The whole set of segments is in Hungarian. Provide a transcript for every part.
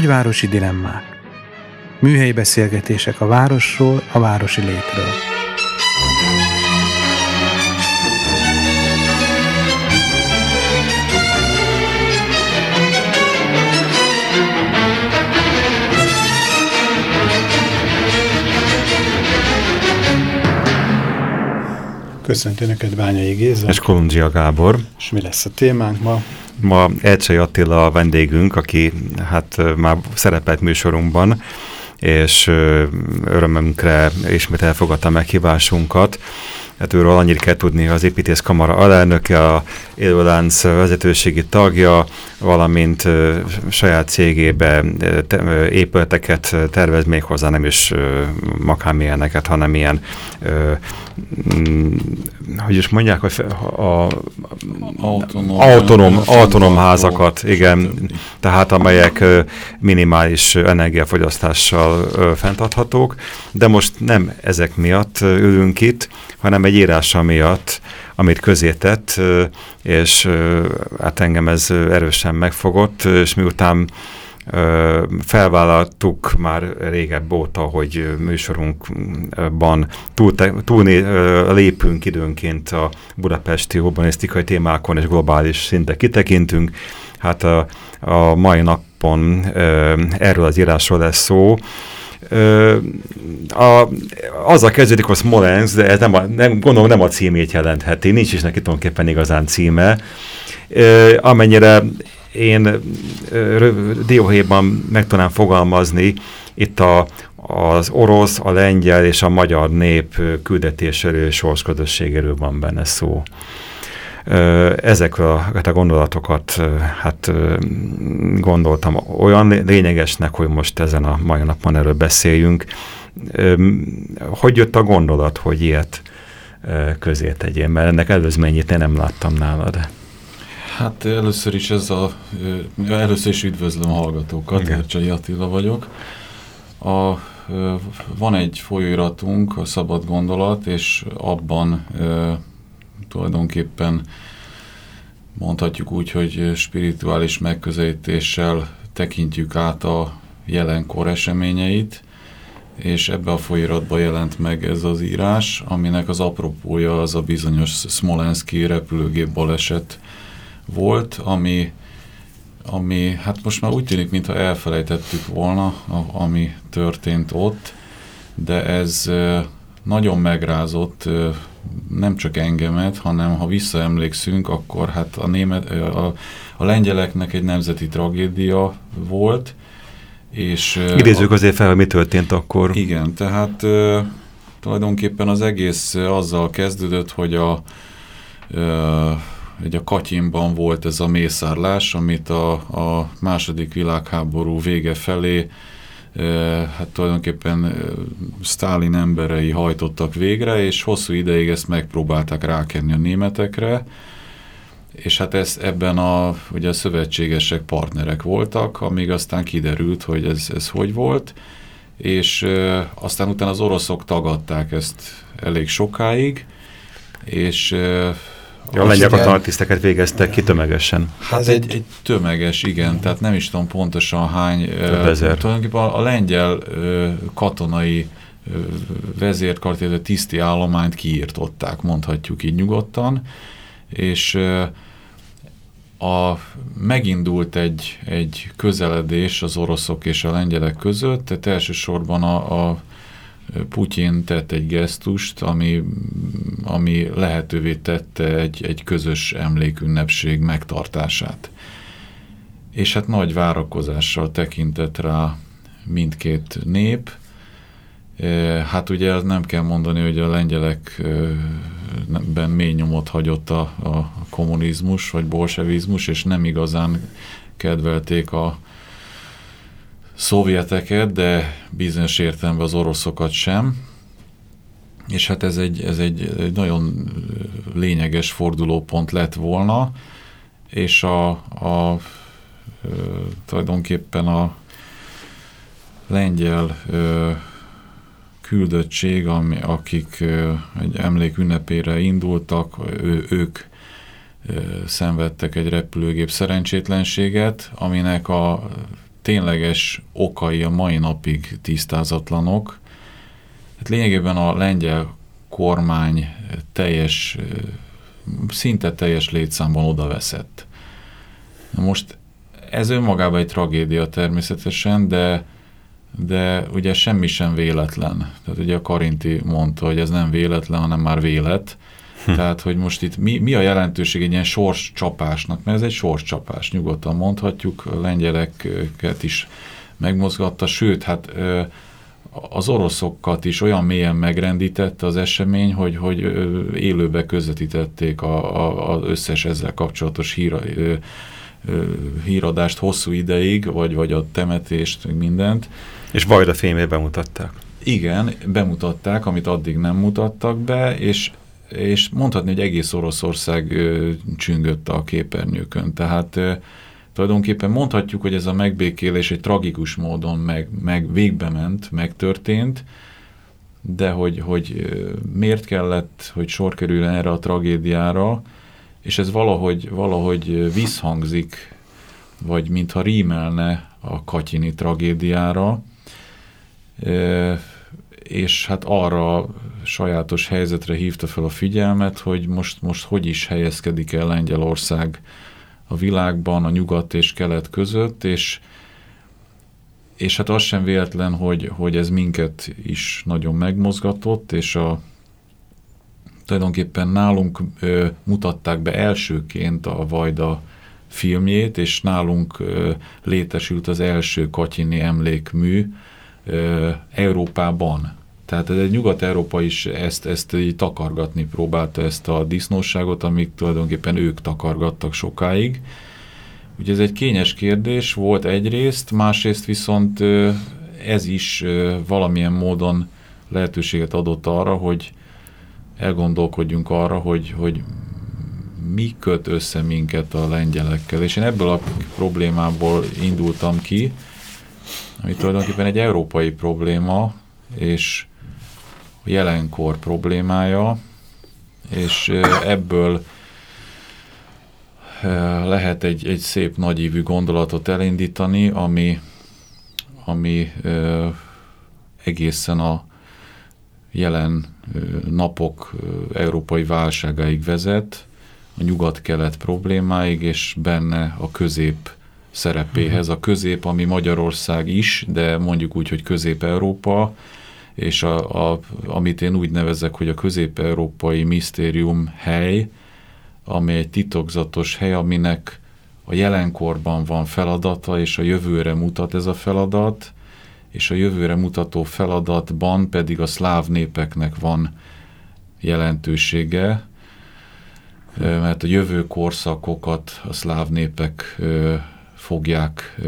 Nagyvárosi dilemmák. Műhelyi beszélgetések a városról, a városi létről. Köszönti neked Bányai Géza. És Kolundzsia Gábor. És mi lesz a témánk ma? Ma Elcsei Attila a vendégünk, aki hát már szerepelt műsorunkban, és örömünkre ismét elfogadta meghívásunkat. Hát őről annyit kell tudni, az építészkamara alelnöke, a élőlánc vezetőségi tagja, valamint ö, saját cégébe te, épületeket tervez még hozzá, nem is ö, makámilyeneket, hanem ilyen, ö, mm, hogy is mondják, hogy a, autonóm, autonóm, autonóm házakat, igen, tehát amelyek ö, minimális energiafogyasztással ö, fenntarthatók, de most nem ezek miatt ülünk itt, hanem egy írása miatt, amit közé tett, és hát engem ez erősen megfogott, és miután felvállaltuk már régebb óta, hogy műsorunkban túl, túl lépünk időnként a budapesti urbanisztikai témákon és globális szinte kitekintünk. Hát a, a mai napon erről az írásról lesz szó, a, azzal kezdődik, hogy Smolensk, de ez nem, a, nem, gondolom nem a címét jelentheti, nincs is neki tulajdonképpen igazán címe. Amennyire én dióhéjban meg tudnám fogalmazni, itt a, az orosz, a lengyel és a magyar nép küldetéséről és sorsközösségéről van benne szó ezekről a, a gondolatokat hát gondoltam olyan lényegesnek, hogy most ezen a mai napon erről beszéljünk. Hogy jött a gondolat, hogy ilyet közé tegyél? Mert ennek előzményét én nem láttam nálad. Hát először is ez a, először is üdvözlöm a hallgatókat, Ercsai Attila vagyok. A, van egy folyóiratunk, a Szabad Gondolat, és abban tulajdonképpen mondhatjuk úgy, hogy spirituális megközelítéssel tekintjük át a jelenkor eseményeit, és ebbe a folyiratba jelent meg ez az írás, aminek az apropója az a bizonyos Smolenski repülőgép baleset volt, ami, ami hát most már úgy tűnik, mintha elfelejtettük volna, ami történt ott, de ez nagyon megrázott nem csak engemet, hanem ha visszaemlékszünk, akkor hát a, német, a, a lengyeleknek egy nemzeti tragédia volt, és... Idézzük azért fel, hogy mi történt akkor. Igen, tehát uh, tulajdonképpen az egész azzal kezdődött, hogy a, uh, hogy a Katyinban volt ez a mészárlás, amit a, a második világháború vége felé hát tulajdonképpen Stalin emberei hajtottak végre, és hosszú ideig ezt megpróbálták rákenni a németekre, és hát ez, ebben a, ugye a szövetségesek partnerek voltak, amíg aztán kiderült, hogy ez, ez hogy volt, és aztán utána az oroszok tagadták ezt elég sokáig, és a lengyel katonatiszteket végeztek ki tömegesen. Hát egy, egy tömeges, igen, tehát nem is tudom pontosan hány. Uh, tulajdonképpen a, a lengyel katonai vezérkart, illetve tiszti állományt kiírtották, mondhatjuk így nyugodtan, és a, megindult egy, egy közeledés az oroszok és a lengyelek között, tehát elsősorban a, a Putyin tett egy gesztust, ami, ami lehetővé tette egy, egy közös emlékünnepség megtartását. És hát nagy várakozással tekintett rá mindkét nép. E, hát ugye az nem kell mondani, hogy a lengyelekben mély nyomot hagyott a, a kommunizmus vagy bolsevizmus, és nem igazán kedvelték a, szovjeteket, de bizonyos értelemben az oroszokat sem. És hát ez egy, ez egy, egy nagyon lényeges fordulópont lett volna, és a, a tulajdonképpen a lengyel ö, küldöttség, ami, akik ö, egy emlék ünnepére indultak, ő, ők ö, szenvedtek egy repülőgép szerencsétlenséget, aminek a tényleges okai a mai napig tisztázatlanok. Hát lényegében a lengyel kormány teljes, szinte teljes létszámban odaveszett. Na most ez önmagában egy tragédia természetesen, de, de ugye semmi sem véletlen. Tehát ugye a Karinti mondta, hogy ez nem véletlen, hanem már vélet. Hm. Tehát, hogy most itt mi, mi a jelentőség egy ilyen sorscsapásnak, mert ez egy sorscsapás, nyugodtan mondhatjuk, a lengyeleket is megmozgatta, sőt, hát az oroszokat is olyan mélyen megrendítette az esemény, hogy, hogy élőbe közvetítették az összes ezzel kapcsolatos hír, híradást hosszú ideig, vagy, vagy a temetést, mindent. És Vajda fémé bemutatták. Igen, bemutatták, amit addig nem mutattak be, és, és mondhatni, hogy egész Oroszország csüngött a képernyőkön. Tehát tulajdonképpen mondhatjuk, hogy ez a megbékélés egy tragikus módon meg, meg végbe megtörtént, de hogy, hogy miért kellett, hogy sor kerüljön erre a tragédiára, és ez valahogy, valahogy visszhangzik, vagy mintha rímelne a Katyini tragédiára, és hát arra sajátos helyzetre hívta fel a figyelmet, hogy most, most hogy is helyezkedik el Lengyelország a világban, a nyugat és kelet között, és, és hát az sem véletlen, hogy, hogy ez minket is nagyon megmozgatott, és a tulajdonképpen nálunk ö, mutatták be elsőként a Vajda filmjét, és nálunk ö, létesült az első Katyini emlékmű ö, Európában. Tehát egy Nyugat-Európa is ezt, ezt így takargatni próbálta ezt a disznóságot, amit tulajdonképpen ők takargattak sokáig. Ugye ez egy kényes kérdés volt egyrészt, másrészt viszont ez is valamilyen módon lehetőséget adott arra, hogy elgondolkodjunk arra, hogy, hogy mi köt össze minket a lengyelekkel. És én ebből a problémából indultam ki, ami tulajdonképpen egy európai probléma, és jelenkor problémája, és ebből lehet egy, egy szép nagyívű gondolatot elindítani, ami, ami egészen a jelen napok európai válságáig vezet, a nyugat-kelet problémáig, és benne a közép szerepéhez. A közép, ami Magyarország is, de mondjuk úgy, hogy közép-európa, és a, a, amit én úgy nevezek, hogy a közép-európai misztérium hely, ami egy titokzatos hely, aminek a jelenkorban van feladata, és a jövőre mutat ez a feladat, és a jövőre mutató feladatban pedig a szláv népeknek van jelentősége, mert a jövő korszakokat a szláv népek fogják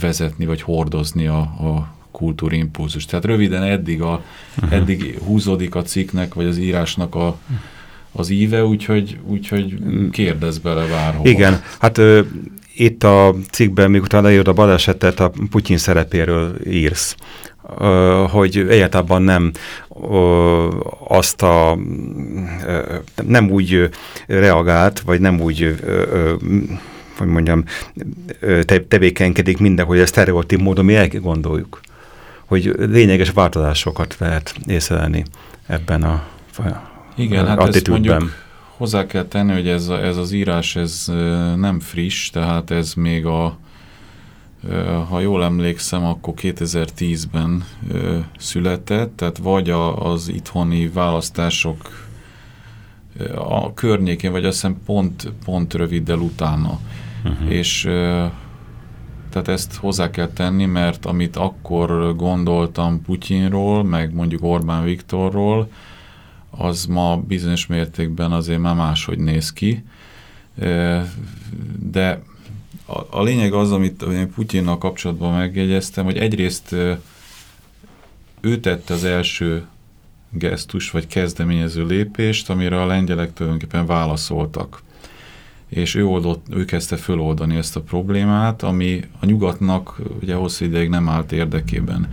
vezetni, vagy hordozni a, a kultúrimpulzus. Tehát röviden eddig, a, uh-huh. eddig húzódik a cikknek, vagy az írásnak a, az íve, úgyhogy, úgyhogy kérdez bele várhol. Igen, hát ö, itt a cikkben, még utána leírod a balesetet, a Putyin szerepéről írsz hogy egyáltalán nem azt a nem úgy reagált, vagy nem úgy hogy mondjam, te, tevékenykedik mindenhol, hogy a sztereotíp módon mi elgondoljuk, hogy lényeges változásokat lehet észlelni ebben a Igen, hát ezt mondjuk hozzá kell tenni, hogy ez, ez az írás ez nem friss, tehát ez még a ha jól emlékszem, akkor 2010-ben született, tehát vagy a, az itthoni választások a környékén, vagy azt hiszem pont, pont röviddel utána. Uh-huh. És tehát ezt hozzá kell tenni, mert amit akkor gondoltam Putyinról, meg mondjuk Orbán Viktorról, az ma bizonyos mértékben azért már máshogy néz ki. De a, a lényeg az, amit én Putyinnal kapcsolatban megjegyeztem, hogy egyrészt ő tette az első gesztus, vagy kezdeményező lépést, amire a lengyelek tulajdonképpen válaszoltak. És ő, oldott, ő kezdte föloldani ezt a problémát, ami a nyugatnak ugye hosszú ideig nem állt érdekében.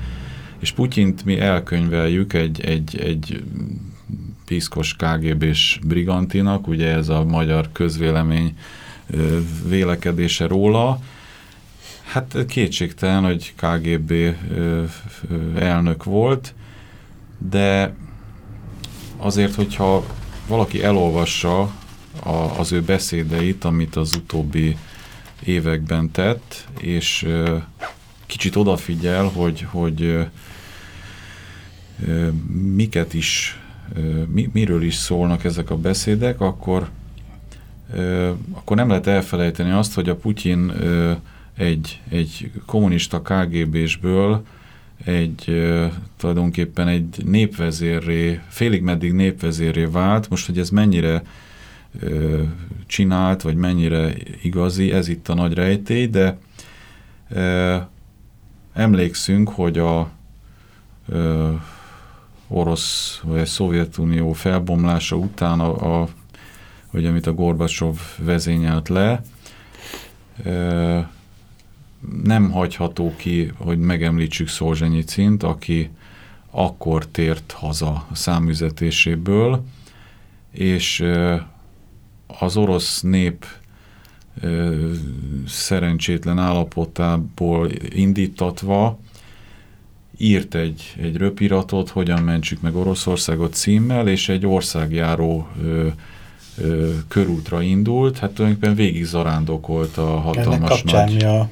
És Putyint mi elkönyveljük egy, egy, egy piszkos KGB-s brigantinak, ugye ez a magyar közvélemény vélekedése róla, Hát kétségtelen, hogy KGB elnök volt, de azért, hogyha valaki elolvassa a, az ő beszédeit, amit az utóbbi években tett, és kicsit odafigyel, hogy, hogy miket is, mi, miről is szólnak ezek a beszédek, akkor, akkor nem lehet elfelejteni azt, hogy a Putyin egy, egy kommunista KGB-sből egy tulajdonképpen egy népvezérré, félig meddig népvezérré vált. Most, hogy ez mennyire csinált, vagy mennyire igazi, ez itt a nagy rejtély, de emlékszünk, hogy a orosz vagy a Szovjetunió felbomlása után, a, a, hogy amit a Gorbacsov vezényelt le, e, nem hagyható ki, hogy megemlítsük Szolzsenyicint, aki akkor tért haza a számüzetéséből, és e, az orosz nép e, szerencsétlen állapotából indítatva írt egy, egy röpiratot, hogyan mentsük meg Oroszországot címmel, és egy országjáró ö, ö, körútra indult, hát tulajdonképpen végig zarándokolt a hatalmas Ennek kapcsán nagy... mi a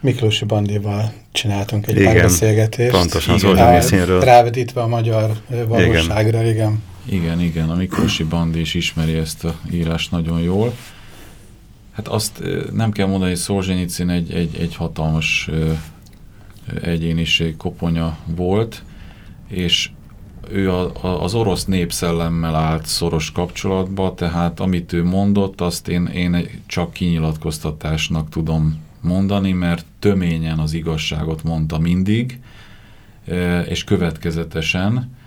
Miklósi Bandival csináltunk egy igen, beszélgetést. pontosan az oldalmészínről. Rávetítve a magyar valóságra, igen. igen. Igen, igen, a Miklósi Bandi is ismeri ezt a írást nagyon jól. Hát azt nem kell mondani, hogy Szolzsenyicin egy, egy, egy hatalmas egyéniség koponya volt, és ő a, a, az orosz népszellemmel állt szoros kapcsolatba, tehát amit ő mondott, azt én, én csak kinyilatkoztatásnak tudom mondani, mert töményen az igazságot mondta mindig, és következetesen,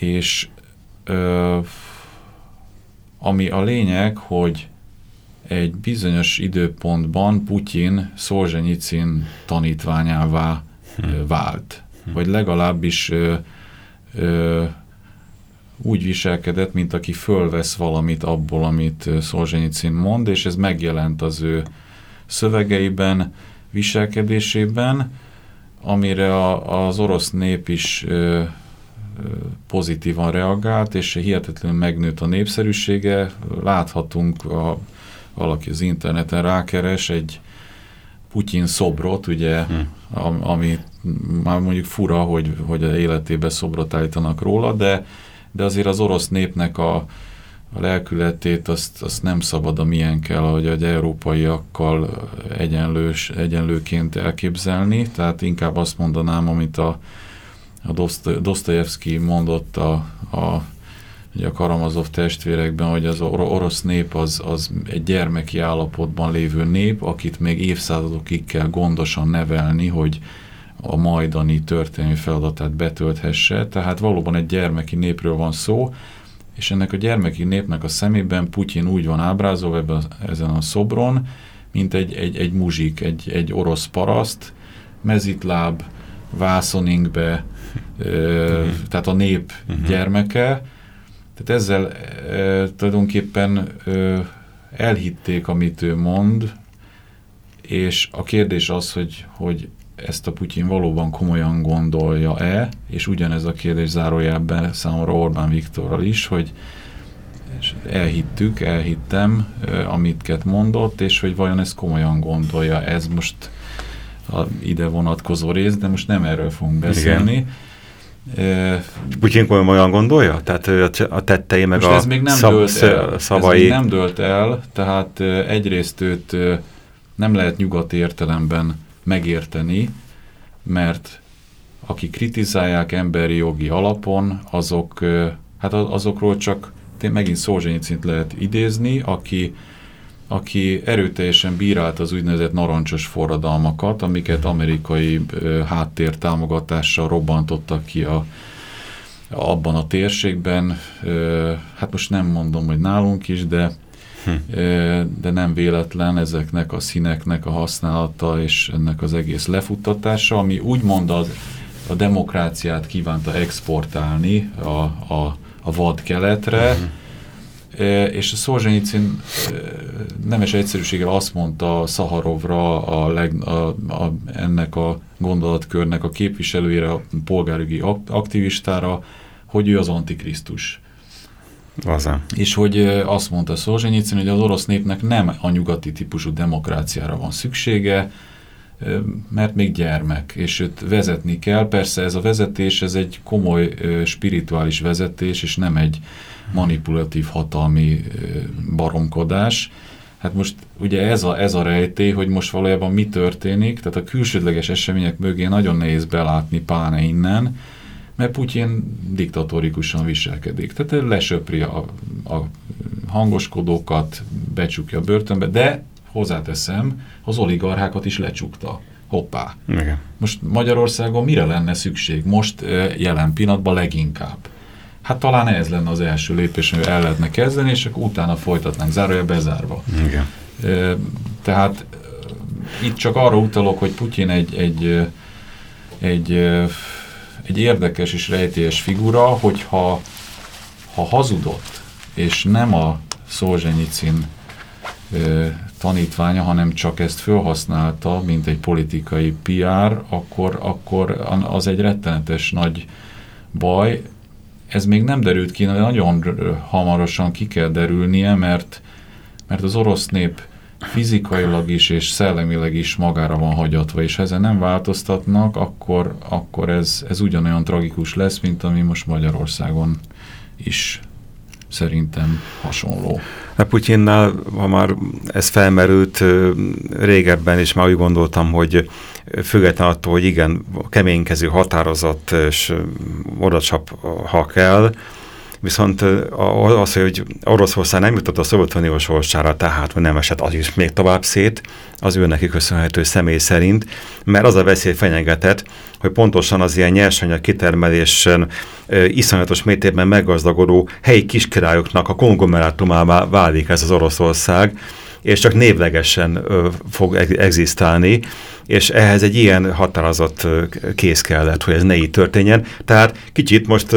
és ami a lényeg, hogy egy bizonyos időpontban Putyin Szolzsenyicin tanítványává hmm. vált. Hmm. Vagy legalábbis ö, ö, úgy viselkedett, mint aki fölvesz valamit abból, amit Szolzsenyicin mond, és ez megjelent az ő szövegeiben, viselkedésében, amire a, az orosz nép is ö, pozitívan reagált, és hihetetlenül megnőtt a népszerűsége. Láthatunk a valaki az interneten rákeres egy Putyin szobrot, ugye, hmm. ami már mondjuk fura, hogy, hogy a életébe szobrot állítanak róla, de, de azért az orosz népnek a, a lelkületét azt, azt nem szabad a milyen kell, hogy az európaiakkal egyenlős, egyenlőként elképzelni, tehát inkább azt mondanám, amit a, a Dostoyevsky mondott a, a ugye a Karamazov testvérekben, hogy az orosz nép az, az egy gyermeki állapotban lévő nép, akit még évszázadokig kell gondosan nevelni, hogy a majdani történelmi feladatát betölthesse. Tehát valóban egy gyermeki népről van szó, és ennek a gyermeki népnek a szemében Putyin úgy van ábrázolva ebben, ezen a szobron, mint egy, egy, egy muzsik, egy, egy orosz paraszt, mezitláb, vászoningsbe, ö, mhm. tehát a nép uh-huh. gyermeke, tehát ezzel e, tulajdonképpen e, elhitték, amit ő mond, és a kérdés az, hogy, hogy ezt a Putyin valóban komolyan gondolja-e, és ugyanez a kérdés zárójelben számomra Orbán Viktorral is, hogy elhittük, elhittem, amit mondott, és hogy vajon ezt komolyan gondolja. Ez most a ide vonatkozó rész, de most nem erről fogunk beszélni. Igen. Putyin olyan gondolja? Tehát a tettei meg Most a ez még nem szab, dőlt el. szavai... Ez még nem dőlt el, tehát egyrészt őt nem lehet nyugati értelemben megérteni, mert akik kritizálják emberi jogi alapon, azok, hát azokról csak megint Szolzsenyicint lehet idézni, aki aki erőteljesen bírált az úgynevezett narancsos forradalmakat, amiket amerikai háttértámogatással robbantottak ki a, abban a térségben. Hát most nem mondom, hogy nálunk is, de, hm. de nem véletlen ezeknek a színeknek a használata és ennek az egész lefuttatása, ami úgymond az, a demokráciát kívánta exportálni a, a, a vad keletre, hm és a Szolzsenyicin nemes egyszerűséggel azt mondta Szaharovra, a leg, a, a, ennek a gondolatkörnek a képviselőjére, a polgárügyi aktivistára, hogy ő az antikrisztus. Azán. És hogy azt mondta Szolzsenyicin, hogy az orosz népnek nem a nyugati típusú demokráciára van szüksége, mert még gyermek, és őt vezetni kell. Persze ez a vezetés, ez egy komoly spirituális vezetés, és nem egy manipulatív hatalmi baromkodás. Hát most ugye ez a, ez a rejtély, hogy most valójában mi történik, tehát a külsődleges események mögé nagyon nehéz belátni páne innen, mert Putyin diktatórikusan viselkedik. Tehát lesöpri a, a hangoskodókat, becsukja a börtönbe, de hozzáteszem, az oligarchákat is lecsukta. Hoppá. Igen. Most Magyarországon mire lenne szükség? Most jelen pillanatban leginkább. Hát talán ez lenne az első lépés, hogy el lehetne kezdeni, és akkor utána folytatnánk, zárója bezárva. Igen. Tehát itt csak arra utalok, hogy Putyin egy, egy, egy, egy érdekes és rejtélyes figura, hogyha ha hazudott, és nem a Szolzsenyicin tanítványa, hanem csak ezt felhasználta, mint egy politikai PR, akkor, akkor az egy rettenetes nagy baj. Ez még nem derült ki, de nagyon hamarosan ki kell derülnie, mert, mert az orosz nép fizikailag is és szellemileg is magára van hagyatva, és ha ezen nem változtatnak, akkor, akkor ez, ez ugyanolyan tragikus lesz, mint ami most Magyarországon is szerintem hasonló. A Putyinnál, ha már ez felmerült régebben, és már úgy gondoltam, hogy független attól, hogy igen, keménykező határozat, és oda csap, ha kell, Viszont az, hogy Oroszország nem jutott a Szovjetunió sorsára, tehát hogy nem esett az is még tovább szét, az ő neki köszönhető személy szerint, mert az a veszély fenyegetett, hogy pontosan az ilyen nyersanyag kitermelésen e, iszonyatos mértékben meggazdagodó helyi kiskirályoknak a konglomerátumává válik ez az Oroszország, és csak névlegesen ö, fog egzisztálni, és ehhez egy ilyen határozott kész kellett, hogy ez ne így történjen. Tehát kicsit most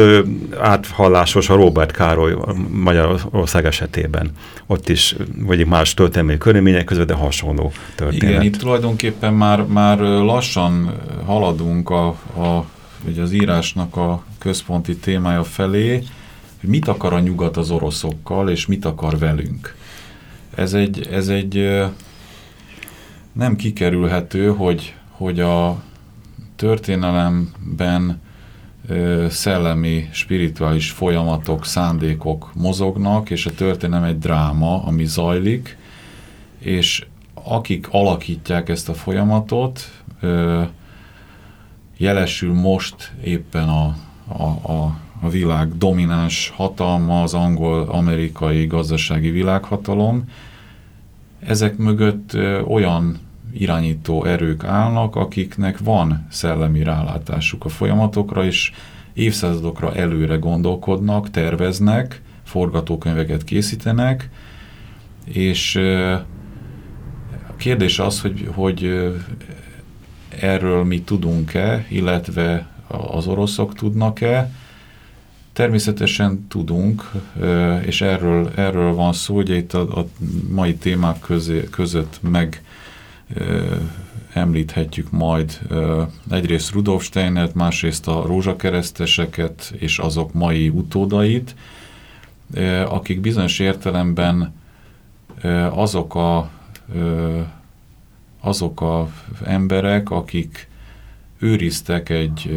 áthallásos a Robert Károly Magyarország esetében. Ott is, vagy más történelmi körülmények között, de hasonló történet. Igen, itt tulajdonképpen már, már lassan haladunk a, a, ugye az írásnak a központi témája felé, hogy mit akar a nyugat az oroszokkal, és mit akar velünk. Ez egy, ez egy nem kikerülhető, hogy, hogy a történelemben szellemi, spirituális folyamatok, szándékok mozognak, és a történelem egy dráma, ami zajlik, és akik alakítják ezt a folyamatot, jelesül most éppen a, a, a, a világ domináns hatalma, az angol-amerikai gazdasági világhatalom. Ezek mögött olyan irányító erők állnak, akiknek van szellemi rálátásuk a folyamatokra, és évszázadokra előre gondolkodnak, terveznek, forgatókönyveket készítenek, és a kérdés az, hogy, hogy erről mi tudunk-e, illetve az oroszok tudnak-e. Természetesen tudunk, és erről, erről van szó, ugye itt a, a mai témák közé, között meg említhetjük majd egyrészt Rudolf Steinert, másrészt a rózsakereszteseket és azok mai utódait, akik bizonyos értelemben azok a azok a emberek, akik őriztek egy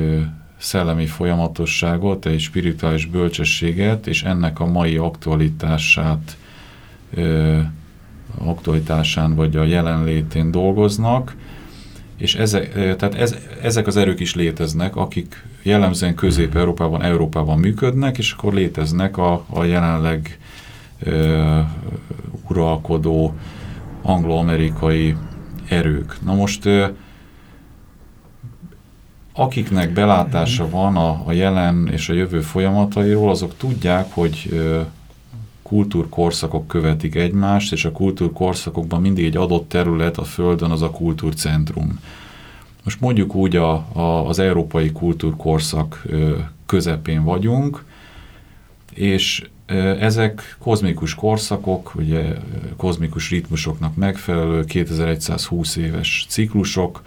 szellemi folyamatosságot, egy spirituális bölcsességet, és ennek a mai aktualitását aktualitásán vagy a jelenlétén dolgoznak, és ezek, tehát ez, ezek az erők is léteznek, akik jellemzően Közép-Európában, Európában működnek, és akkor léteznek a, a jelenleg ö, uralkodó anglo-amerikai erők. Na most ö, akiknek belátása van a, a jelen és a jövő folyamatairól, azok tudják, hogy kultúrkorszakok követik egymást, és a kultúrkorszakokban mindig egy adott terület a Földön az a kultúrcentrum. Most mondjuk úgy a, a, az európai kultúrkorszak közepén vagyunk, és ezek kozmikus korszakok, ugye kozmikus ritmusoknak megfelelő 2120 éves ciklusok,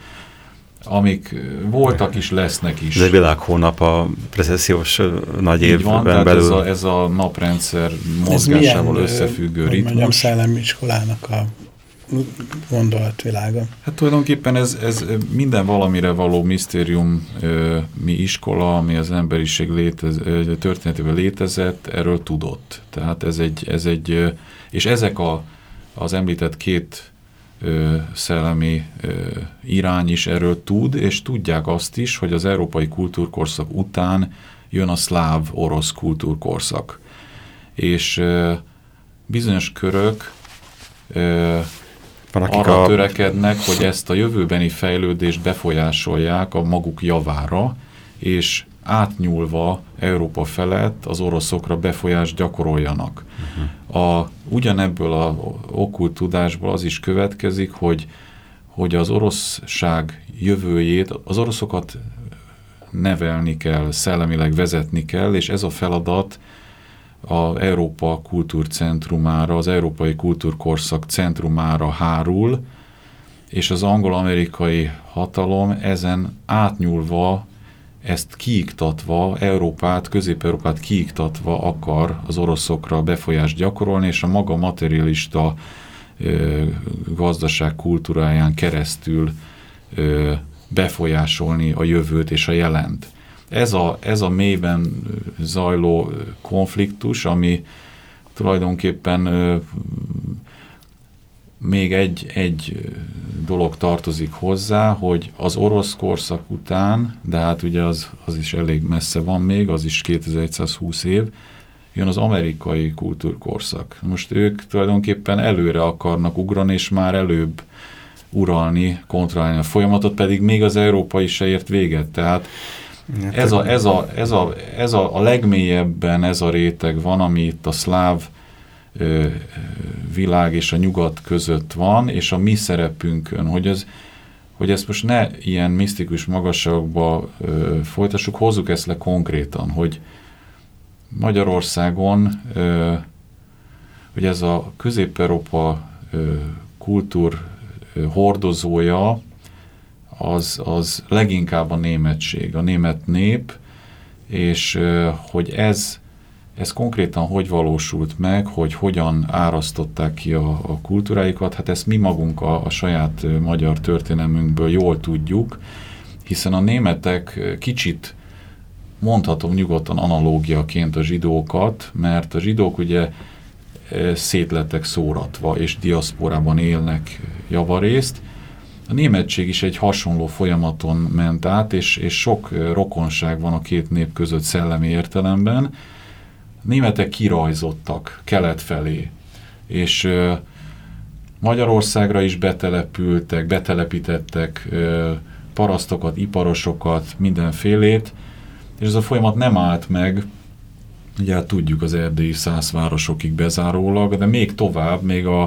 amik voltak is, lesznek is. Ez egy világhónap a precessziós nagy évben van, belül. Ez a, ez a naprendszer mozgásával összefüggő ritmus. Mondjam, szellemiskolának a gondolatvilága. Hát tulajdonképpen ez, ez minden valamire való misztérium mi iskola, ami az emberiség létez, történetében létezett, erről tudott. Tehát ez egy, ez egy és ezek a, az említett két ö, szellemi ö, irány is erről tud, és tudják azt is, hogy az európai kultúrkorszak után jön a szláv-orosz kultúrkorszak. És ö, bizonyos körök ö, van, akik arra a... törekednek, hogy ezt a jövőbeni fejlődést befolyásolják a maguk javára, és átnyúlva Európa felett az oroszokra befolyást gyakoroljanak. Uh-huh. A, ugyanebből a okkult tudásból az is következik, hogy, hogy az oroszság jövőjét, az oroszokat nevelni kell, szellemileg vezetni kell, és ez a feladat a Európa kultúrcentrumára, az Európai Kultúrkorszak centrumára hárul, és az angol-amerikai hatalom ezen átnyúlva, ezt kiiktatva, Európát, Közép-Európát kiiktatva akar az oroszokra befolyást gyakorolni, és a maga materialista ö, gazdaság kultúráján keresztül ö, befolyásolni a jövőt és a jelent. Ez a, ez a mélyben zajló konfliktus, ami tulajdonképpen még egy, egy dolog tartozik hozzá, hogy az orosz korszak után, de hát ugye az, az is elég messze van még, az is 2120 év, jön az amerikai kultúrkorszak. Most ők tulajdonképpen előre akarnak ugrani, és már előbb uralni, kontrollálni a folyamatot, pedig még az európai se ért véget. Tehát ez a, ez, a, ez, a, ez a, a legmélyebben ez a réteg van, ami itt a szláv világ és a nyugat között van, és a mi szerepünkön, hogy, ez, hogy ezt most ne ilyen misztikus magasságokba ö, folytassuk, hozzuk ezt le konkrétan, hogy Magyarországon ö, hogy ez a Közép-Európa kultúr ö, hordozója, az, az leginkább a németség, a német nép, és hogy ez, ez konkrétan hogy valósult meg, hogy hogyan árasztották ki a, a kultúráikat, hát ezt mi magunk a, a saját magyar történelmünkből jól tudjuk, hiszen a németek kicsit mondhatom nyugodtan analógiaként a zsidókat, mert a zsidók ugye szétlettek szóratva, és diaszporában élnek javarészt, a németség is egy hasonló folyamaton ment át, és, és sok rokonság van a két nép között szellemi értelemben. Németek kirajzottak kelet felé, és ö, Magyarországra is betelepültek, betelepítettek ö, parasztokat, iparosokat, mindenfélét, és ez a folyamat nem állt meg, ugye hát tudjuk az erdélyi százvárosokig bezárólag, de még tovább, még a,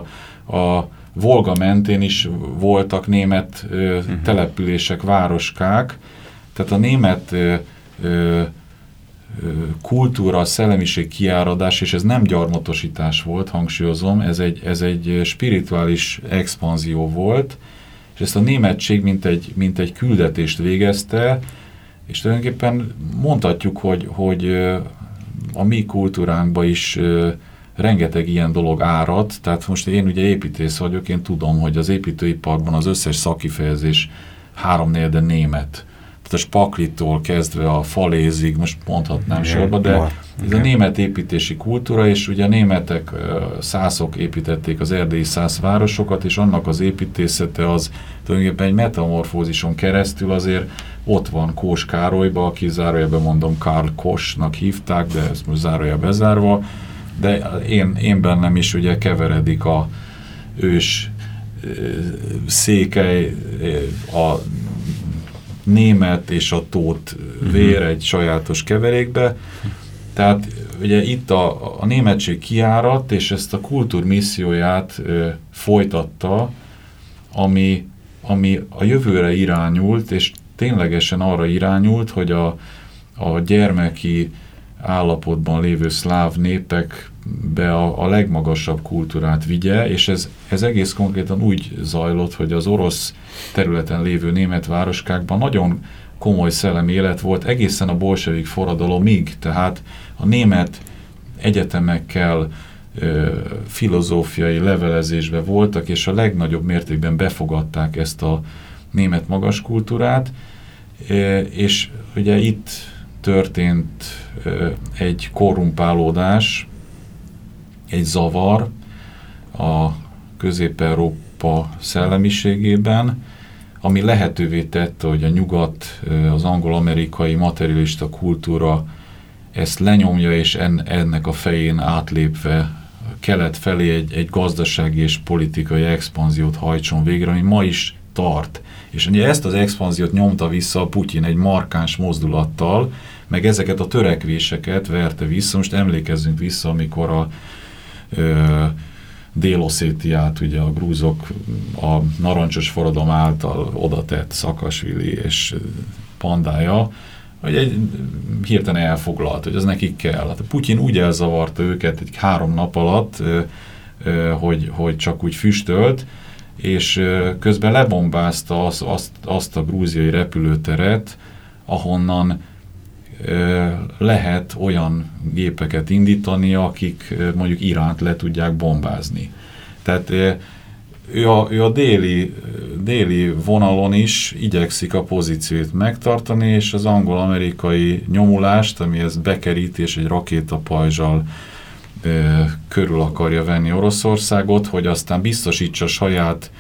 a Volga mentén is voltak német ö, uh-huh. települések, városkák, tehát a német ö, ö, kultúra, a szellemiség kiáradás, és ez nem gyarmatosítás volt, hangsúlyozom, ez egy, ez egy spirituális expanzió volt, és ezt a németség mint egy, mint egy küldetést végezte, és tulajdonképpen mondhatjuk, hogy, hogy a mi kultúránkba is rengeteg ilyen dolog árad, tehát most én ugye építész vagyok, én tudom, hogy az építőiparban az összes szakifejezés három de német. Tehát a spaklitól kezdve a falézig, most mondhatnám igen, sorba, de ez a német építési kultúra, és ugye a németek, szászok építették az erdélyi szász városokat, és annak az építészete az tulajdonképpen egy metamorfózison keresztül azért ott van Kós Károlyba, aki zárójelben mondom Karl Kosnak hívták, de ezt most zárója bezárva, de én, én bennem is ugye keveredik a ős székely, a német és a tót vér uh-huh. egy sajátos keverékbe. Tehát ugye itt a, a németség kiárat, és ezt a kultúr misszióját ö, folytatta, ami, ami a jövőre irányult, és ténylegesen arra irányult, hogy a, a gyermeki állapotban lévő szláv népekbe a, a legmagasabb kultúrát vigye, és ez, ez egész konkrétan úgy zajlott, hogy az orosz területen lévő német városkákban nagyon komoly szellemi élet volt egészen a bolsevik forradalomig, tehát a német egyetemekkel ö, filozófiai levelezésbe voltak, és a legnagyobb mértékben befogadták ezt a német magas kultúrát, és ugye itt történt egy korrumpálódás, egy zavar a Közép-Európa szellemiségében, ami lehetővé tette, hogy a nyugat, az angol-amerikai materialista kultúra ezt lenyomja, és en, ennek a fején átlépve kelet felé egy, egy gazdasági és politikai expanziót hajtson végre, ami ma is tart. És ugye ezt az expanziót nyomta vissza a Putyin egy markáns mozdulattal, meg ezeket a törekvéseket verte vissza. Most emlékezzünk vissza, amikor a Déloszétiát ugye a grúzok a narancsos forradalom által odatett Szakasvili és pandája, hogy egy hirtelen elfoglalt, hogy az nekik kell. Hát Putyin úgy elzavarta őket egy három nap alatt, hogy, hogy csak úgy füstölt, és közben lebombázta az, azt, azt a grúziai repülőteret, ahonnan lehet olyan gépeket indítani, akik mondjuk Iránt le tudják bombázni. Tehát ő a, ő a déli, déli vonalon is igyekszik a pozíciót megtartani, és az angol-amerikai nyomulást, ami ezt bekerít és egy rakétapajzsal körül akarja venni Oroszországot, hogy aztán biztosítsa saját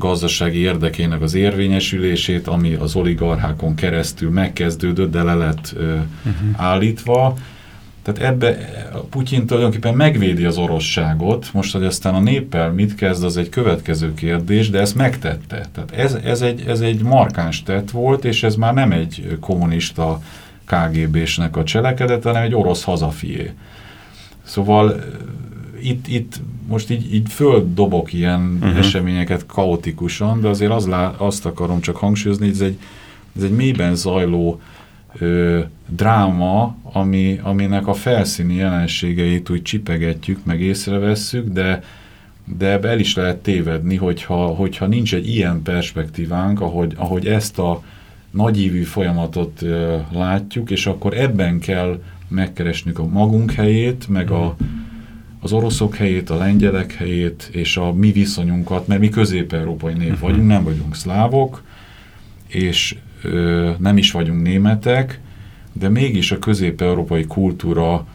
gazdasági érdekének az érvényesülését, ami az oligarchákon keresztül megkezdődött, de le lett ö, uh-huh. állítva. Tehát ebbe Putyin tulajdonképpen megvédi az orosságot, most, hogy aztán a néppel mit kezd, az egy következő kérdés, de ezt megtette. Tehát ez, ez, egy, ez egy markáns tett volt, és ez már nem egy kommunista KGB-snek a cselekedet, hanem egy orosz hazafié. Szóval itt, itt most így, így földdobok ilyen uh -huh. eseményeket kaotikusan, de azért az lá, azt akarom csak hangsúlyozni, hogy ez egy, ez egy mélyben zajló ö, dráma, ami, aminek a felszíni jelenségeit úgy csipegetjük, meg észrevesszük, de, de ebbe el is lehet tévedni, hogyha, hogyha nincs egy ilyen perspektívánk, ahogy, ahogy ezt a nagyívű folyamatot ö, látjuk, és akkor ebben kell megkeresnünk a magunk helyét, meg a, az oroszok helyét, a lengyelek helyét, és a mi viszonyunkat, mert mi közép-európai nép uh mhm. -huh. vagyunk, nem vagyunk szlávok, és ö, nem is vagyunk németek, de mégis a közép-európai kultúra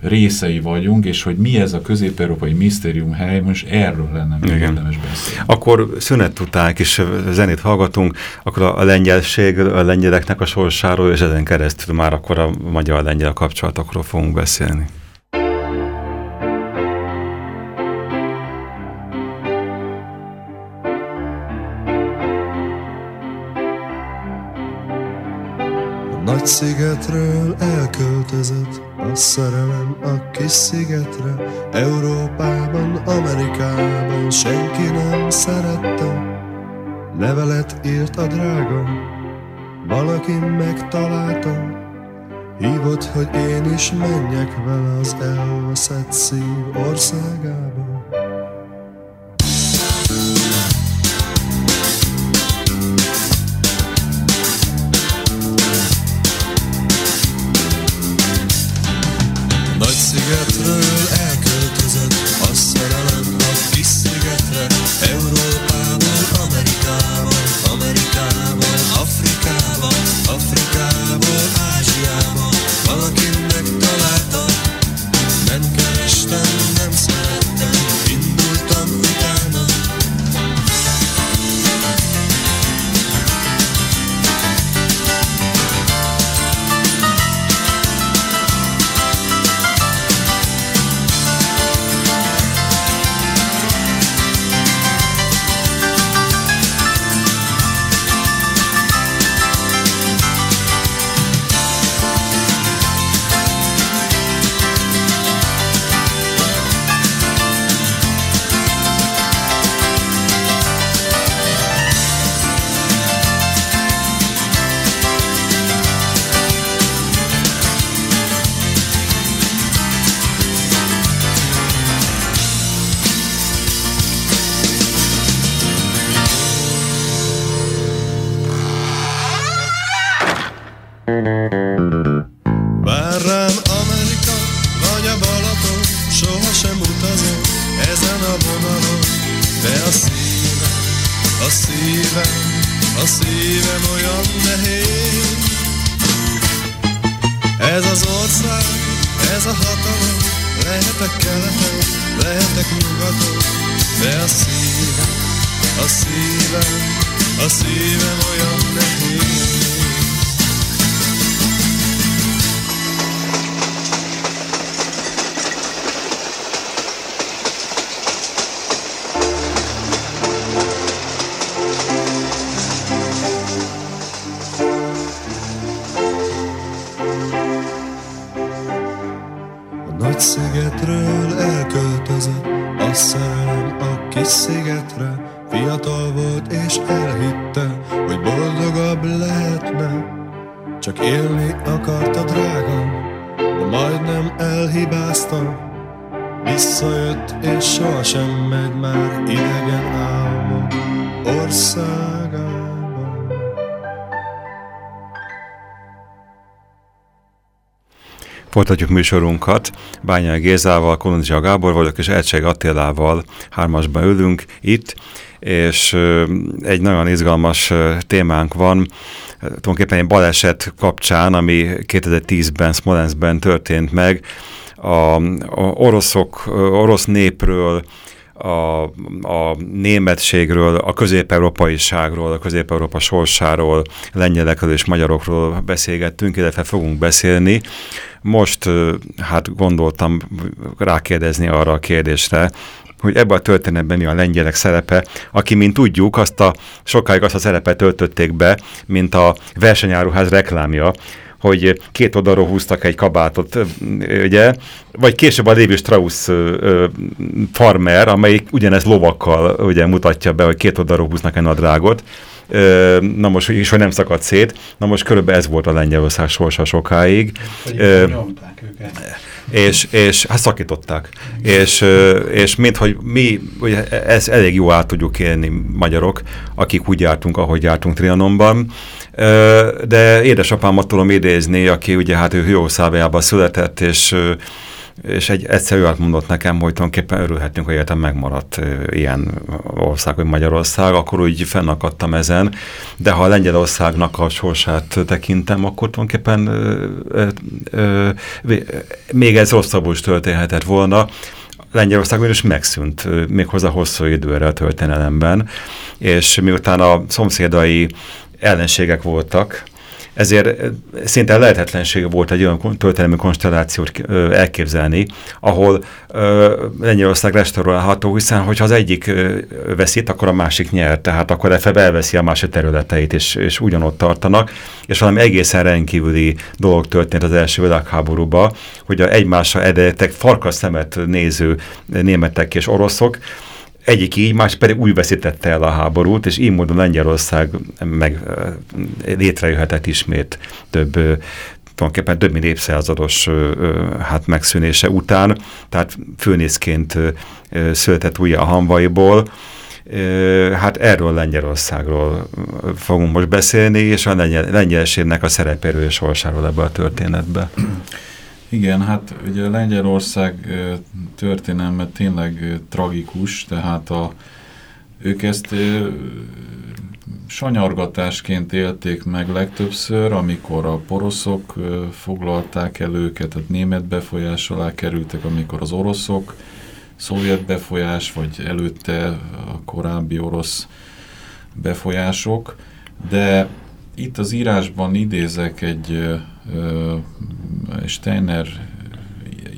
részei vagyunk, és hogy mi ez a közép-európai misztérium hely, most erről lenne még érdemes beszélni. Akkor szünet után kis zenét hallgatunk, akkor a lengyelség, a lengyeleknek a sorsáról, és ezen keresztül már akkor a magyar-lengyel kapcsolatokról fogunk beszélni. Nagy szigetről elköltözött a szerelem a kis szigetre. Európában, Amerikában senki nem szerette. Levelet írt a drága, valaki megtalálta. Hívott, hogy én is menjek vele az elveszett szív országába Folytatjuk műsorunkat. Bányai Gézával, Kolondzsia Gábor vagyok, és Elcseg Attilával hármasban ülünk itt, és egy nagyon izgalmas témánk van, tulajdonképpen egy baleset kapcsán, ami 2010-ben Smolenskben történt meg, a, a oroszok, orosz népről, a, a németségről, a közép-európaiságról, a közép-európa sorsáról, lengyelekről és magyarokról beszélgettünk, illetve fogunk beszélni. Most hát gondoltam rákérdezni arra a kérdésre, hogy ebben a történetben mi a lengyelek szerepe, aki, mint tudjuk, azt a, sokáig azt a szerepet töltötték be, mint a versenyáruház reklámja, hogy két oldalról húztak egy kabátot, ugye, vagy később a Lévi Strauss farmer, amelyik ugyanez lovakkal ugye, mutatja be, hogy két oldalról húznak egy nadrágot, na most, és hogy nem szakadt szét, na most körülbelül ez volt a Lengyelország sorsa sokáig. Őket. és, és hát szakították. És, és minthogy mi ugye, ezt elég jó át tudjuk élni magyarok, akik úgy jártunk, ahogy jártunk Trianonban, de édesapámat tudom idézni, aki ugye hát ő Hőországában született, és és egy egyszer olyat mondott nekem, hogy tulajdonképpen örülhetünk, hogy életem megmaradt ilyen ország, hogy Magyarország, akkor úgy fennakadtam ezen, de ha a Lengyelországnak a sorsát tekintem, akkor tulajdonképpen ö, még ez rosszabbul is történhetett volna, Lengyelország is megszűnt, méghozzá hosszú időre a történelemben, és miután a szomszédai ellenségek voltak, ezért eh, szinte lehetetlenség volt egy olyan történelmi konstellációt elképzelni, ahol Lengyelország restaurálható, hiszen hogyha az egyik veszít, akkor a másik nyer, tehát akkor EFEB elveszi a másik területeit, és, és ugyanott tartanak, és valami egészen rendkívüli dolog történt az első világháborúban, hogy a egymásra edetek farkas szemet néző németek és oroszok, egyik így, más pedig úgy veszítette el a háborút, és így módon Lengyelország meg létrejöhetett ismét több tulajdonképpen több mint évszázados hát megszűnése után, tehát főnészként született újra a hanvaiból, Hát erről Lengyelországról fogunk most beszélni, és a lengyelségnek a szerepéről és sorsáról ebbe a történetbe. Igen, hát ugye Lengyelország történelme tényleg tragikus, tehát a, ők ezt sanyargatásként élték meg legtöbbször, amikor a poroszok foglalták el őket, tehát német befolyás alá kerültek, amikor az oroszok, szovjet befolyás, vagy előtte a korábbi orosz befolyások, de itt az írásban idézek egy Steiner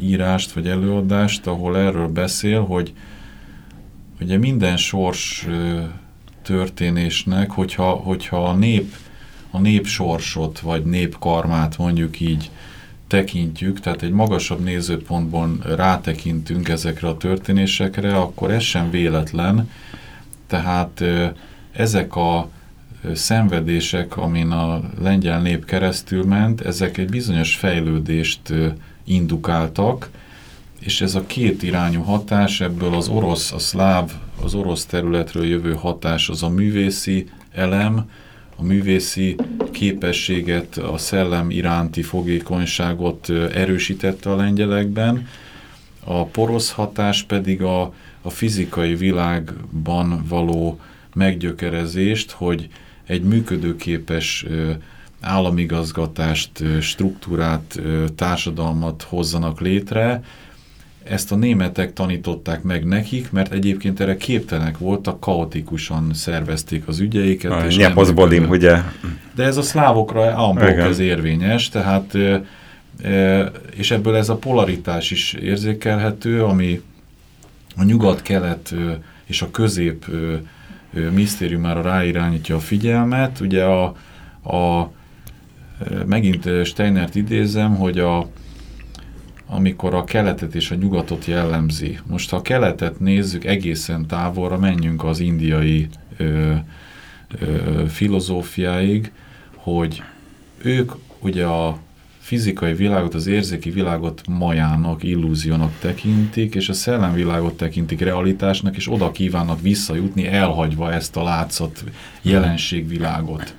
írást vagy előadást, ahol erről beszél, hogy ugye minden sors történésnek, hogyha, hogyha a nép a népsorsot, vagy népkarmát mondjuk így tekintjük, tehát egy magasabb nézőpontból rátekintünk ezekre a történésekre, akkor ez sem véletlen. Tehát ezek a szenvedések, amin a lengyel nép keresztül ment, ezek egy bizonyos fejlődést indukáltak, és ez a két irányú hatás, ebből az orosz, a szláv, az orosz területről jövő hatás, az a művészi elem, a művészi képességet, a szellem iránti fogékonyságot erősítette a lengyelekben, a porosz hatás pedig a, a fizikai világban való meggyökerezést, hogy egy működőképes államigazgatást, struktúrát, társadalmat hozzanak létre. Ezt a németek tanították meg nekik, mert egyébként erre képtelenek voltak, kaotikusan szervezték az ügyeiket. A és bolim, ugye? De ez a szlávokra ambok ez érvényes, tehát és ebből ez a polaritás is érzékelhető, ami a nyugat-kelet és a közép misztériumára ráirányítja a figyelmet. Ugye a, a megint Steinert idézem, hogy a, amikor a keletet és a nyugatot jellemzi. Most ha a keletet nézzük egészen távolra, menjünk az indiai ö, ö, filozófiáig, hogy ők ugye a fizikai világot, az érzéki világot majának, illúziónak tekintik, és a szellemvilágot tekintik realitásnak, és oda kívánnak visszajutni, elhagyva ezt a látszat jelenségvilágot.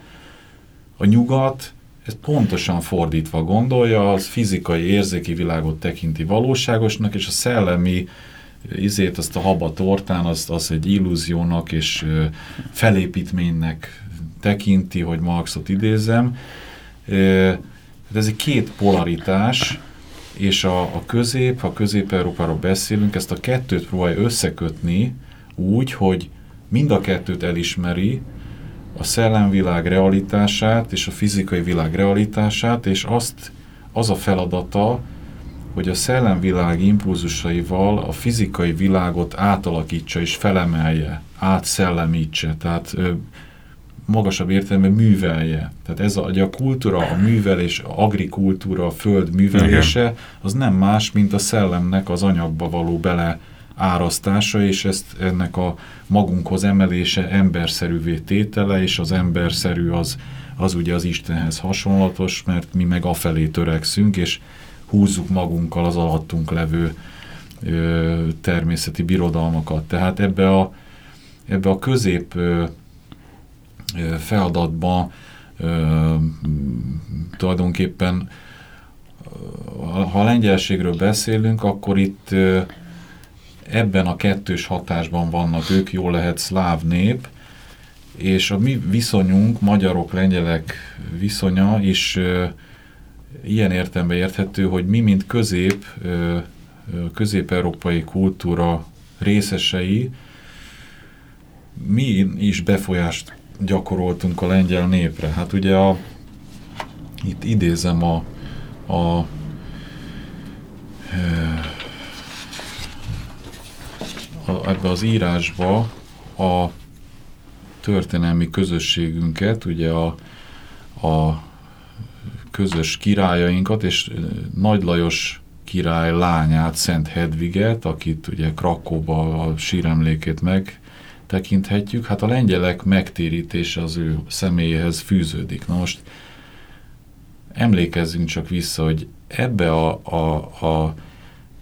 A nyugat ezt pontosan fordítva gondolja, az fizikai, érzéki világot tekinti valóságosnak, és a szellemi izét, azt a haba tortán, azt, azt egy illúziónak és felépítménynek tekinti, hogy Marxot idézem. Ez egy két polaritás, és a, a közép, ha közép-európáról beszélünk, ezt a kettőt próbálja összekötni úgy, hogy mind a kettőt elismeri, a szellemvilág realitását és a fizikai világ realitását, és azt az a feladata, hogy a szellemvilág impulzusaival a fizikai világot átalakítsa és felemelje, átszellemítse, tehát magasabb értelemben művelje. Tehát ez a, a kultúra, a művelés, a agrikultúra, a föld művelése, Igen. az nem más, mint a szellemnek az anyagba való bele árasztása, és ezt ennek a magunkhoz emelése emberszerűvé tétele, és az emberszerű az, az ugye az Istenhez hasonlatos, mert mi meg afelé törekszünk, és húzzuk magunkkal az alattunk levő ö, természeti birodalmakat. Tehát ebbe a, ebbe a közép ö, feladatba tulajdonképpen ha a lengyelségről beszélünk, akkor itt ebben a kettős hatásban vannak ők, jól lehet szláv nép, és a mi viszonyunk, magyarok, lengyelek viszonya is ilyen értelemben érthető, hogy mi, mint közép, közép-európai kultúra részesei, mi is befolyást gyakoroltunk a lengyel népre. Hát ugye a, itt idézem a, a ebbe az írásba a történelmi közösségünket, ugye a, a közös királyainkat, és Nagy Lajos király lányát, Szent Hedviget, akit ugye Krakóba a síremlékét meg tekinthetjük, hát a lengyelek megtérítése az ő személyéhez fűződik. Na most emlékezzünk csak vissza, hogy ebbe a, a, a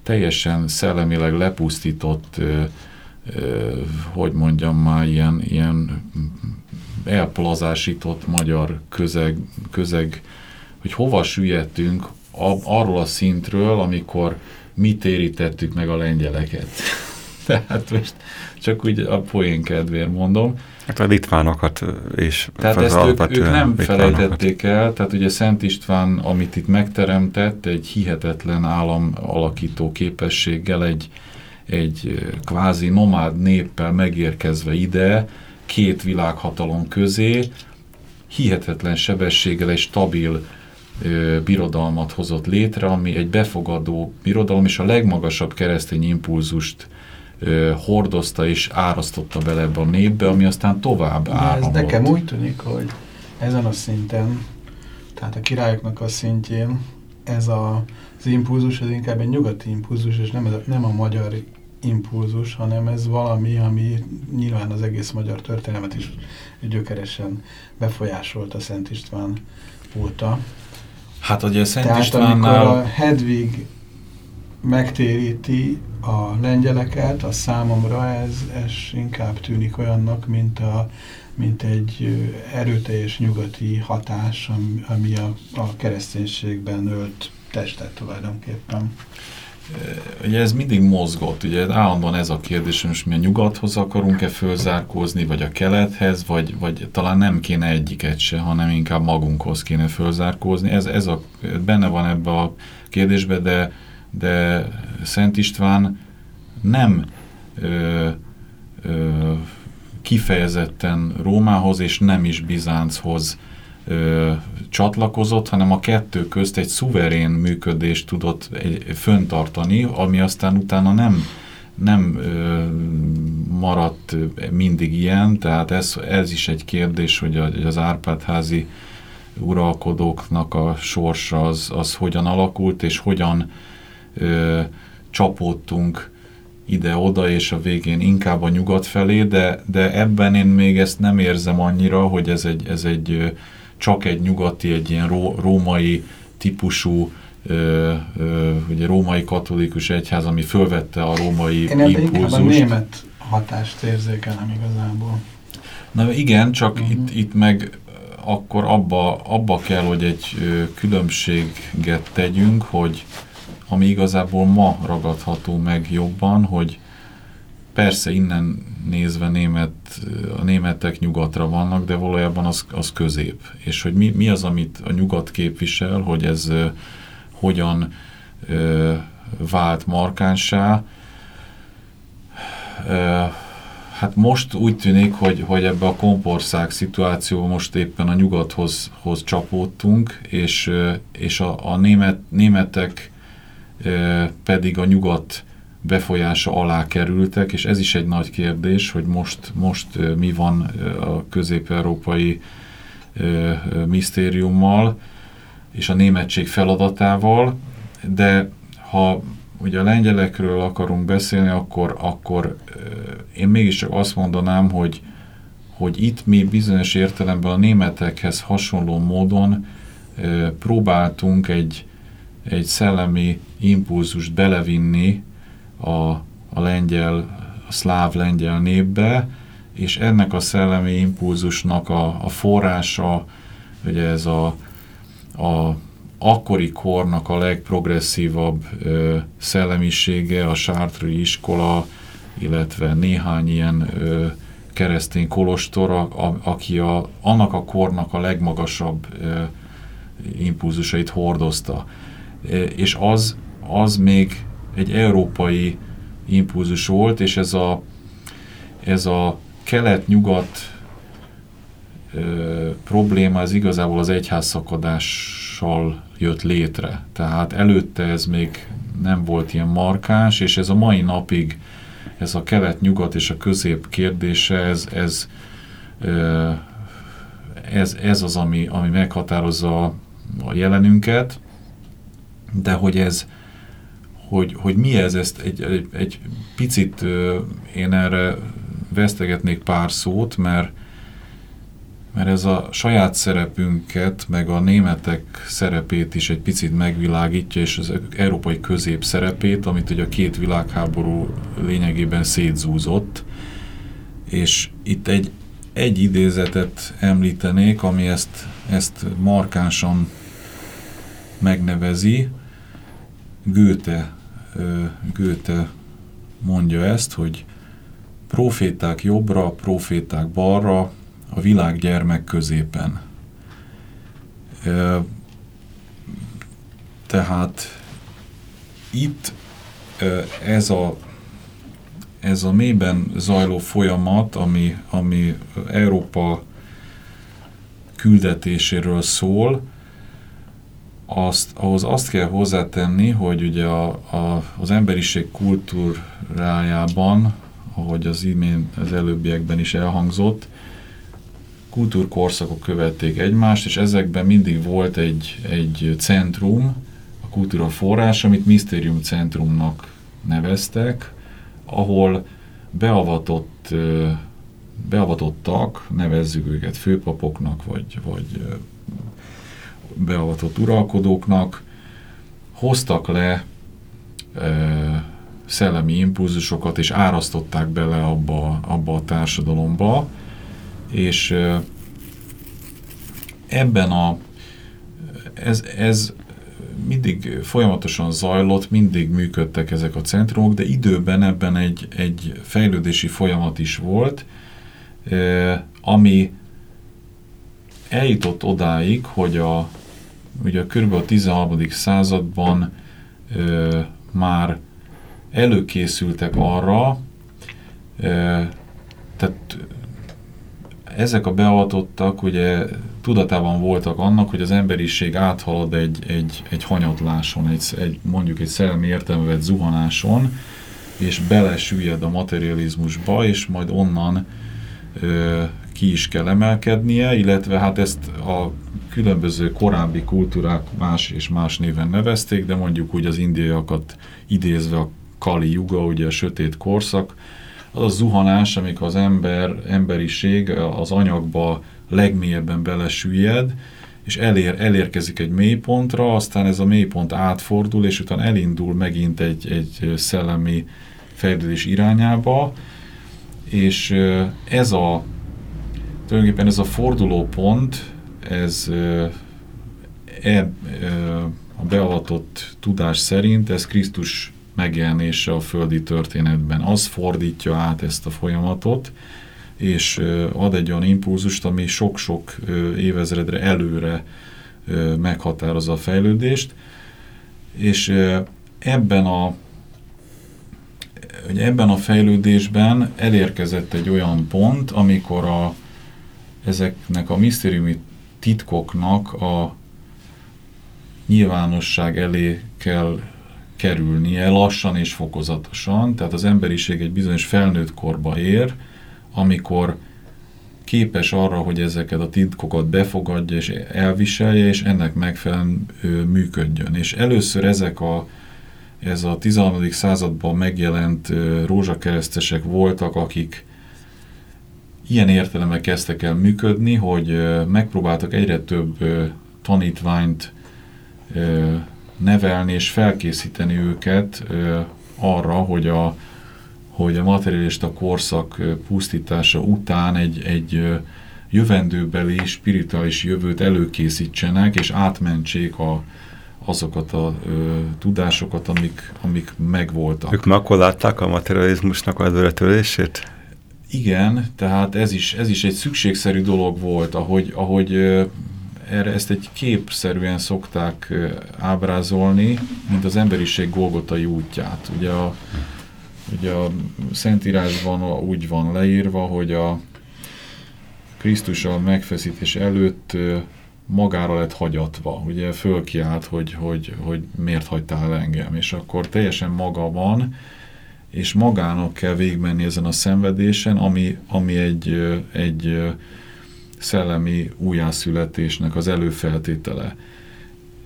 teljesen szellemileg lepusztított, ö, ö, hogy mondjam már, ilyen, ilyen elplazásított magyar közeg, közeg, hogy hova süllyedtünk arról a szintről, amikor mi térítettük meg a lengyeleket. Tehát most csak úgy a poén kedvéért mondom. Hát a litvánokat is. Tehát ezt ők, ők nem felejtették el, tehát ugye Szent István, amit itt megteremtett, egy hihetetlen állam alakító képességgel, egy, egy kvázi nomád néppel megérkezve ide, két világhatalom közé, hihetetlen sebességgel egy stabil ö, birodalmat hozott létre, ami egy befogadó birodalom, és a legmagasabb keresztény impulzust ö, hordozta és árasztotta bele ebbe a népbe, ami aztán tovább áramlott. Ez nekem úgy tűnik, hogy ezen a szinten, tehát a királyoknak a szintjén ez a, az impulzus, ez inkább egy nyugati impulzus, és nem, ez, nem a magyar impulzus, hanem ez valami, ami nyilván az egész magyar történelmet is gyökeresen befolyásolt a Szent István óta. Hát ugye a Szent Tehát Istvánnál... amikor a Hedvig megtéríti a lengyeleket, a számomra ez, ez inkább tűnik olyannak, mint, a, mint egy erőteljes nyugati hatás, ami a, a kereszténységben ölt testet tulajdonképpen. ugye ez mindig mozgott, ugye állandóan ez a kérdés, hogy most mi a nyugathoz akarunk-e fölzárkózni, vagy a kelethez, vagy, vagy talán nem kéne egyiket se, hanem inkább magunkhoz kéne fölzárkózni. Ez, ez a, benne van ebbe a kérdésbe, de, de Szent István nem ö, ö, kifejezetten Rómához és nem is Bizánchoz ö, csatlakozott, hanem a kettő közt egy szuverén működést tudott egy, föntartani, ami aztán utána nem, nem ö, maradt mindig ilyen, tehát ez, ez is egy kérdés, hogy, az Árpádházi uralkodóknak a sorsa az, az hogyan alakult, és hogyan ö, csapódtunk ide-oda, és a végén inkább a nyugat felé, de, de ebben én még ezt nem érzem annyira, hogy ez egy, ez egy csak egy nyugati, egy ilyen ró, római típusú ö, ö, ugye római katolikus egyház, ami fölvette a római Én impulzust. Én a német hatást érzékelem igazából. Na igen, csak uh-huh. itt, itt meg akkor abba, abba kell, hogy egy különbséget tegyünk, hogy ami igazából ma ragadható meg jobban, hogy persze innen nézve német, a németek nyugatra vannak, de valójában az, az közép. És hogy mi, mi az, amit a nyugat képvisel, hogy ez hogyan uh, vált markánsá. Uh, hát most úgy tűnik, hogy, hogy ebbe a kompország szituáció most éppen a nyugathoz hoz csapódtunk, és, és a, a német, németek pedig a nyugat befolyása alá kerültek, és ez is egy nagy kérdés, hogy most, most mi van a közép-európai misztériummal és a németség feladatával, de ha ugye a lengyelekről akarunk beszélni, akkor, akkor én mégiscsak azt mondanám, hogy, hogy itt mi bizonyos értelemben a németekhez hasonló módon próbáltunk egy, egy szellemi impulzust belevinni a, a lengyel, a szláv lengyel népbe, és ennek a szellemi impulzusnak a, a forrása, ugye ez a, a akkori kornak a legprogresszívabb ö, szellemisége, a Sártri iskola, illetve néhány ilyen ö, keresztény kolostor, a, a, aki a, annak a kornak a legmagasabb ö, impulzusait hordozta. És az, az még egy európai impulzus volt, és ez a, ez a kelet-nyugat probléma, ez igazából az egyház szakadással jött létre. Tehát előtte ez még nem volt ilyen markáns, és ez a mai napig, ez a kelet-nyugat és a közép kérdése, ez, ez, ez, ez az, ami, ami meghatározza a jelenünket, de hogy ez, hogy, hogy mi ez, ezt egy, egy, egy picit én erre vesztegetnék pár szót, mert, mert ez a saját szerepünket, meg a németek szerepét is egy picit megvilágítja, és az európai közép szerepét, amit ugye a két világháború lényegében szétzúzott, és itt egy, egy idézetet említenék, ami ezt, ezt markánsan megnevezi, Goethe, Goethe mondja ezt, hogy proféták jobbra, proféták balra, a világ gyermek középen. Tehát itt ez a, ez a mélyben zajló folyamat, ami, ami Európa küldetéséről szól, azt, ahhoz azt kell hozzátenni, hogy ugye a, a, az emberiség kultúrájában, ahogy az imént az előbbiekben is elhangzott, kultúrkorszakok követték egymást, és ezekben mindig volt egy, egy centrum, a kultúra forrás, amit misztérium centrumnak neveztek, ahol beavatott, beavatottak, nevezzük őket főpapoknak, vagy, vagy beavatott uralkodóknak hoztak le e, szellemi impulzusokat, és árasztották bele abba, abba a társadalomba, és e, ebben a ez, ez mindig folyamatosan zajlott, mindig működtek ezek a centrumok, de időben ebben egy, egy fejlődési folyamat is volt, ami eljutott odáig, hogy a, ugye kb. a 13. században ö, már előkészültek arra, ö, tehát ezek a beavatottak ugye tudatában voltak annak, hogy az emberiség áthalad egy, egy, egy hanyatláson, egy, egy, mondjuk egy szellemi értelmevet zuhanáson, és belesüllyed a materializmusba, és majd onnan ö, ki is kell emelkednie, illetve hát ezt a különböző korábbi kultúrák más és más néven nevezték, de mondjuk úgy az indiaiakat idézve a Kali Yuga, ugye a sötét korszak, az a zuhanás, amikor az ember, emberiség az anyagba legmélyebben belesüllyed, és elér, elérkezik egy mélypontra, aztán ez a mélypont átfordul, és utána elindul megint egy, egy szellemi fejlődés irányába, és ez a tulajdonképpen ez a fordulópont, ez e, a beavatott tudás szerint, ez Krisztus megjelenése a földi történetben. Az fordítja át ezt a folyamatot, és ad egy olyan impulzust, ami sok-sok évezredre előre meghatározza a fejlődést, és ebben a hogy ebben a fejlődésben elérkezett egy olyan pont, amikor a, ezeknek a misztériumi titkoknak a nyilvánosság elé kell kerülnie lassan és fokozatosan, tehát az emberiség egy bizonyos felnőtt korba ér, amikor képes arra, hogy ezeket a titkokat befogadja és elviselje, és ennek megfelelően működjön. És először ezek a, ez a 13. században megjelent rózsakeresztesek voltak, akik ilyen értelemben kezdtek el működni, hogy megpróbáltak egyre több tanítványt nevelni és felkészíteni őket arra, hogy a, hogy a materialista korszak pusztítása után egy, egy jövendőbeli, spirituális jövőt előkészítsenek, és átmentsék a, azokat a ö, tudásokat, amik, amik megvoltak. Ők már akkor látták a materializmusnak az előretörését? Igen, tehát ez is, ez is egy szükségszerű dolog volt, ahogy, ahogy erre ezt egy képszerűen szokták ábrázolni, mint az emberiség Golgotai útját. Ugye a, ugye a Szentírásban úgy van leírva, hogy a Krisztus a megfeszítés előtt magára lett hagyatva, ugye fölkiált, hogy, hogy, hogy miért hagytál engem, és akkor teljesen maga van, és magának kell végigmenni ezen a szenvedésen, ami, ami egy, egy szellemi újjászületésnek az előfeltétele.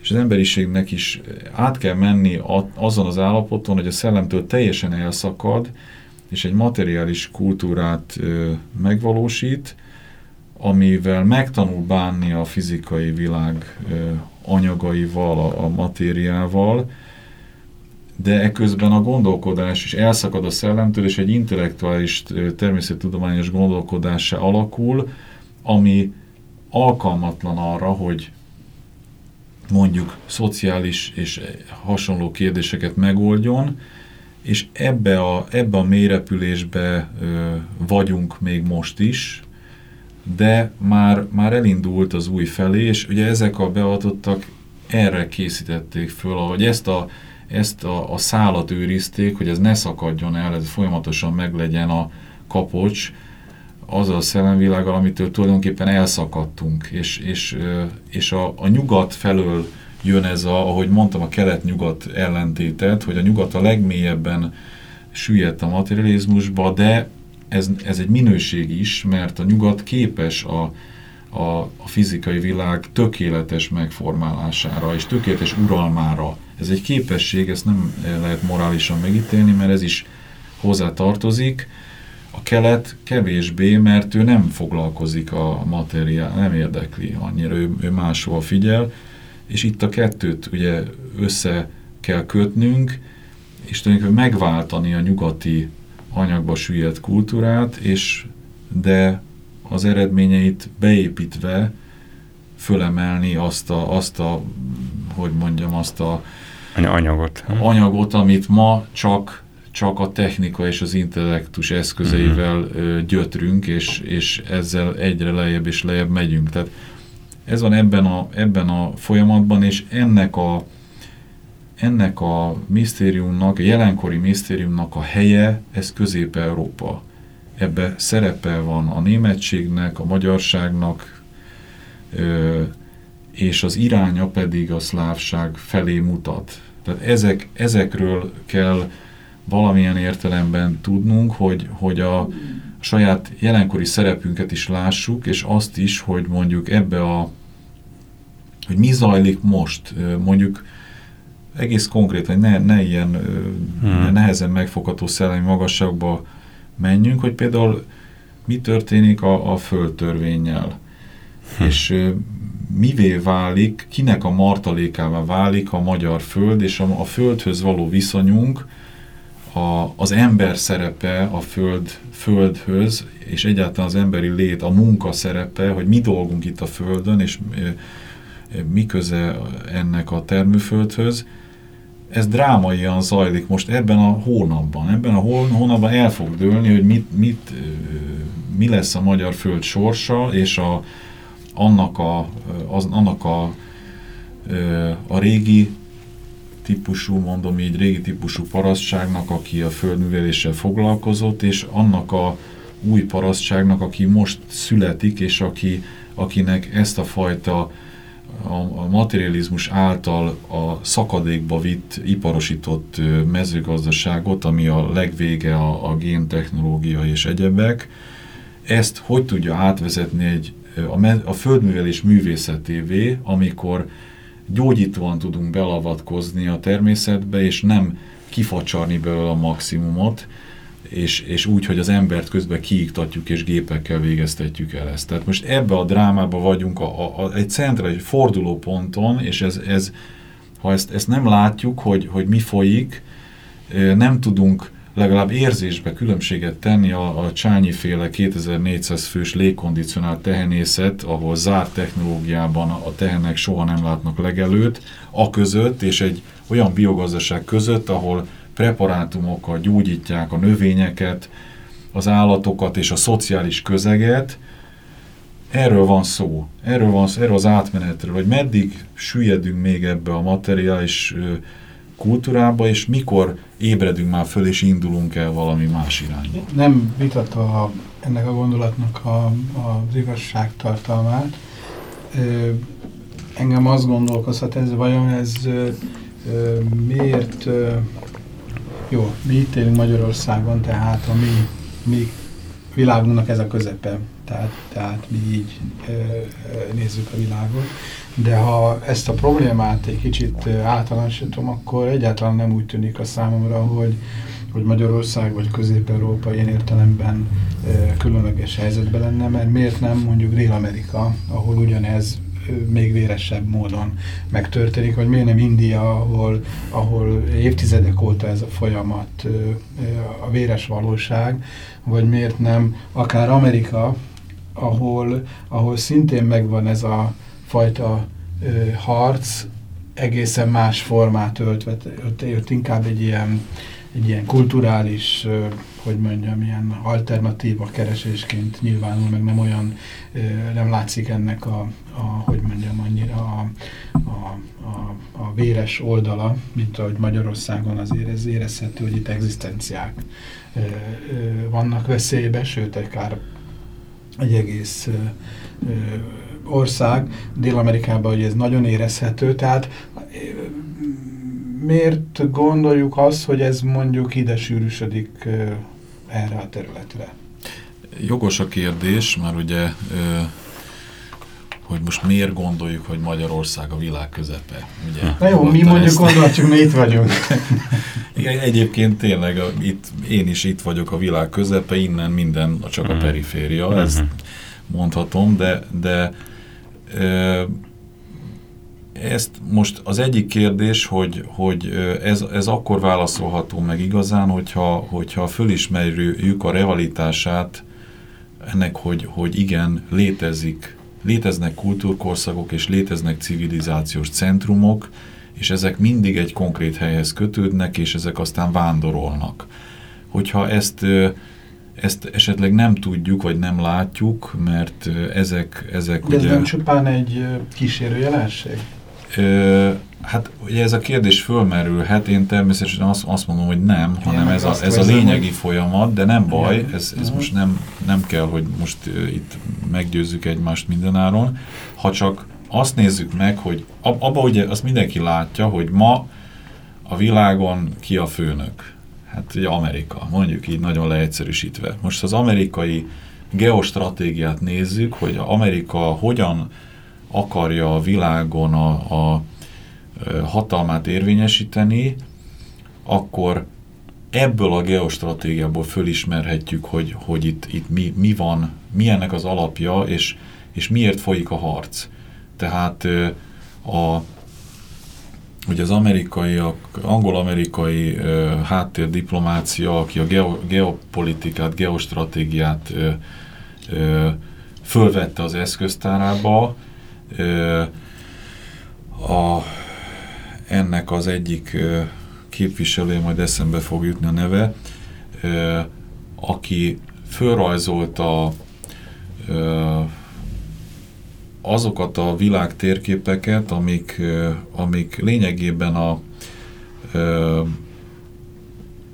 És az emberiségnek is át kell menni azon az állapoton, hogy a szellemtől teljesen elszakad, és egy materiális kultúrát megvalósít, amivel megtanul bánni a fizikai világ anyagaival, a, a matériával, de eközben a gondolkodás is elszakad a szellemtől, és egy intellektuális, természettudományos gondolkodása alakul, ami alkalmatlan arra, hogy mondjuk szociális és hasonló kérdéseket megoldjon, és ebbe a, ebbe a mélyrepülésbe ö, vagyunk még most is, de már, már elindult az új felé, és ugye ezek a beadottak erre készítették föl, ahogy ezt a ezt a, a szálat őrizték, hogy ez ne szakadjon el, ez folyamatosan meglegyen a kapocs, az a szellemvilággal, amitől tulajdonképpen elszakadtunk, és, és, és a, a nyugat felől jön ez a, ahogy mondtam, a kelet-nyugat ellentétet, hogy a nyugat a legmélyebben süllyedt a materializmusba, de ez, ez egy minőség is, mert a nyugat képes a, a, a fizikai világ tökéletes megformálására és tökéletes uralmára. Ez egy képesség, ezt nem lehet morálisan megítélni, mert ez is hozzá tartozik. A kelet kevésbé, mert ő nem foglalkozik a materiál, nem érdekli annyira, ő, ő máshol figyel, és itt a kettőt ugye össze kell kötnünk, és tulajdonképpen megváltani a nyugati anyagba süllyedt kultúrát, és de az eredményeit beépítve fölemelni azt a, azt a hogy mondjam, azt a anyagot, anyagot amit ma csak csak a technika és az intellektus eszközeivel uh-huh. gyötrünk, és, és ezzel egyre lejjebb és lejjebb megyünk. Tehát ez van ebben a, ebben a folyamatban, és ennek a, ennek a misztériumnak, a jelenkori misztériumnak a helye, ez Közép-Európa. Ebbe szerepe van a németségnek, a magyarságnak, és az iránya pedig a szlávság felé mutat. Tehát ezek, ezekről kell valamilyen értelemben tudnunk, hogy, hogy a saját jelenkori szerepünket is lássuk, és azt is, hogy mondjuk ebbe a, hogy mi zajlik most, mondjuk egész konkrétan, ne, ne ilyen hmm. nehezen megfogható szellemi magasságba menjünk, hogy például mi történik a, a földtörvényel, hmm. és mivé válik, kinek a martalékává válik a magyar föld, és a, a földhöz való viszonyunk, a, az ember szerepe a föld, földhöz, és egyáltalán az emberi lét, a munka szerepe, hogy mi dolgunk itt a földön, és mi köze ennek a termőföldhöz, ez drámaian zajlik most ebben a hónapban. Ebben a hónapban el fog dőlni, hogy mit, mit, mi lesz a magyar föld sorsa, és a, annak a, az, annak a, a régi típusú, mondom így, régi típusú parasztságnak, aki a földműveléssel foglalkozott, és annak a új parasztságnak, aki most születik, és aki, akinek ezt a fajta a, materializmus által a szakadékba vitt, iparosított mezőgazdaságot, ami a legvége a, a géntechnológia és egyebek, ezt hogy tudja átvezetni egy, a, a földművelés művészetévé, amikor gyógyítóan tudunk belavatkozni a természetbe, és nem kifacsarni belőle a maximumot, és, és úgy, hogy az embert közben kiiktatjuk, és gépekkel végeztetjük el ezt. Tehát most ebbe a drámába vagyunk a, a, a, egy centra, egy fordulóponton, és ez, ez, ha ezt, ezt nem látjuk, hogy, hogy mi folyik, nem tudunk legalább érzésbe különbséget tenni a, a Csányi féle 2400 fős légkondicionált tehenészet, ahol zárt technológiában a tehenek soha nem látnak legelőt, a között és egy olyan biogazdaság között, ahol preparátumokkal gyógyítják a növényeket, az állatokat és a szociális közeget, erről van szó, erről van szó, erről az átmenetről, hogy meddig süllyedünk még ebbe a materiális kultúrába, és mikor ébredünk már föl, és indulunk el valami más irányba. Nem vitatva ennek a gondolatnak a, az igazságtartalmát. Ö, engem azt gondolkozhat, ez vajon ez ö, miért, ö, jó, mi itt élünk Magyarországon, tehát a mi, mi világunknak ez a közepe, tehát, tehát mi így ö, ö, nézzük a világot. De ha ezt a problémát egy kicsit általánosítom, akkor egyáltalán nem úgy tűnik a számomra, hogy, hogy Magyarország vagy Közép-Európa ilyen értelemben e, különleges helyzetben lenne, mert miért nem mondjuk Dél-Amerika, ahol ugyanez még véresebb módon megtörténik, vagy miért nem India, ahol, ahol évtizedek óta ez a folyamat a véres valóság, vagy miért nem akár Amerika, ahol, ahol szintén megvan ez a fajta harc egészen más formát öltve, ott, ott inkább egy ilyen, egy ilyen kulturális, hogy mondjam, ilyen alternatíva keresésként nyilvánul, meg nem olyan, nem látszik ennek a, a hogy mondjam, annyira a, a, a, a véres oldala, mint ahogy Magyarországon azért ez érezhető, hogy itt egzisztenciák vannak veszélybe, sőt, akár egy egész ország, Dél-Amerikában hogy ez nagyon érezhető, tehát miért gondoljuk azt, hogy ez mondjuk ide sűrűsödik erre a területre? Jogos a kérdés, mert ugye hogy most miért gondoljuk, hogy Magyarország a világ közepe. Ugye? Na jó, mi mondjuk ezt... gondolhatjuk, mi itt vagyunk. Igen, egyébként tényleg a, itt, én is itt vagyok a világ közepe, innen minden csak a mhm. periféria, ezt mhm. mondhatom, de, de ezt most az egyik kérdés, hogy, hogy ez, ez akkor válaszolható meg igazán, hogyha, hogyha fölismerjük a realitását ennek, hogy, hogy igen, létezik léteznek kultúrkorszakok és léteznek civilizációs centrumok, és ezek mindig egy konkrét helyhez kötődnek, és ezek aztán vándorolnak. Hogyha ezt, ezt esetleg nem tudjuk, vagy nem látjuk, mert ezek... ezek De ez ugye, nem csupán egy kísérő jelenség? Hát ugye ez a kérdés fölmerülhet, én természetesen azt, azt mondom, hogy nem, hanem ez a, ez a lényegi hogy... folyamat, de nem baj, ez, ez most nem, nem kell, hogy most uh, itt meggyőzzük egymást mindenáron, ha csak azt nézzük meg, hogy ab, abba ugye azt mindenki látja, hogy ma a világon ki a főnök. Hát ugye Amerika, mondjuk így nagyon leegyszerűsítve. Most az amerikai geostratégiát nézzük, hogy Amerika hogyan akarja a világon a, a hatalmát érvényesíteni, akkor ebből a geostratégiából fölismerhetjük, hogy, hogy itt, itt mi, mi van, mi ennek az alapja, és, és miért folyik a harc. Tehát a, ugye az amerikai, angol-amerikai háttérdiplomácia, aki a geo, geopolitikát, geostratégiát ö, fölvette az eszköztárába, a ennek az egyik képviselő, majd eszembe fog jutni a neve, aki fölrajzolta azokat a világ térképeket, amik, amik lényegében a,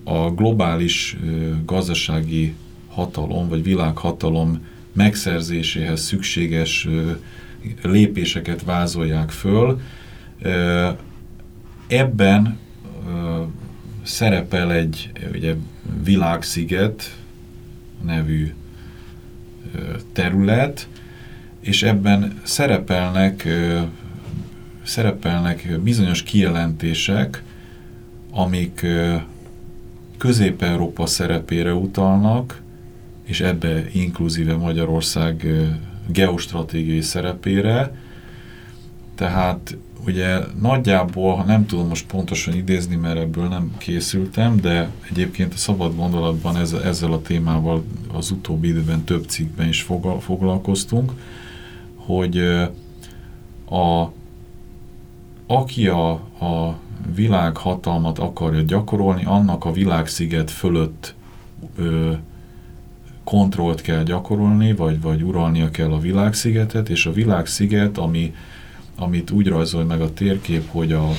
a globális gazdasági hatalom, vagy világhatalom megszerzéséhez szükséges lépéseket vázolják föl, Ebben szerepel egy ugye, világsziget nevű terület, és ebben szerepelnek, szerepelnek bizonyos kijelentések, amik Közép-Európa szerepére utalnak, és ebbe inkluzíve Magyarország geostratégiai szerepére. Tehát ugye nagyjából, ha nem tudom most pontosan idézni, mert ebből nem készültem, de egyébként a szabad gondolatban ezzel, ezzel a témával az utóbbi időben több cikkben is foglalkoztunk, hogy a, aki a, a világhatalmat akarja gyakorolni, annak a világsziget fölött ö, kontrollt kell gyakorolni, vagy, vagy uralnia kell a világszigetet, és a világsziget, ami amit úgy rajzol meg a térkép, hogy a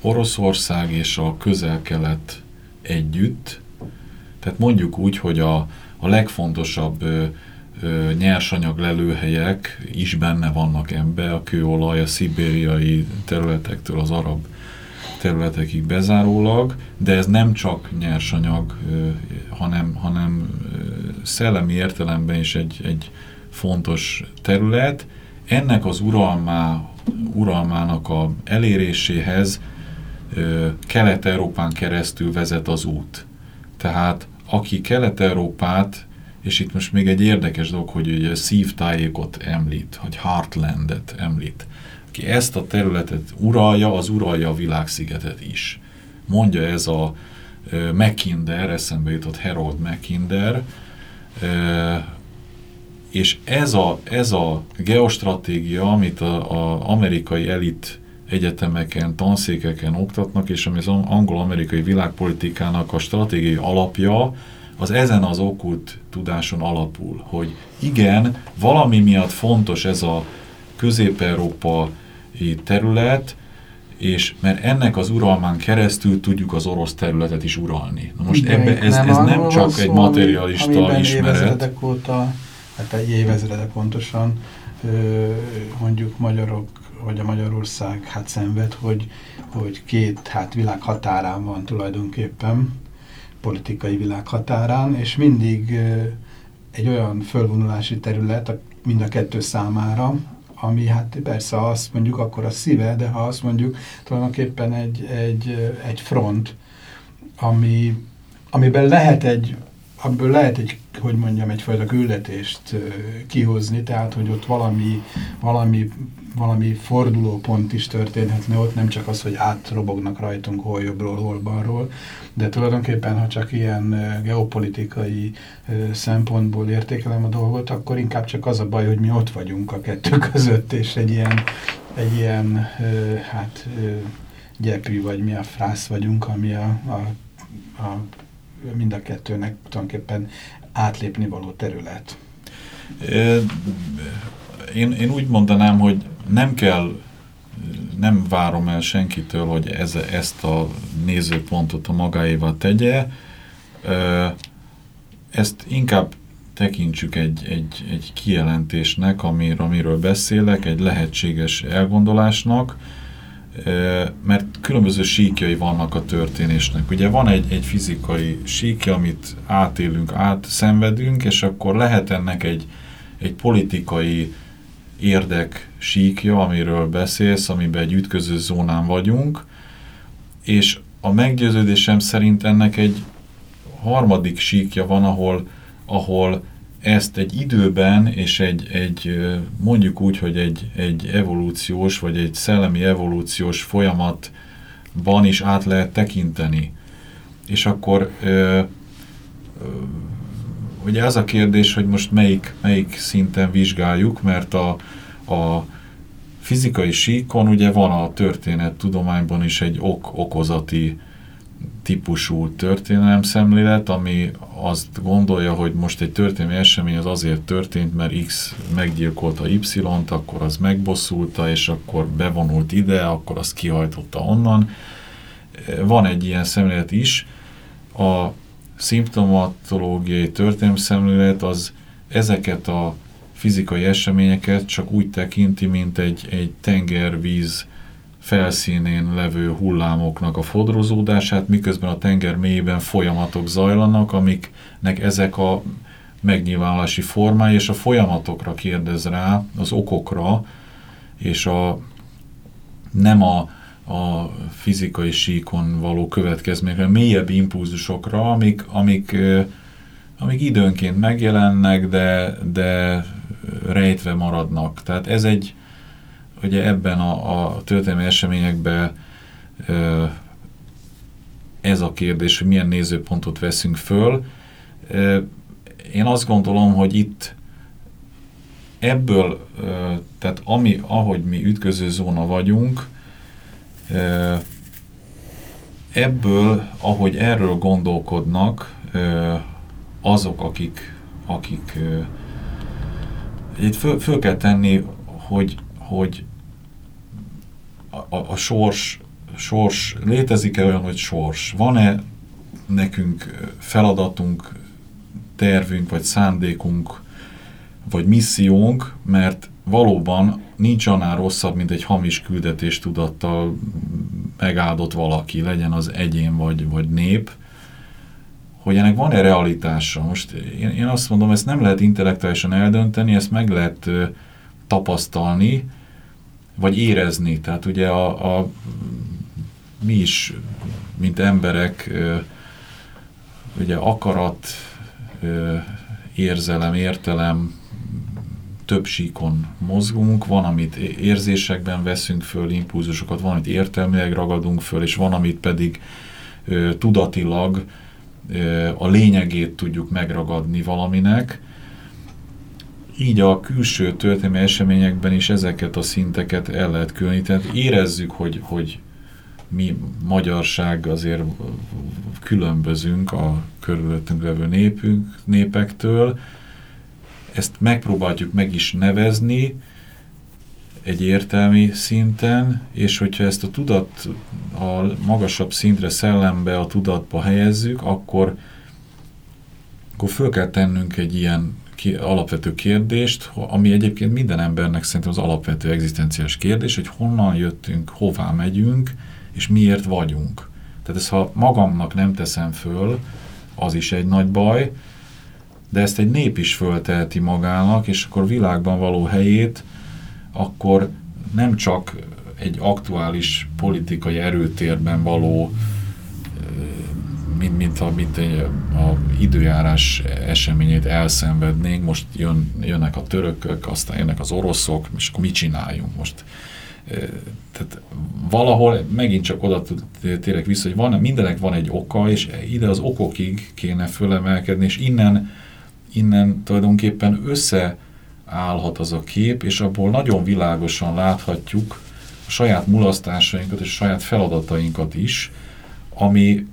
Oroszország és a közel-kelet együtt, tehát mondjuk úgy, hogy a, a legfontosabb ö, ö, nyersanyag lelőhelyek is benne vannak ebbe, a kőolaj, a szibériai területektől az arab területekig bezárólag, de ez nem csak nyersanyag, hanem, hanem szellemi értelemben is egy, egy fontos terület, ennek az uralmá, uralmának a eléréséhez Kelet-Európán keresztül vezet az út. Tehát aki Kelet-Európát, és itt most még egy érdekes dolog, hogy ugye szívtájékot említ, vagy Heartlandet említ. Aki ezt a területet uralja, az uralja a világszigetet is. Mondja ez a uh, Mackinder, eszembe jutott Harold Mackinder, és ez a, ez a geostratégia, amit az amerikai elit egyetemeken, tanszékeken oktatnak, és ami az angol-amerikai világpolitikának a stratégiai alapja, az ezen az okult tudáson alapul, hogy igen, valami miatt fontos ez a közép-európai terület, és mert ennek az uralmán keresztül tudjuk az orosz területet is uralni. Na most ebbe ez nem, ez nem csak egy materialista ismeret. óta hát egy évezrede pontosan mondjuk magyarok, vagy a Magyarország hát szenved, hogy, hogy két hát világ határán van tulajdonképpen, politikai világ határán, és mindig egy olyan fölvonulási terület mind a kettő számára, ami hát persze azt mondjuk akkor a szíve, de ha azt mondjuk tulajdonképpen egy, egy, egy front, ami, amiben lehet egy abból lehet egy, hogy mondjam, egyfajta küldetést kihozni, tehát, hogy ott valami, valami valami fordulópont is történhetne ott, nem csak az, hogy átrobognak rajtunk hol jobbról, hol balról, de tulajdonképpen, ha csak ilyen geopolitikai szempontból értékelem a dolgot, akkor inkább csak az a baj, hogy mi ott vagyunk a kettő között, és egy ilyen, egy ilyen hát gyepű, vagy mi a frász vagyunk, ami a, a, a mind a kettőnek tulajdonképpen átlépni való terület. Én, én úgy mondanám, hogy nem kell, nem várom el senkitől, hogy ez, ezt a nézőpontot a magáéval tegye. Ezt inkább tekintsük egy, egy, egy kijelentésnek, amir, amiről beszélek, egy lehetséges elgondolásnak, mert különböző síkjai vannak a történésnek. Ugye van egy, egy fizikai síkja, amit átélünk, átszenvedünk, és akkor lehet ennek egy, egy politikai érdek síkja, amiről beszélsz, amiben egy ütköző zónán vagyunk, és a meggyőződésem szerint ennek egy harmadik síkja van, ahol, ahol ezt egy időben és egy, egy mondjuk úgy, hogy egy, egy evolúciós vagy egy szellemi evolúciós folyamatban is át lehet tekinteni. És akkor ö, ö, ugye az a kérdés, hogy most melyik, melyik szinten vizsgáljuk, mert a, a fizikai síkon ugye van a történet tudományban is egy ok-okozati típusú történelemszemlélet, ami azt gondolja, hogy most egy történelmi esemény az azért történt, mert X meggyilkolta Y-t, akkor az megbosszulta, és akkor bevonult ide, akkor azt kihajtotta onnan. Van egy ilyen szemlélet is. A szimptomatológiai történelemszemlélet az ezeket a fizikai eseményeket csak úgy tekinti, mint egy, egy tengervíz felszínén levő hullámoknak a fodrozódását, miközben a tenger mélyében folyamatok zajlanak, amiknek ezek a megnyilvánulási formái, és a folyamatokra kérdez rá, az okokra, és a nem a, a fizikai síkon való következményekre, mélyebb impulzusokra, amik, amik, amik időnként megjelennek, de, de rejtve maradnak. Tehát ez egy, ugye ebben a, a történelmi eseményekben ez a kérdés, hogy milyen nézőpontot veszünk föl. Én azt gondolom, hogy itt ebből, tehát ami, ahogy mi ütköző zóna vagyunk, ebből, ahogy erről gondolkodnak azok, akik, akik itt föl, föl kell tenni, hogy, hogy a, a sors, sors, létezik-e olyan, hogy sors? Van-e nekünk feladatunk, tervünk, vagy szándékunk, vagy missziónk, mert valóban nincs annál rosszabb, mint egy hamis küldetés tudattal megáldott valaki, legyen az egyén vagy, vagy nép, hogy ennek van-e realitása. Most én, én azt mondom, ezt nem lehet intellektuálisan eldönteni, ezt meg lehet ö, tapasztalni, vagy érezni. Tehát ugye a, a mi is, mint emberek, ugye akarat, érzelem, értelem, több síkon mozgunk, van, amit érzésekben veszünk föl, impulzusokat, van, amit értelmileg ragadunk föl, és van, amit pedig ö, tudatilag ö, a lényegét tudjuk megragadni valaminek, így a külső történelmi eseményekben is ezeket a szinteket el lehet különíteni. Érezzük, hogy, hogy mi magyarság azért különbözünk a körülöttünk levő népünk, népektől. Ezt megpróbáljuk meg is nevezni egy értelmi szinten, és hogyha ezt a tudat a magasabb szintre, szellembe, a tudatba helyezzük, akkor, akkor föl kell tennünk egy ilyen ki, alapvető kérdést, ami egyébként minden embernek szerintem az alapvető egzisztenciális kérdés, hogy honnan jöttünk, hová megyünk, és miért vagyunk. Tehát ezt ha magamnak nem teszem föl, az is egy nagy baj, de ezt egy nép is fölteheti magának, és akkor világban való helyét, akkor nem csak egy aktuális politikai erőtérben való mint, mint, a, mint egy a időjárás eseményét elszenvednénk, most jön, jönnek a törökök, aztán jönnek az oroszok, és akkor mit csináljunk most? Tehát valahol megint csak oda térek vissza, hogy van, mindenek van egy oka, és ide az okokig kéne fölemelkedni, és innen, innen tulajdonképpen összeállhat az a kép, és abból nagyon világosan láthatjuk a saját mulasztásainkat és a saját feladatainkat is, ami,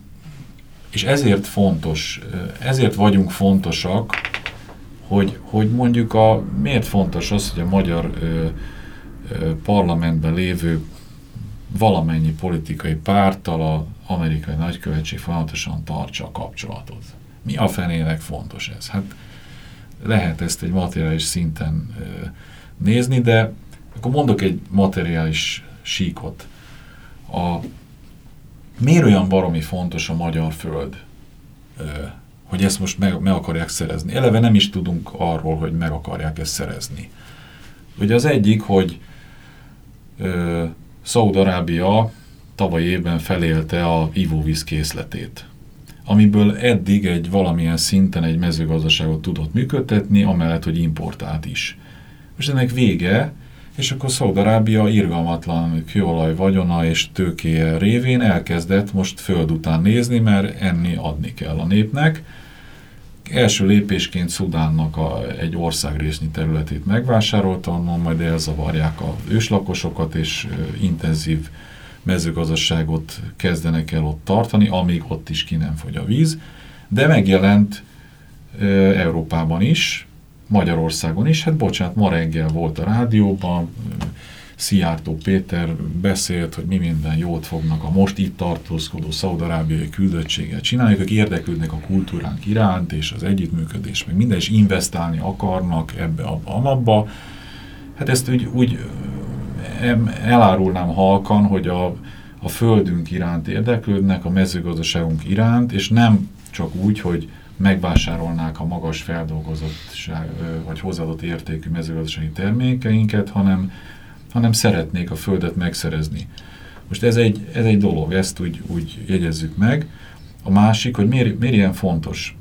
és ezért fontos, ezért vagyunk fontosak, hogy, hogy mondjuk a, miért fontos az, hogy a magyar ö, ö, parlamentben lévő valamennyi politikai párttal a amerikai nagykövetség folyamatosan tartsa a kapcsolatot. Mi a fenének fontos ez? Hát lehet ezt egy materiális szinten nézni, de akkor mondok egy materiális síkot. A miért olyan baromi fontos a magyar föld, hogy ezt most meg, meg akarják szerezni? Eleve nem is tudunk arról, hogy meg akarják ezt szerezni. Ugye az egyik, hogy Szaúd-Arábia tavaly évben felélte a ivóvíz készletét, amiből eddig egy valamilyen szinten egy mezőgazdaságot tudott működtetni, amellett, hogy importált is. Most ennek vége, és akkor Szaudarábia irgalmatlan kőolaj vagyona és tőkéje révén elkezdett most föld után nézni, mert enni adni kell a népnek. Első lépésként Szudánnak a, egy országrésznyi területét megvásárolta, onnan majd elzavarják a őslakosokat, és intenzív mezőgazdaságot kezdenek el ott tartani, amíg ott is ki nem fogy a víz. De megjelent e, Európában is, Magyarországon is. Hát bocsánat, ma reggel volt a rádióban, Szijjártó Péter beszélt, hogy mi minden jót fognak a most itt tartózkodó szaudarábiai küldöttséggel csinálni, ők érdeklődnek a kultúránk iránt, és az együttműködés, meg minden is investálni akarnak ebbe, abba, abba. Hát ezt úgy, úgy elárulnám halkan, hogy a, a földünk iránt érdeklődnek, a mezőgazdaságunk iránt, és nem csak úgy, hogy megvásárolnák a magas feldolgozott vagy hozzáadott értékű mezőgazdasági termékeinket, hanem, hanem szeretnék a földet megszerezni. Most ez egy, ez egy dolog, ezt úgy, úgy jegyezzük meg. A másik, hogy miért, miért ilyen fontos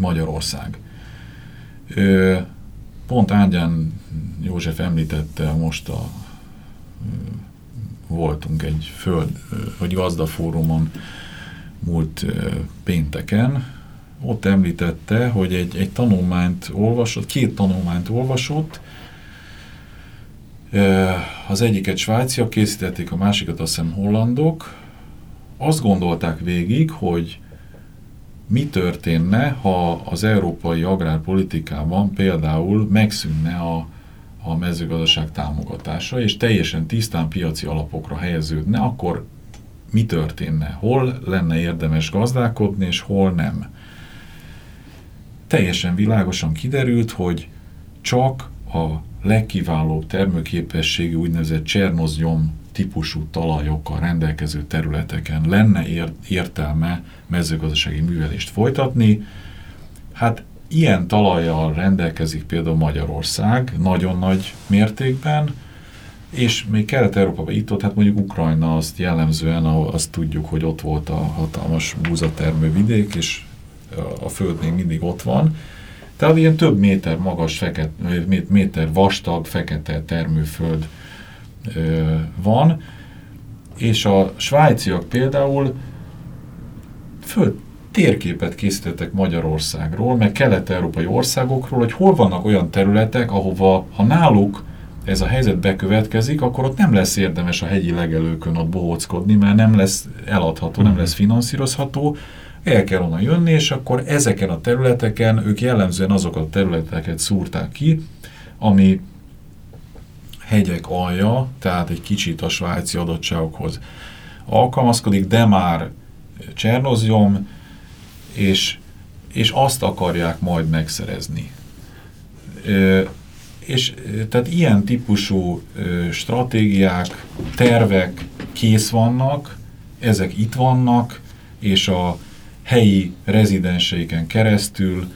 Magyarország. Ö, pont Ágyán József említette most a voltunk egy föld, vagy gazdafórumon múlt pénteken, ott említette, hogy egy, egy tanulmányt olvasott, két tanulmányt olvasott, az egyiket svájciak készítették, a másikat azt hiszem hollandok. Azt gondolták végig, hogy mi történne, ha az európai agrárpolitikában például megszűnne a, a mezőgazdaság támogatása, és teljesen tisztán piaci alapokra helyeződne, akkor mi történne? Hol lenne érdemes gazdálkodni, és hol nem? teljesen világosan kiderült, hogy csak a legkiválóbb termőképességű úgynevezett csernozgyom típusú talajokkal rendelkező területeken lenne értelme mezőgazdasági művelést folytatni. Hát ilyen talajjal rendelkezik például Magyarország nagyon nagy mértékben, és még Kelet-Európában itt ott, hát mondjuk Ukrajna azt jellemzően, azt tudjuk, hogy ott volt a hatalmas búzatermő vidék, és a föld még mindig ott van. Tehát ilyen több méter magas, feket, méter vastag, fekete termőföld ö, van, és a svájciak például föld térképet készítettek Magyarországról, meg kelet-európai országokról, hogy hol vannak olyan területek, ahova, ha náluk ez a helyzet bekövetkezik, akkor ott nem lesz érdemes a hegyi legelőkön ott bohóckodni, mert nem lesz eladható, nem mhm. lesz finanszírozható, el kell onnan jönni, és akkor ezeken a területeken ők jellemzően azokat a területeket szúrták ki, ami hegyek alja, tehát egy kicsit a svájci adottságokhoz alkalmazkodik, de már csernozjom, és, és azt akarják majd megszerezni. Ö, és tehát ilyen típusú ö, stratégiák, tervek kész vannak, ezek itt vannak, és a helyi rezidenseiken keresztül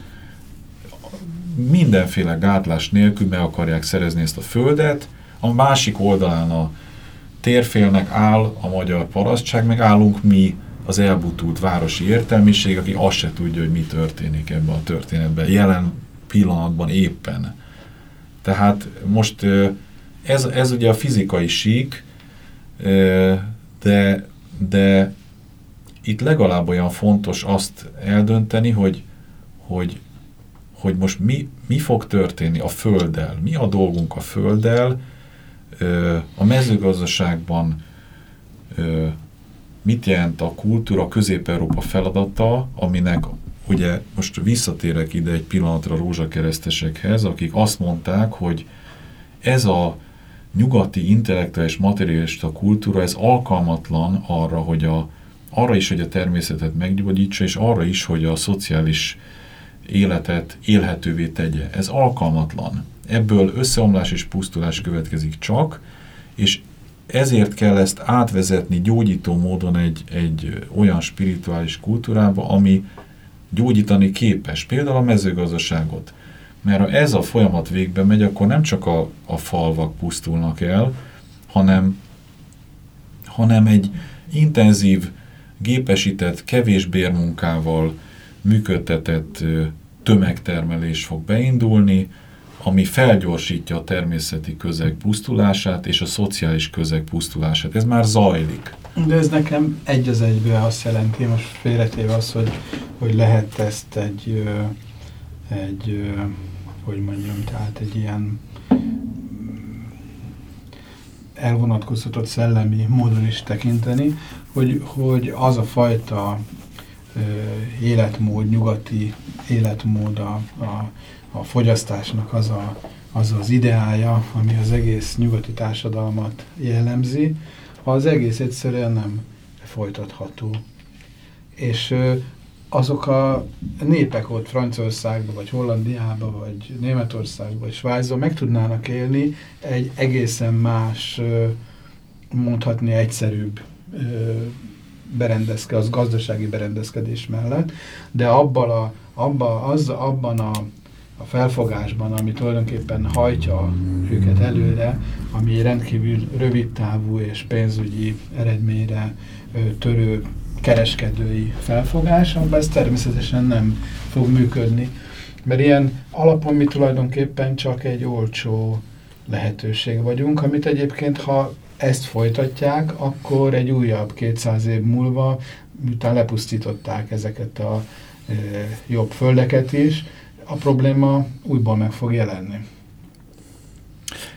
mindenféle gátlás nélkül meg akarják szerezni ezt a földet, a másik oldalán a térfélnek áll a magyar parasztság, meg állunk mi az elbutult városi értelmiség, aki azt se tudja, hogy mi történik ebben a történetben, jelen pillanatban éppen. Tehát most ez, ez ugye a fizikai sík, de, de itt legalább olyan fontos azt eldönteni, hogy, hogy, hogy most mi, mi fog történni a Földdel, mi a dolgunk a Földdel, a mezőgazdaságban mit jelent a kultúra Közép-Európa feladata, aminek ugye most visszatérek ide egy pillanatra rózsakeresztesekhez, akik azt mondták, hogy ez a nyugati intellektuális materialista kultúra, ez alkalmatlan arra, hogy a, arra is, hogy a természetet meggyógyítsa, és arra is, hogy a szociális életet élhetővé tegye. Ez alkalmatlan. Ebből összeomlás és pusztulás következik csak, és ezért kell ezt átvezetni gyógyító módon egy, egy olyan spirituális kultúrába, ami gyógyítani képes, például a mezőgazdaságot. Mert ha ez a folyamat végbe megy, akkor nem csak a, a falvak pusztulnak el, hanem, hanem egy intenzív, gépesített, kevés bérmunkával működtetett tömegtermelés fog beindulni, ami felgyorsítja a természeti közeg pusztulását és a szociális közeg pusztulását. Ez már zajlik. De ez nekem egy az egybe azt jelenti, most félretéve az, hogy, hogy lehet ezt egy, egy, hogy mondjam, tehát egy ilyen elvonatkoztatott szellemi módon is tekinteni, hogy, hogy az a fajta életmód, nyugati életmód a, a, a fogyasztásnak az, a, az az ideája, ami az egész nyugati társadalmat jellemzi, az egész egyszerűen nem folytatható. És azok a népek ott Franciaországban, vagy Hollandiában, vagy Németországban, vagy Svájcban meg tudnának élni egy egészen más, mondhatni egyszerűbb berendezke, az gazdasági berendezkedés mellett, de abban a, abba, az, abban a, a felfogásban, ami tulajdonképpen hajtja őket előre, ami rendkívül rövid távú és pénzügyi eredményre törő kereskedői felfogás, amiben ez természetesen nem fog működni. Mert ilyen alapon mi tulajdonképpen csak egy olcsó lehetőség vagyunk, amit egyébként, ha ezt folytatják, akkor egy újabb 200 év múlva, miután lepusztították ezeket a e, jobb földeket is, a probléma újból meg fog jelenni.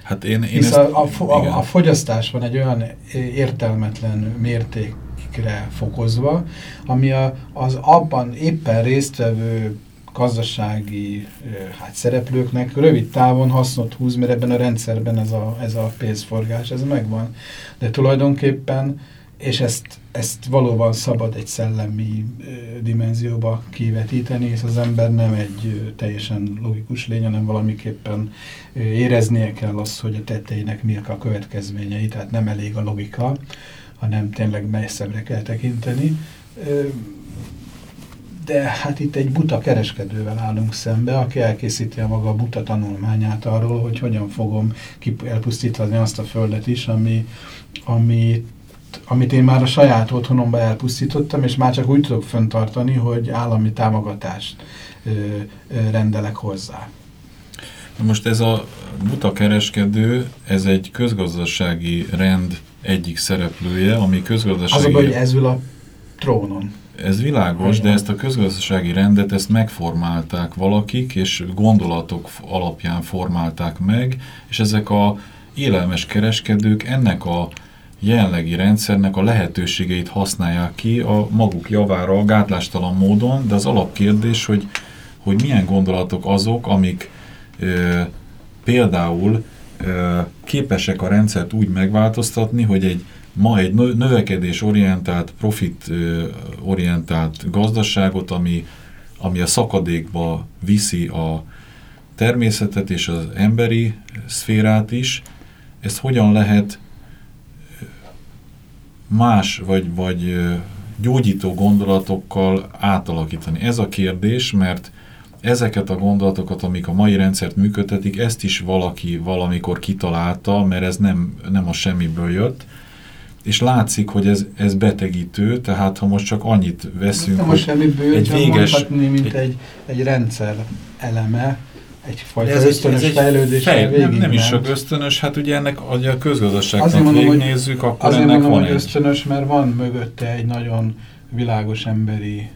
Hát én, én Hisz ezt, a, a, a, a fogyasztás van egy olyan értelmetlen mérték, értékre fokozva, ami a, az abban éppen résztvevő gazdasági hát, szereplőknek rövid távon hasznot húz, mert ebben a rendszerben ez a, ez a pénzforgás, ez megvan. De tulajdonképpen, és ezt, ezt valóban szabad egy szellemi dimenzióba kivetíteni, és az ember nem egy teljesen logikus lény, hanem valamiképpen éreznie kell azt, hogy a tetteinek miak a következményei, tehát nem elég a logika, hanem tényleg messzebbre kell tekinteni. De hát itt egy buta kereskedővel állunk szembe, aki elkészíti a maga buta tanulmányát arról, hogy hogyan fogom elpusztítani azt a földet is, ami, ami amit én már a saját otthonomba elpusztítottam, és már csak úgy tudok föntartani, hogy állami támogatást ö, ö, rendelek hozzá. Most ez a buta kereskedő, ez egy közgazdasági rend egyik szereplője, ami közgazdasági... Az a baj, hogy ez ül a trónon. Ez világos, de ezt a közgazdasági rendet ezt megformálták valakik, és gondolatok alapján formálták meg, és ezek a élelmes kereskedők ennek a jelenlegi rendszernek a lehetőségeit használják ki a maguk javára gátlástalan módon, de az alapkérdés, hogy, hogy milyen gondolatok azok, amik ö, például képesek a rendszert úgy megváltoztatni, hogy egy ma egy növekedés orientált, profit orientált gazdaságot, ami, ami a szakadékba viszi a természetet és az emberi szférát is, ezt hogyan lehet más vagy, vagy gyógyító gondolatokkal átalakítani. Ez a kérdés, mert ezeket a gondolatokat, amik a mai rendszert működtetik, ezt is valaki valamikor kitalálta, mert ez nem, nem a semmiből jött, és látszik, hogy ez, ez betegítő, tehát ha most csak annyit veszünk, nem most semmi bőr, egy véges... mondhatni, mint egy, egy, egy rendszer eleme, egyfajta ez ösztönös ez fejlődés. Fej, nem, nem is csak ösztönös, hát ugye ennek hogy a közgazdaságnak végignézzük, akkor azért ennek mondom, van hogy egy... ösztönös, mert van mögötte egy nagyon világos emberi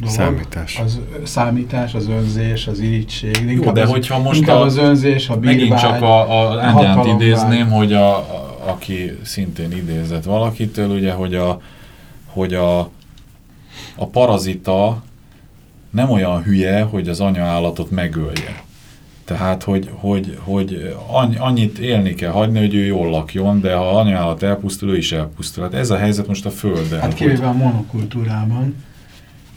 dolog. Számítás. Az számítás, az önzés, az irítség. Jó, de az, hogyha most a, az önzés, a bírvágy, Megint csak a, a Ányánt idézném, hogy a, a, aki szintén idézett valakitől, ugye, hogy a, hogy a, a parazita nem olyan hülye, hogy az anyaállatot megölje. Tehát, hogy, hogy, hogy annyit élni kell hagyni, hogy ő jól lakjon, de ha anyaállat elpusztul, ő is elpusztul. Hát ez a helyzet most a Földön. Hát kivéve a monokultúrában,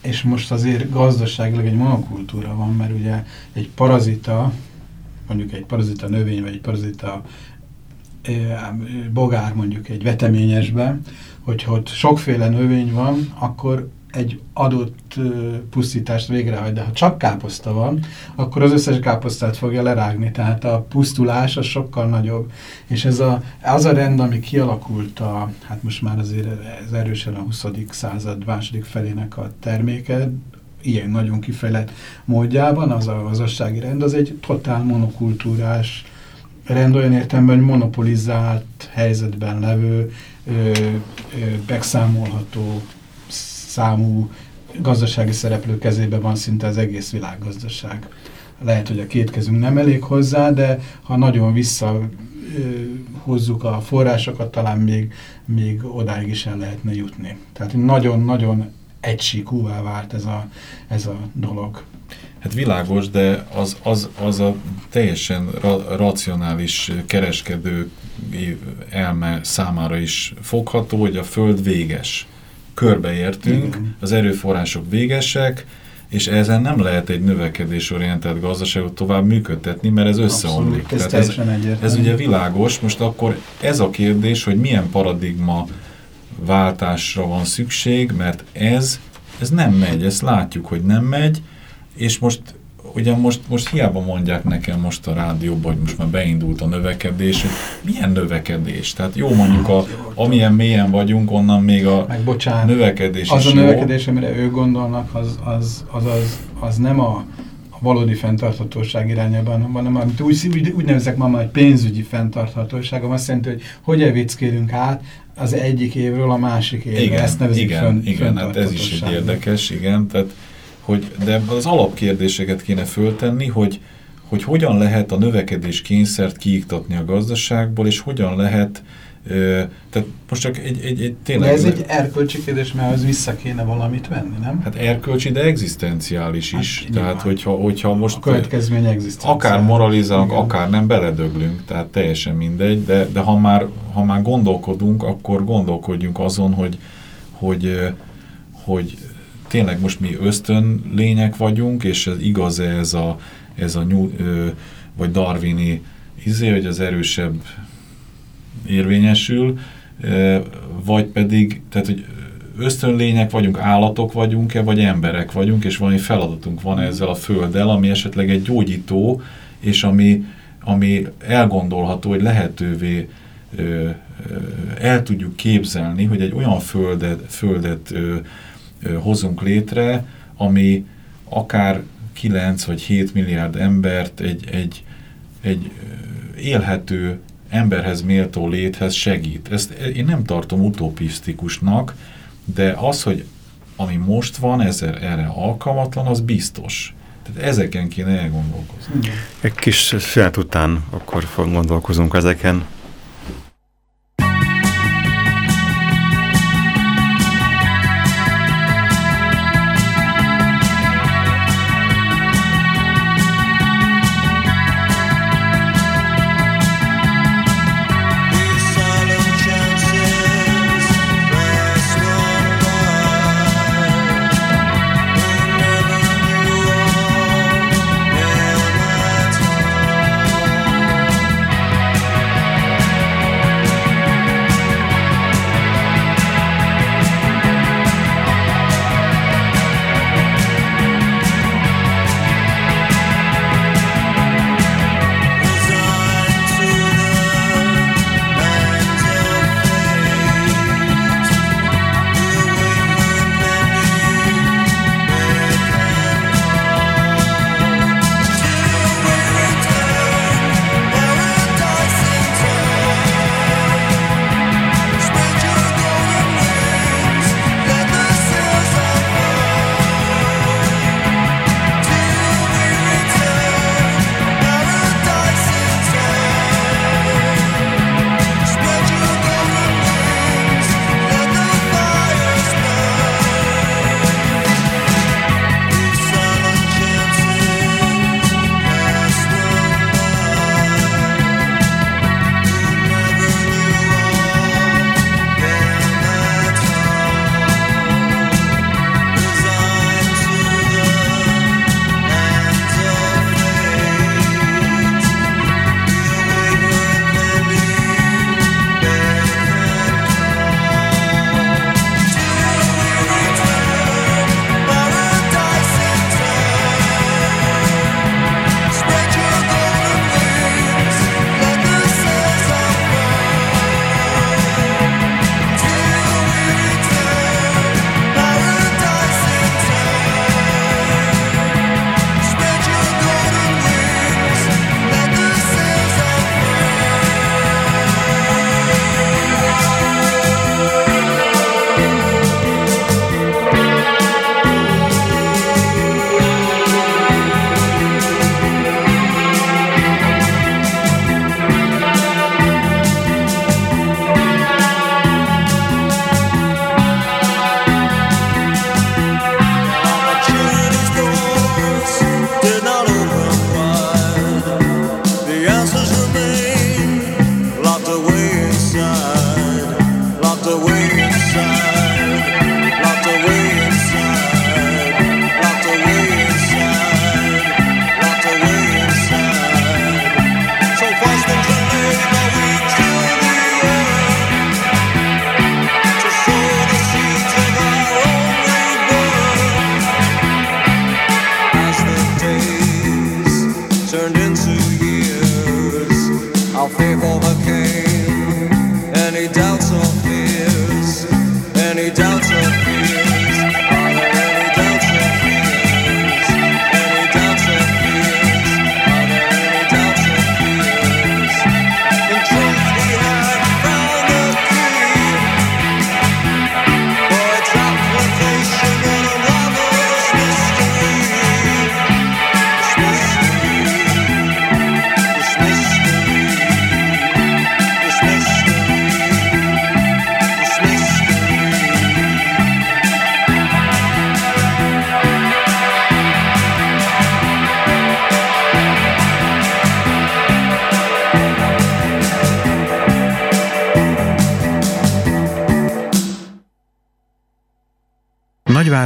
és most azért gazdaságilag egy monokultúra van, mert ugye egy parazita, mondjuk egy parazita növény, vagy egy parazita bogár mondjuk egy veteményesben, hogyha ott sokféle növény van, akkor egy adott pusztítást végrehajt, de ha csak káposzta van, akkor az összes káposztát fogja lerágni, tehát a pusztulás az sokkal nagyobb. És ez a, az a rend, ami kialakult a, hát most már azért ez erősen a 20. század második felének a terméke, ilyen nagyon kifejlett módjában, az a gazdasági rend, az egy totál monokultúrás rend olyan értelemben, hogy monopolizált helyzetben levő, ö, ö, megszámolható számú gazdasági szereplő kezében van szinte az egész világgazdaság. Lehet, hogy a két kezünk nem elég hozzá, de ha nagyon vissza hozzuk a forrásokat, talán még, még odáig is el lehetne jutni. Tehát nagyon-nagyon egysíkúvá vált ez a, ez a dolog. Hát világos, de az, az, az a teljesen ra racionális kereskedő elme számára is fogható, hogy a Föld véges körbeértünk, Igen. az erőforrások végesek, és ezen nem lehet egy növekedésorientált gazdaságot tovább működtetni, mert ez összeomlik. Ez, Tehát ez, ez ugye világos. Most akkor ez a kérdés, hogy milyen paradigma váltásra van szükség, mert ez, ez nem megy, ezt látjuk, hogy nem megy, és most ugye most, most hiába mondják nekem most a rádióban, hogy most már beindult a növekedés, hogy milyen növekedés? Tehát jó mondjuk, a, amilyen mélyen vagyunk, onnan még a Meg bocsánat, növekedés az a növekedés, jó. amire ők gondolnak, az, az, az, az, az nem a, valódi fenntarthatóság irányában, hanem amit úgy, úgy, úgy nevezek ma már pénzügyi fenntarthatóság, azt jelenti, hogy hogy evickélünk át az egyik évről a másik évre. Igen, Ezt nevezik igen, fön, igen, hát ez is egy érdekes, igen, tehát hogy, de az alapkérdéseket kéne föltenni, hogy, hogy hogyan lehet a növekedés kényszert kiiktatni a gazdaságból, és hogyan lehet tehát most csak egy, egy, egy tényleg... De ez egy erkölcsi kérdés, mert az vissza kéne valamit venni, nem? Hát erkölcsi, de egzisztenciális is. Hát, tehát, hogyha, hogyha most... A következmény egzisztenciális. Akár moralizálunk, Igen. akár nem beledöglünk, tehát teljesen mindegy, de, de ha, már, ha már gondolkodunk, akkor gondolkodjunk azon, hogy, hogy, hogy tényleg most mi ösztön lények vagyunk, és ez igaz-e ez a, ez a nyú, ö, vagy darwini izé, hogy az erősebb érvényesül, ö, vagy pedig, tehát hogy ösztönlények vagyunk, állatok vagyunk-e, vagy emberek vagyunk, és valami feladatunk van ezzel a földdel, ami esetleg egy gyógyító, és ami, ami elgondolható, hogy lehetővé ö, el tudjuk képzelni, hogy egy olyan földet, földet ö, hozunk létre, ami akár 9 vagy 7 milliárd embert egy, egy, egy élhető, emberhez méltó léthez segít. Ezt én nem tartom utopisztikusnak, de az, hogy ami most van, ez erre alkalmatlan, az biztos. Tehát ezeken kéne elgondolkozni. Egy kis szünet után akkor gondolkozunk ezeken.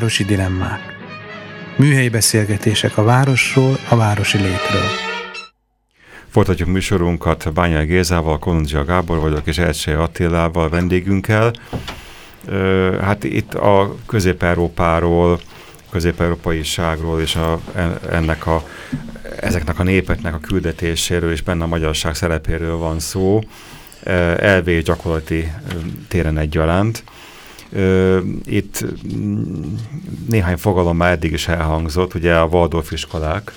Városi dilemmák. Műhelyi beszélgetések a városról, a városi létről. Folytatjuk műsorunkat Bányai Gézával, Kolondzsia Gábor vagyok, és Elcsei Attilával vendégünkkel. Hát itt a Közép-Európáról, közép-európai ságról és a, ennek a, ezeknek a népeknek a küldetéséről és benne a magyarság szerepéről van szó, elvé gyakorlati téren egyaránt. Itt néhány fogalom már eddig is elhangzott, ugye a Waldorf iskolák,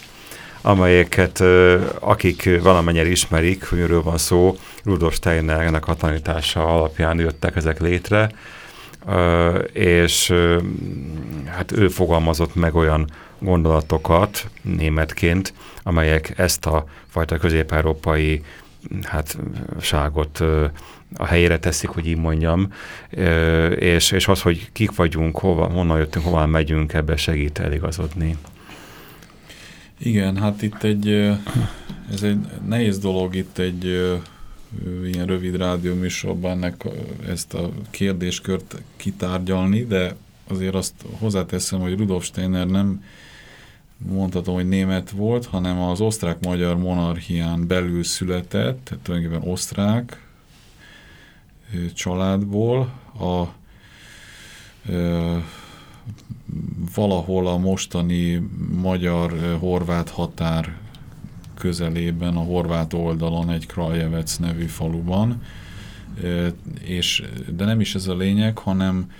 amelyeket akik valamennyire ismerik, hogy miről van szó, Rudolf Steinernek a tanítása alapján jöttek ezek létre, és hát ő fogalmazott meg olyan gondolatokat németként, amelyek ezt a fajta közép-európai hát, ságot a helyére teszik, hogy így mondjam, és, és az, hogy kik vagyunk, hova, honnan jöttünk, hova megyünk, ebbe segít eligazodni. Igen, hát itt egy, ez egy nehéz dolog itt egy ilyen rövid rádióműsorban ennek ezt a kérdéskört kitárgyalni, de azért azt hozzáteszem, hogy Rudolf Steiner nem mondhatom, hogy német volt, hanem az osztrák-magyar monarchián belül született, tehát tulajdonképpen osztrák, családból, a ö, valahol a mostani magyar-horvát határ közelében, a horvát oldalon egy Krajevec nevű faluban, és, de nem is ez a lényeg, hanem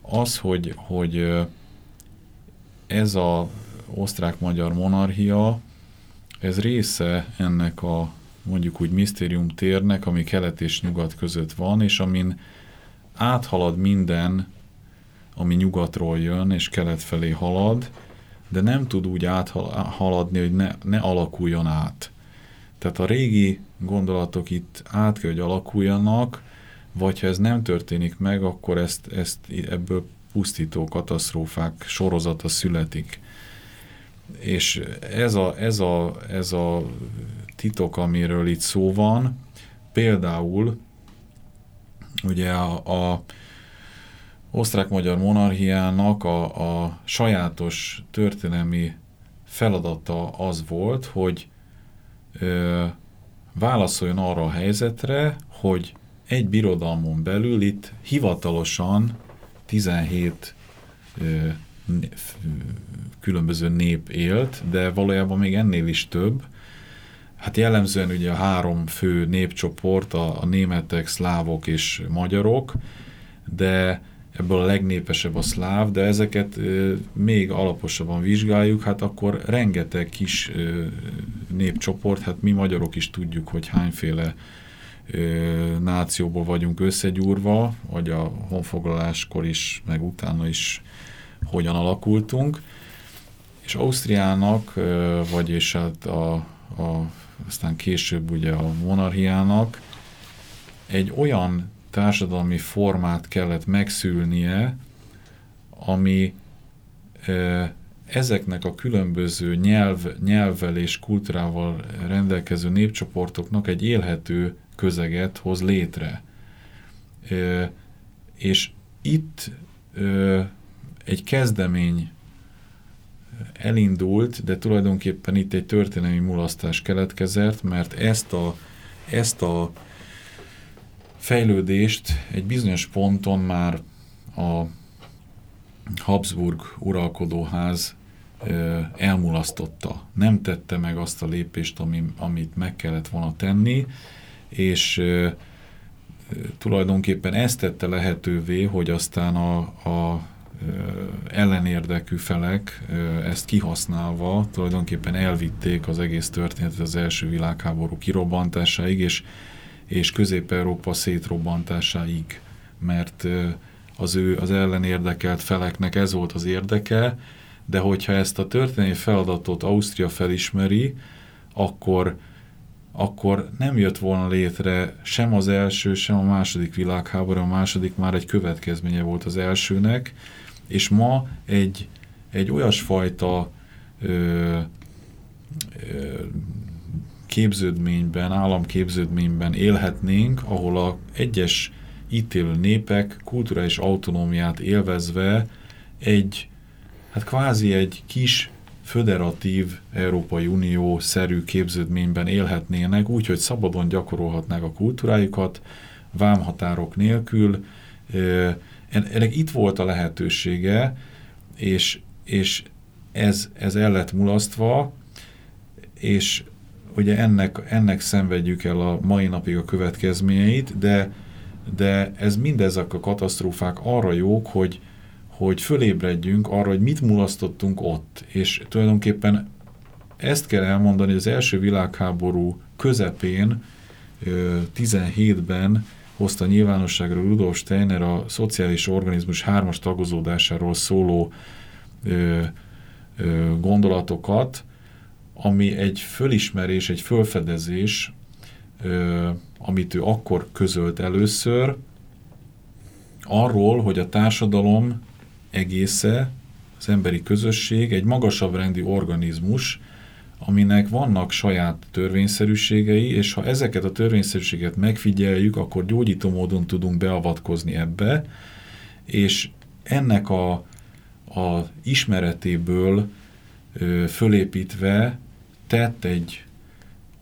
az, hogy, hogy ez a osztrák-magyar monarchia, ez része ennek a mondjuk úgy misztérium térnek, ami kelet és nyugat között van, és amin áthalad minden, ami nyugatról jön, és kelet felé halad, de nem tud úgy áthaladni, hogy ne, ne alakuljon át. Tehát a régi gondolatok itt át kell, hogy alakuljanak, vagy ha ez nem történik meg, akkor ezt, ezt ebből pusztító katasztrófák sorozata születik. És ez a, ez a, ez a titok, amiről itt szó van. Például ugye a, a osztrák-magyar monarchiának a, a sajátos történelmi feladata az volt, hogy ö, válaszoljon arra a helyzetre, hogy egy birodalmon belül itt hivatalosan 17 ö, különböző nép élt, de valójában még ennél is több, Hát jellemzően ugye a három fő népcsoport, a, a németek, szlávok és magyarok, de ebből a legnépesebb a szláv, de ezeket e, még alaposabban vizsgáljuk, hát akkor rengeteg kis e, népcsoport, hát mi magyarok is tudjuk, hogy hányféle e, nációból vagyunk összegyúrva, vagy a honfoglaláskor is, meg utána is hogyan alakultunk. És Ausztriának, vagyis hát a, a aztán később ugye a monarchiának egy olyan társadalmi formát kellett megszülnie, ami ezeknek a különböző nyelv, nyelvvel és kultúrával rendelkező népcsoportoknak egy élhető közeget hoz létre. És itt egy kezdemény elindult, de tulajdonképpen itt egy történelmi mulasztás keletkezett, mert ezt a, ezt a fejlődést egy bizonyos ponton már a Habsburg uralkodóház elmulasztotta. Nem tette meg azt a lépést, ami, amit meg kellett volna tenni, és tulajdonképpen ezt tette lehetővé, hogy aztán a, a ellenérdekű felek ezt kihasználva tulajdonképpen elvitték az egész történetet az első világháború kirobbantásáig, és, és Közép-Európa szétrobbantásáig, mert az ő az ellenérdekelt feleknek ez volt az érdeke, de hogyha ezt a történelmi feladatot Ausztria felismeri, akkor, akkor nem jött volna létre sem az első, sem a második világháború, a második már egy következménye volt az elsőnek, és ma egy, egy olyasfajta ö, ö, képződményben, államképződményben élhetnénk, ahol a egyes itt élő népek kulturális autonómiát élvezve egy, hát kvázi egy kis föderatív Európai Unió-szerű képződményben élhetnének, úgyhogy szabadon gyakorolhatnák a kultúrájukat, vámhatárok nélkül, ennek itt volt a lehetősége, és, és ez, ez el lett mulasztva, és ugye ennek, ennek szenvedjük el a mai napig a következményeit, de, de ez mindezek a katasztrófák arra jók, hogy, hogy fölébredjünk arra, hogy mit mulasztottunk ott. És tulajdonképpen ezt kell elmondani, hogy az első világháború közepén, 17-ben hozta nyilvánosságra Rudolf Steiner a szociális organizmus hármas tagozódásáról szóló ö, ö, gondolatokat, ami egy fölismerés, egy fölfedezés, ö, amit ő akkor közölt először, arról, hogy a társadalom egésze, az emberi közösség egy magasabb rendi organizmus, aminek vannak saját törvényszerűségei, és ha ezeket a törvényszerűséget megfigyeljük, akkor gyógyító módon tudunk beavatkozni ebbe, és ennek a, a ismeretéből ö, fölépítve tett egy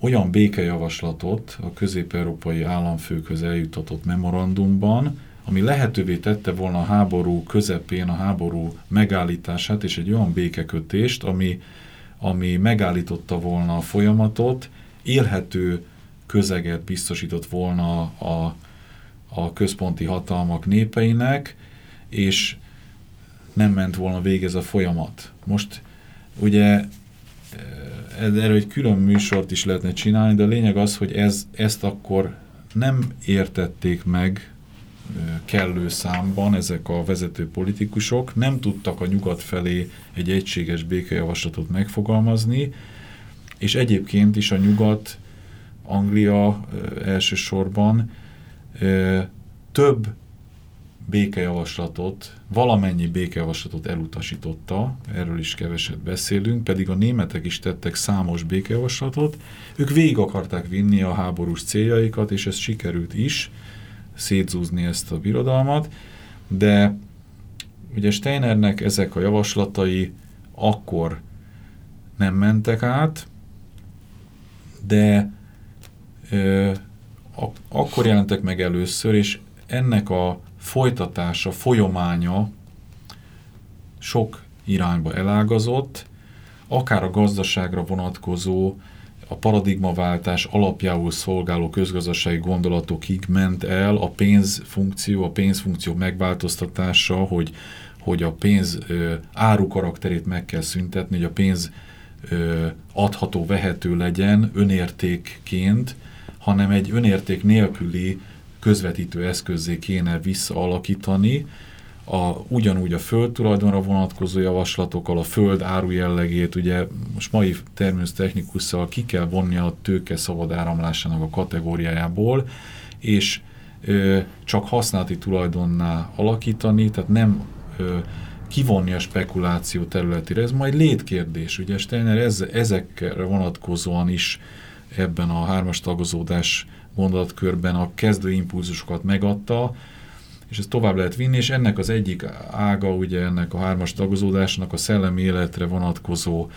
olyan békejavaslatot a közép-európai államfőköz eljutatott memorandumban, ami lehetővé tette volna a háború közepén a háború megállítását és egy olyan békekötést, ami ami megállította volna a folyamatot, élhető közeget biztosított volna a, a központi hatalmak népeinek, és nem ment volna végez a folyamat. Most ugye eh, erről egy külön műsort is lehetne csinálni, de a lényeg az, hogy ez, ezt akkor nem értették meg kellő számban ezek a vezető politikusok. Nem tudtak a nyugat felé egy egységes békejavaslatot megfogalmazni, és egyébként is a nyugat, Anglia elsősorban több békejavaslatot, valamennyi békejavaslatot elutasította, erről is keveset beszélünk, pedig a németek is tettek számos békejavaslatot, ők végig akarták vinni a háborús céljaikat, és ez sikerült is, szétzúzni ezt a birodalmat, de ugye Steinernek ezek a javaslatai akkor nem mentek át, de ö, ak akkor jelentek meg először, és ennek a folytatása, folyománya sok irányba elágazott, akár a gazdaságra vonatkozó a paradigmaváltás alapjául szolgáló közgazdasági gondolatokig ment el a pénzfunkció, a pénzfunkció megváltoztatása, hogy, hogy a pénz ö, áru karakterét meg kell szüntetni, hogy a pénz ö, adható, vehető legyen önértékként, hanem egy önérték nélküli közvetítő eszközzé kéne visszaalakítani, a, ugyanúgy a földtulajdonra vonatkozó javaslatokkal, a föld áru jellegét, ugye most mai terminus technikusszal ki kell vonni a tőke szabad áramlásának a kategóriájából, és ö, csak használati tulajdonná alakítani, tehát nem ö, kivonni a spekuláció területére. Ez majd létkérdés. Ugye Steiner ez, ezekre vonatkozóan is ebben a hármas tagozódás gondolatkörben a kezdő impulzusokat megadta, és ezt tovább lehet vinni, és ennek az egyik ága, ugye ennek a hármas tagozódásnak a szellemi életre vonatkozó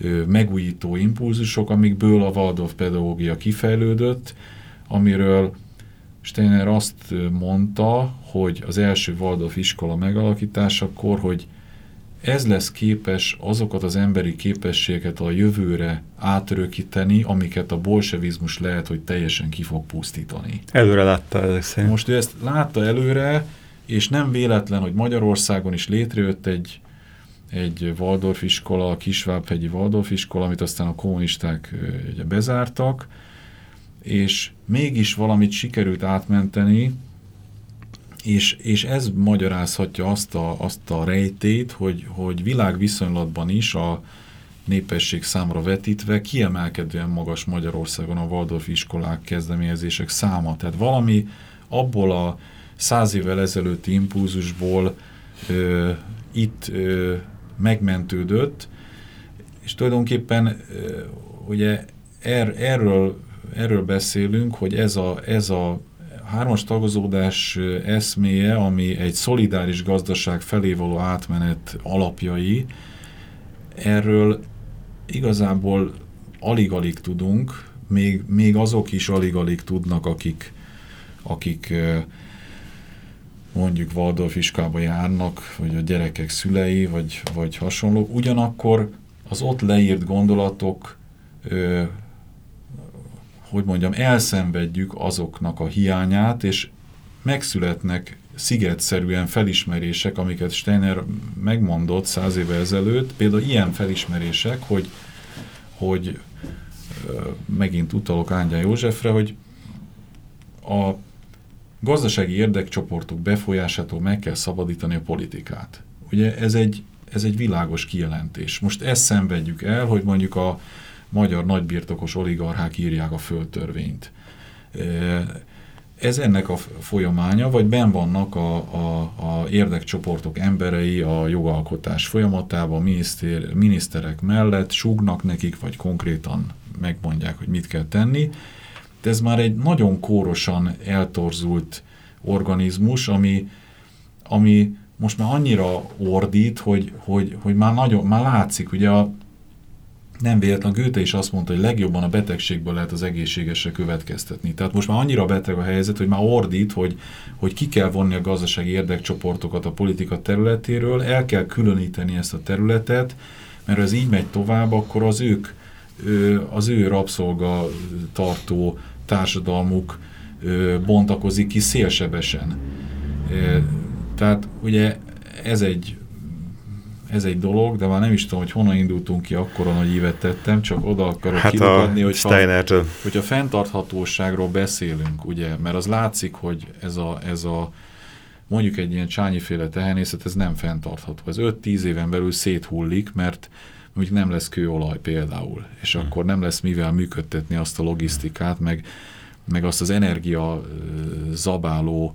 ö, megújító impulzusok, amikből a Waldorf pedagógia kifejlődött, amiről Steiner azt mondta, hogy az első Waldorf iskola megalakításakor, hogy ez lesz képes azokat az emberi képességeket a jövőre átörökíteni, amiket a bolsevizmus lehet, hogy teljesen ki fog pusztítani. Előre látta ezek szerint. Most ő ezt látta előre, és nem véletlen, hogy Magyarországon is létrejött egy, egy Waldorf iskola, a Kisvábhegyi Waldorf iskola, amit aztán a kommunisták ugye, bezártak, és mégis valamit sikerült átmenteni, és, és ez magyarázhatja azt a, azt a rejtét, hogy, hogy világviszonylatban is a népesség számra vetítve kiemelkedően magas Magyarországon a Waldorf iskolák kezdeményezések száma. Tehát valami abból a száz évvel ezelőtti impulzusból ö, itt ö, megmentődött, és tulajdonképpen ö, ugye er, erről, erről beszélünk, hogy ez a, ez a hármas tagozódás eszméje, ami egy szolidáris gazdaság felé való átmenet alapjai, erről igazából alig-alig tudunk, még, még azok is alig-alig tudnak, akik, akik mondjuk Waldorf iskába járnak, vagy a gyerekek szülei, vagy, vagy hasonló. Ugyanakkor az ott leírt gondolatok hogy mondjam, elszenvedjük azoknak a hiányát, és megszületnek szigetszerűen felismerések, amiket Steiner megmondott száz éve ezelőtt, például ilyen felismerések, hogy, hogy megint utalok Ángyán Józsefre, hogy a gazdasági érdekcsoportok befolyásától meg kell szabadítani a politikát. Ugye ez egy, ez egy világos kijelentés. Most ezt szenvedjük el, hogy mondjuk a magyar nagybirtokos oligarchák írják a földtörvényt. Ez ennek a folyamánya, vagy ben vannak a, a, a érdekcsoportok emberei a jogalkotás folyamatában, miniszter, miniszterek mellett, súgnak nekik, vagy konkrétan megmondják, hogy mit kell tenni. De ez már egy nagyon kórosan eltorzult organizmus, ami, ami most már annyira ordít, hogy, hogy, hogy már, nagyon, már látszik, ugye a nem véletlen Gőte is azt mondta, hogy legjobban a betegségből lehet az egészségesre következtetni. Tehát most már annyira beteg a helyzet, hogy már ordít, hogy, hogy ki kell vonni a gazdasági érdekcsoportokat a politika területéről, el kell különíteni ezt a területet, mert az így megy tovább, akkor az ők, az ő rabszolga tartó társadalmuk bontakozik ki szélsebesen. Tehát ugye ez egy ez egy dolog, de már nem is tudom, hogy honnan indultunk ki akkor, hogy ívet tettem, csak oda akarok hát kilukadni, hogy ha, hogy a fenntarthatóságról beszélünk, ugye, mert az látszik, hogy ez a, ez a mondjuk egy ilyen csányiféle tehenészet, ez nem fenntartható. Ez 5-10 éven belül széthullik, mert mondjuk nem lesz kőolaj például, és hmm. akkor nem lesz mivel működtetni azt a logisztikát, meg, meg azt az energia zabáló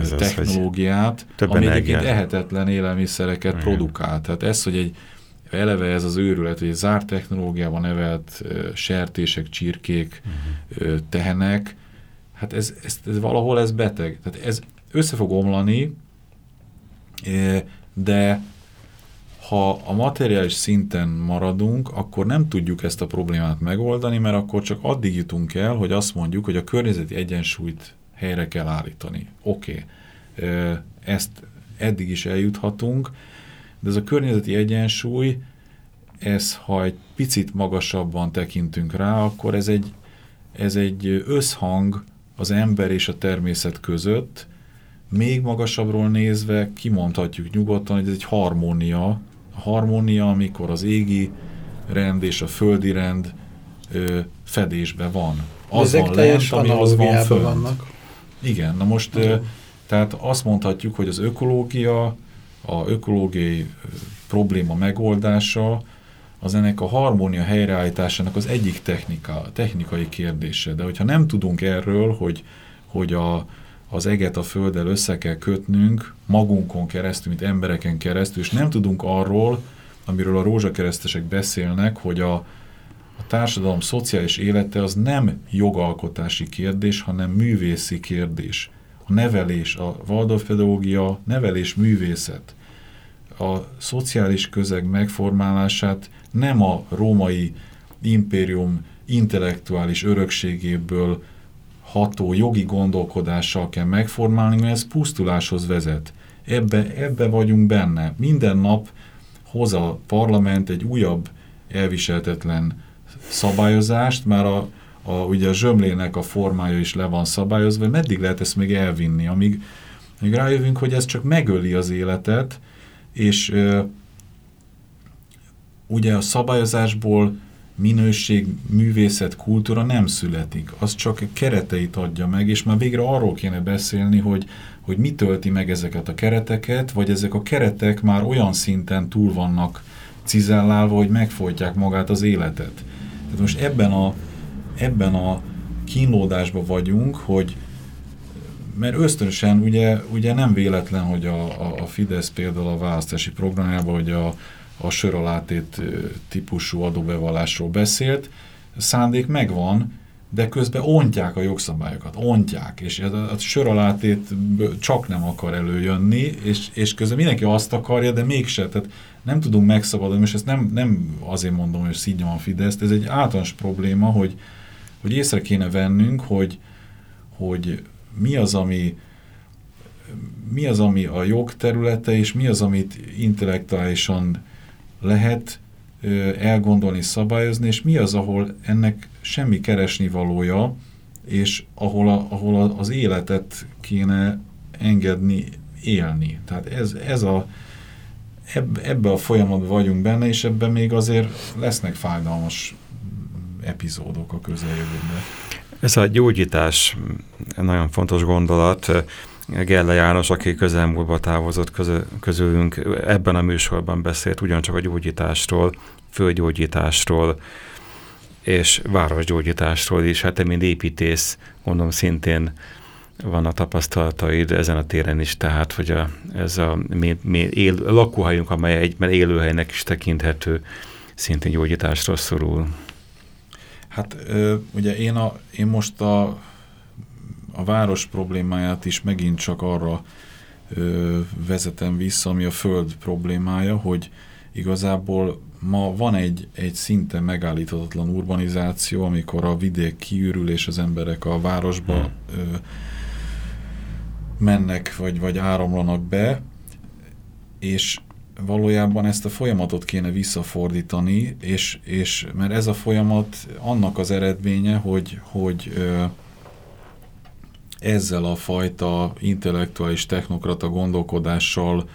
ez technológiát, az, ami egyébként ehetetlen élelmiszereket Igen. produkál. Tehát ez, hogy egy eleve ez az őrület, hogy egy zárt technológiában nevelt sertések, csirkék, uh -huh. uh, tehenek, hát ez, ez, ez valahol ez beteg. Tehát ez össze fog omlani, de ha a materiális szinten maradunk, akkor nem tudjuk ezt a problémát megoldani, mert akkor csak addig jutunk el, hogy azt mondjuk, hogy a környezeti egyensúlyt helyre kell állítani. Oké, okay. ezt eddig is eljuthatunk, de ez a környezeti egyensúly, ez, ha egy picit magasabban tekintünk rá, akkor ez egy, ez egy összhang az ember és a természet között, még magasabbról nézve kimondhatjuk nyugodtan, hogy ez egy harmónia. A harmónia, amikor az égi rend és a földi rend ö, fedésben van. Az Ezek van lent, ami az van fönt. vannak. Igen, na most tehát azt mondhatjuk, hogy az ökológia, a ökológiai probléma megoldása az ennek a harmónia helyreállításának az egyik technika, technikai kérdése. De hogyha nem tudunk erről, hogy, hogy a, az eget a földdel össze kell kötnünk magunkon keresztül, mint embereken keresztül, és nem tudunk arról, amiről a rózsakeresztesek beszélnek, hogy a, a társadalom szociális élete az nem jogalkotási kérdés, hanem művészi kérdés. a nevelés, a Waldorf pedagógia, nevelés művészet, a szociális közeg megformálását nem a római impérium intellektuális örökségéből ható jogi gondolkodással kell megformálni, mert ez pusztuláshoz vezet. Ebbe, ebbe vagyunk benne. Minden nap hoz a parlament egy újabb elviseltetlen szabályozást, már a, a, ugye a zsömlének a formája is le van szabályozva, meddig lehet ezt még elvinni, amíg, amíg rájövünk, hogy ez csak megöli az életet, és ö, ugye a szabályozásból minőség, művészet, kultúra nem születik. Az csak kereteit adja meg, és már végre arról kéne beszélni, hogy, hogy mi tölti meg ezeket a kereteket, vagy ezek a keretek már olyan szinten túl vannak cizellálva, hogy megfojtják magát az életet. Tehát most ebben a, ebben a kínlódásban vagyunk, hogy mert ösztönösen ugye, ugye nem véletlen, hogy a, a, a Fidesz például a választási programjában, hogy a, a söralátét típusú adóbevallásról beszélt, szándék megvan, de közben ontják a jogszabályokat, ontják, és a, a söralátét csak nem akar előjönni, és, és közben mindenki azt akarja, de mégse, tehát nem tudunk megszabadulni, és ezt nem, nem azért mondom, hogy szígyom a Fidesz, ez egy általános probléma, hogy, hogy észre kéne vennünk, hogy, hogy mi az, ami mi az, ami a jog területe, és mi az, amit intellektuálisan lehet elgondolni, szabályozni, és mi az, ahol ennek semmi keresni valója, és ahol, a, ahol az életet kéne engedni élni. Tehát ez, ez a, eb, ebbe a folyamatban vagyunk benne, és ebben még azért lesznek fájdalmas epizódok a közeljövőben. Ez a gyógyítás nagyon fontos gondolat. Gelle János, aki közelmúlva távozott közö, közülünk, ebben a műsorban beszélt ugyancsak a gyógyításról, földgyógyításról, és városgyógyításról is. Hát te, mint építész, mondom szintén van a tapasztalataid ezen a téren is, tehát hogy a, ez a mi, mi él, lakóhelyünk, amely egy mert élőhelynek is tekinthető, szintén gyógyításról szorul. Hát ugye én, a, én most a a város problémáját is megint csak arra ö, vezetem vissza, ami a föld problémája, hogy igazából ma van egy, egy szinte megállíthatatlan urbanizáció, amikor a vidék kiürül, és az emberek a városba hmm. ö, mennek, vagy, vagy áramlanak be, és valójában ezt a folyamatot kéne visszafordítani, és, és mert ez a folyamat annak az eredménye, hogy, hogy ezzel a fajta intellektuális technokrata gondolkodással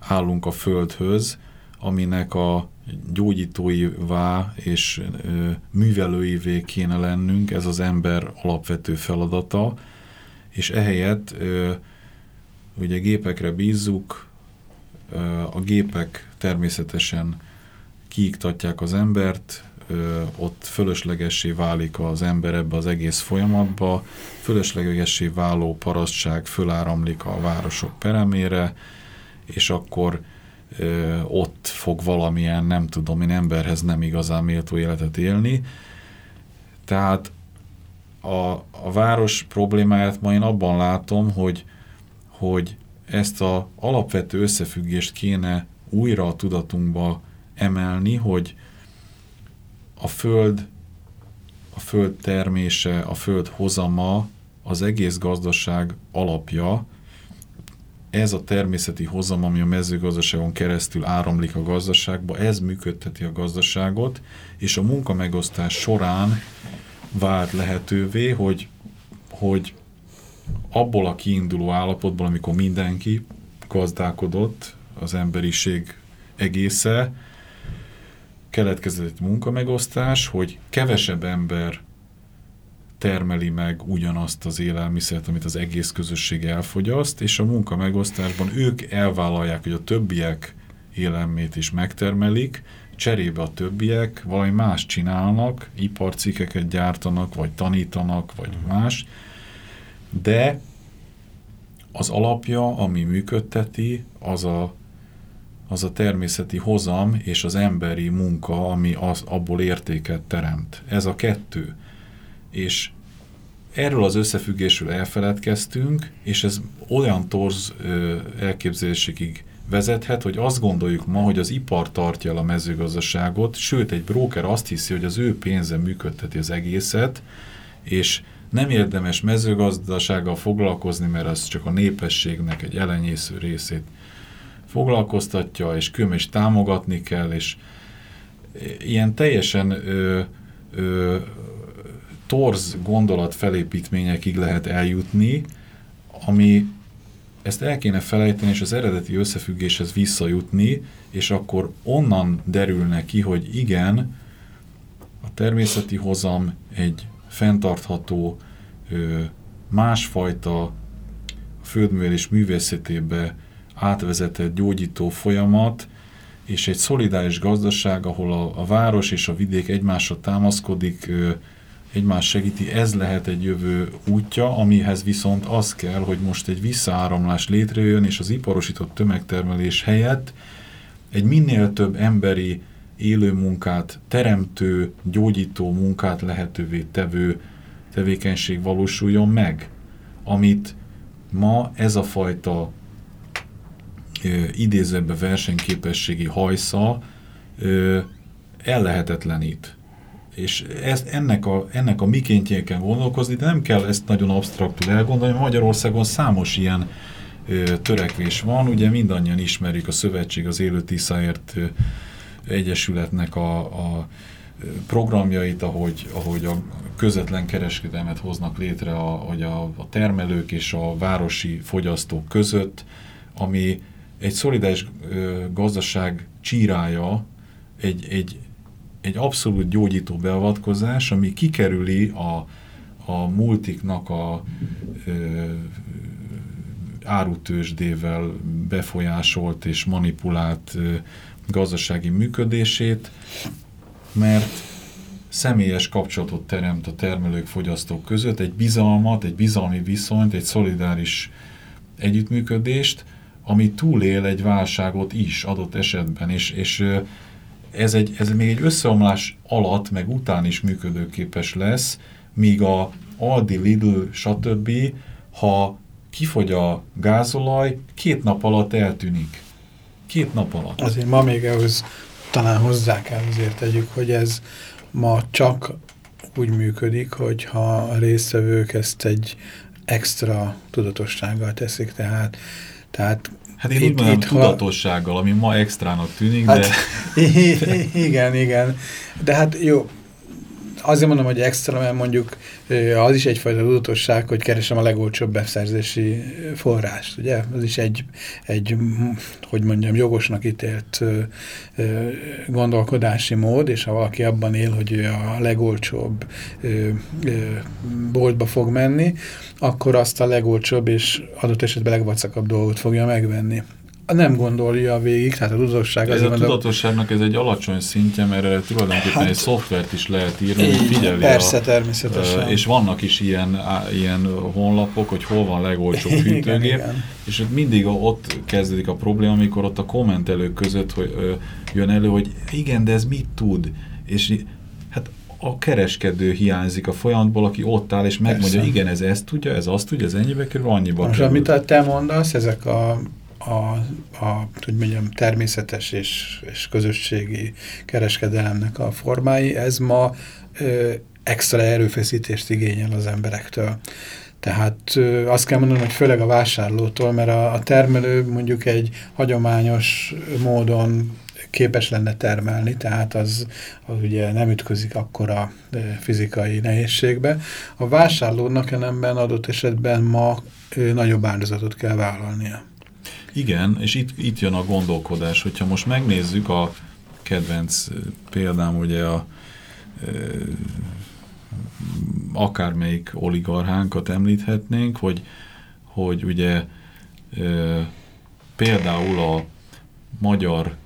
állunk a földhöz, aminek a gyógyítóivá és ö, művelőivé kéne lennünk, ez az ember alapvető feladata, és ehelyett ö, ugye gépekre bízzuk, ö, a gépek természetesen kiiktatják az embert, ö, ott fölöslegessé válik az ember ebbe az egész folyamatba, fölöslegessé váló parasztság föláramlik a városok peremére, és akkor ö, ott fog valamilyen, nem tudom én, emberhez nem igazán méltó életet élni. Tehát a, a város problémáját ma én abban látom, hogy, hogy ezt a alapvető összefüggést kéne újra a tudatunkba emelni, hogy, a föld, a föld termése, a föld hozama az egész gazdaság alapja, ez a természeti hozam, ami a mezőgazdaságon keresztül áramlik a gazdaságba, ez működteti a gazdaságot, és a munkamegosztás során vált lehetővé, hogy, hogy abból a kiinduló állapotból, amikor mindenki gazdálkodott, az emberiség egésze, keletkezett egy munkamegosztás, hogy kevesebb ember termeli meg ugyanazt az élelmiszert, amit az egész közösség elfogyaszt, és a munkamegosztásban ők elvállalják, hogy a többiek élelmét is megtermelik, cserébe a többiek valami más csinálnak, iparcikeket gyártanak, vagy tanítanak, vagy más, de az alapja, ami működteti, az a az a természeti hozam és az emberi munka, ami az, abból értéket teremt. Ez a kettő. És erről az összefüggésről elfeledkeztünk, és ez olyan torz elképzelésekig vezethet, hogy azt gondoljuk ma, hogy az ipar tartja el a mezőgazdaságot, sőt egy broker azt hiszi, hogy az ő pénze működteti az egészet, és nem érdemes mezőgazdasággal foglalkozni, mert az csak a népességnek egy elenyésző részét foglalkoztatja, és külön is támogatni kell, és ilyen teljesen ö, ö, torz gondolat felépítményekig lehet eljutni, ami ezt el kéne felejteni, és az eredeti összefüggéshez visszajutni, és akkor onnan derülne ki, hogy igen, a természeti hozam egy fenntartható, másfajta földművelés művészetébe átvezetett gyógyító folyamat, és egy szolidáris gazdaság, ahol a, a város és a vidék egymásra támaszkodik, egymás segíti, ez lehet egy jövő útja, amihez viszont az kell, hogy most egy visszaáramlás létrejön, és az iparosított tömegtermelés helyett egy minél több emberi élő munkát, teremtő, gyógyító munkát lehetővé tevő tevékenység valósuljon meg, amit ma ez a fajta ö, idézőbe versenyképességi hajsza ö, ellehetetlenít és ezt, ennek, a, ennek a mikéntjén kell gondolkozni, de nem kell ezt nagyon absztraktul elgondolni, Magyarországon számos ilyen ö, törekvés van, ugye mindannyian ismerik a Szövetség az Élő Tiszáért ö, Egyesületnek a, a programjait, ahogy, ahogy a közvetlen kereskedelmet hoznak létre a, hogy a, a termelők és a városi fogyasztók között, ami egy szolidáris gazdaság csírája egy, egy egy abszolút gyógyító beavatkozás, ami kikerüli a, a multiknak a ö, árutősdével befolyásolt és manipulált ö, gazdasági működését, mert személyes kapcsolatot teremt a termelők, fogyasztók között, egy bizalmat, egy bizalmi viszonyt, egy szolidáris együttműködést, ami túlél egy válságot is adott esetben, és, és ez, egy, ez még egy összeomlás alatt, meg után is működőképes lesz, míg a Aldi, Lidl, stb. ha kifogy a gázolaj, két nap alatt eltűnik. Két nap alatt. Azért ma még ehhez talán hozzá kell azért tegyük, hogy ez ma csak úgy működik, hogyha a résztvevők ezt egy extra tudatossággal teszik, tehát, tehát Hát én itt, úgy mondom, tudatossággal, ami ma extrának tűnik, hát, de... Igen, igen. De hát jó, azért mondom, hogy extra, mert mondjuk az is egyfajta tudatosság, hogy keresem a legolcsóbb beszerzési forrást, ugye? Az is egy, egy hogy mondjam, jogosnak ítélt gondolkodási mód, és ha valaki abban él, hogy ő a legolcsóbb boltba fog menni, akkor azt a legolcsóbb és adott esetben legvacakabb dolgot fogja megvenni nem gondolja végig, tehát a tudatosság... Ez a tudatosságnak ez egy alacsony szintje, mert tulajdonképpen hát, egy szoftvert is lehet írni, hogy figyeli Persze, a, természetesen. És vannak is ilyen, ilyen honlapok, hogy hol van legolcsóbb fűtőgép, igen, igen. és mindig ott kezdődik a probléma, amikor ott a kommentelők között hogy, ö, jön elő, hogy igen, de ez mit tud? És hát a kereskedő hiányzik a folyamatból, aki ott áll, és megmondja, Persze. igen, ez ezt tudja, ez azt tudja, ez ennyibe kerül, annyiba Most, kerül. amit te mondasz, ezek a a, a hogy mondjam, természetes és, és közösségi kereskedelemnek a formái, ez ma ö, extra erőfeszítést igényel az emberektől. Tehát ö, azt kell mondanom, hogy főleg a vásárlótól, mert a, a termelő mondjuk egy hagyományos módon képes lenne termelni, tehát az, az ugye nem ütközik akkor a fizikai nehézségbe. A vásárlónak ellenben adott esetben ma nagyobb áldozatot kell vállalnia. Igen, és itt, itt jön a gondolkodás, hogyha most megnézzük a kedvenc példám, ugye a e, akármelyik oligarchánkat említhetnénk, hogy, hogy ugye e, például a magyar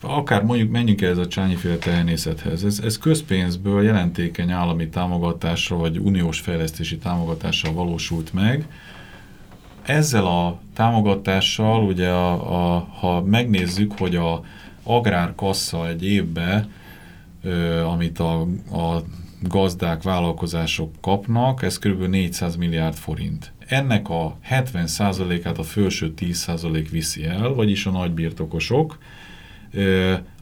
akár mondjuk menjünk ez a csányiféle tehenészethez. Ez, ez közpénzből jelentékeny állami támogatásra, vagy uniós fejlesztési támogatásra valósult meg, ezzel a támogatással, ugye a, a, ha megnézzük, hogy a agrárkassa egy évbe, ö, amit a, a gazdák, vállalkozások kapnak, ez kb. 400 milliárd forint. Ennek a 70%-át a felső 10% viszi el, vagyis a nagybirtokosok,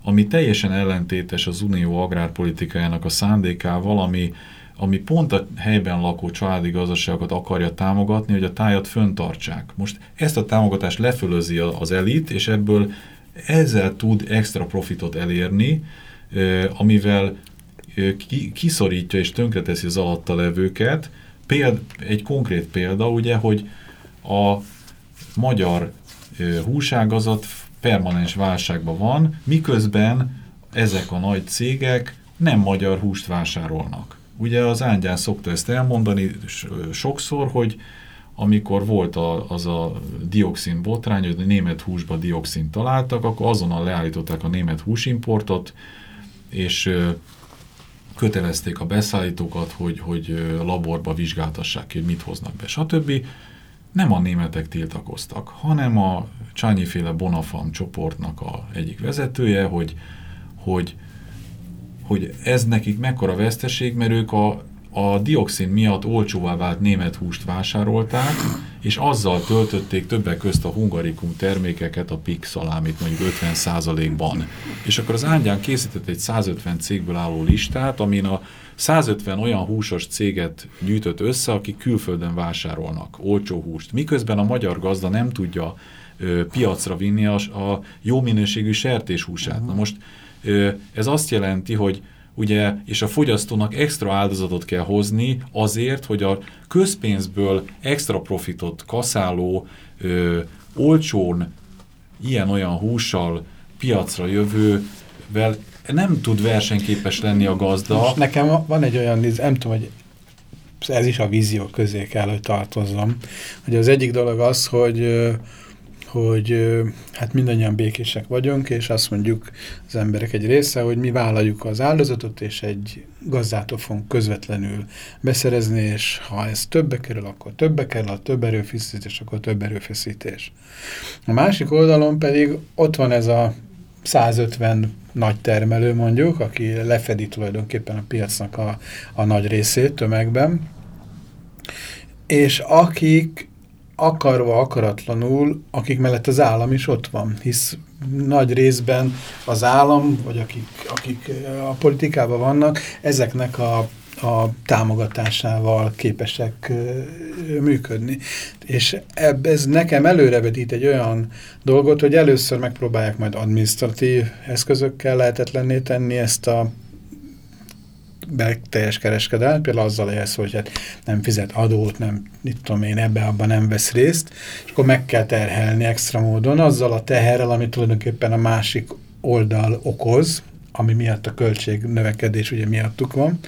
ami teljesen ellentétes az unió agrárpolitikájának a szándékával, ami, ami pont a helyben lakó családi gazdaságokat akarja támogatni, hogy a tájat föntartsák. Most ezt a támogatást lefölözi az elit, és ebből ezzel tud extra profitot elérni, amivel kiszorítja és tönkreteszi az alatta levőket. Péld, egy konkrét példa, ugye, hogy a magyar húságazat permanens válságban van, miközben ezek a nagy cégek nem magyar húst vásárolnak. Ugye az Ángyán szokta ezt elmondani sokszor, hogy amikor volt a, az a dioxin botrány, hogy a német húsba dioxin találtak, akkor azonnal leállították a német húsimportot, és kötelezték a beszállítókat, hogy, hogy laborba vizsgáltassák hogy mit hoznak be, stb. Nem a németek tiltakoztak, hanem a Csányiféle Bonafam csoportnak a egyik vezetője, hogy, hogy, hogy ez nekik mekkora veszteség, mert ők a, a dioxin miatt olcsóvá vált német húst vásárolták, és azzal töltötték többek közt a hungarikum termékeket, a pik szalámit mondjuk 50%-ban. És akkor az Ángyán készített egy 150 cégből álló listát, amin a 150 olyan húsos céget gyűjtött össze, akik külföldön vásárolnak olcsó húst, miközben a magyar gazda nem tudja ö, piacra vinni a, a jó minőségű sertéshúsát. Na most ez azt jelenti, hogy ugye, és a fogyasztónak extra áldozatot kell hozni azért, hogy a közpénzből extra profitot kaszáló, ö, olcsón ilyen-olyan hússal piacra jövővel nem tud versenyképes lenni a gazda. Most nekem van egy olyan, nem tudom, hogy ez is a vízió közé kell, hogy tartozzam, hogy az egyik dolog az, hogy hogy hát mindannyian békések vagyunk, és azt mondjuk az emberek egy része, hogy mi vállaljuk az áldozatot, és egy gazdától fogunk közvetlenül beszerezni, és ha ez többe kerül, akkor többe kerül, ha több erőfeszítés, akkor több erőfeszítés. A másik oldalon pedig ott van ez a 150 nagy termelő mondjuk, aki lefedi tulajdonképpen a piacnak a, a nagy részét tömegben, és akik akarva, akaratlanul, akik mellett az állam is ott van, hisz nagy részben az állam, vagy akik, akik a politikában vannak, ezeknek a, a támogatásával képesek működni. És ebb, ez nekem előrevetít egy olyan dolgot, hogy először megpróbálják majd administratív eszközökkel lehetetlenné tenni ezt a teljes kereskedelmet, például azzal élsz, hogy hát nem fizet adót, nem, mit tudom én, ebbe abban nem vesz részt, és akkor meg kell terhelni extra módon azzal a teherrel, amit tulajdonképpen a másik oldal okoz, ami miatt a költség növekedés ugye miattuk van.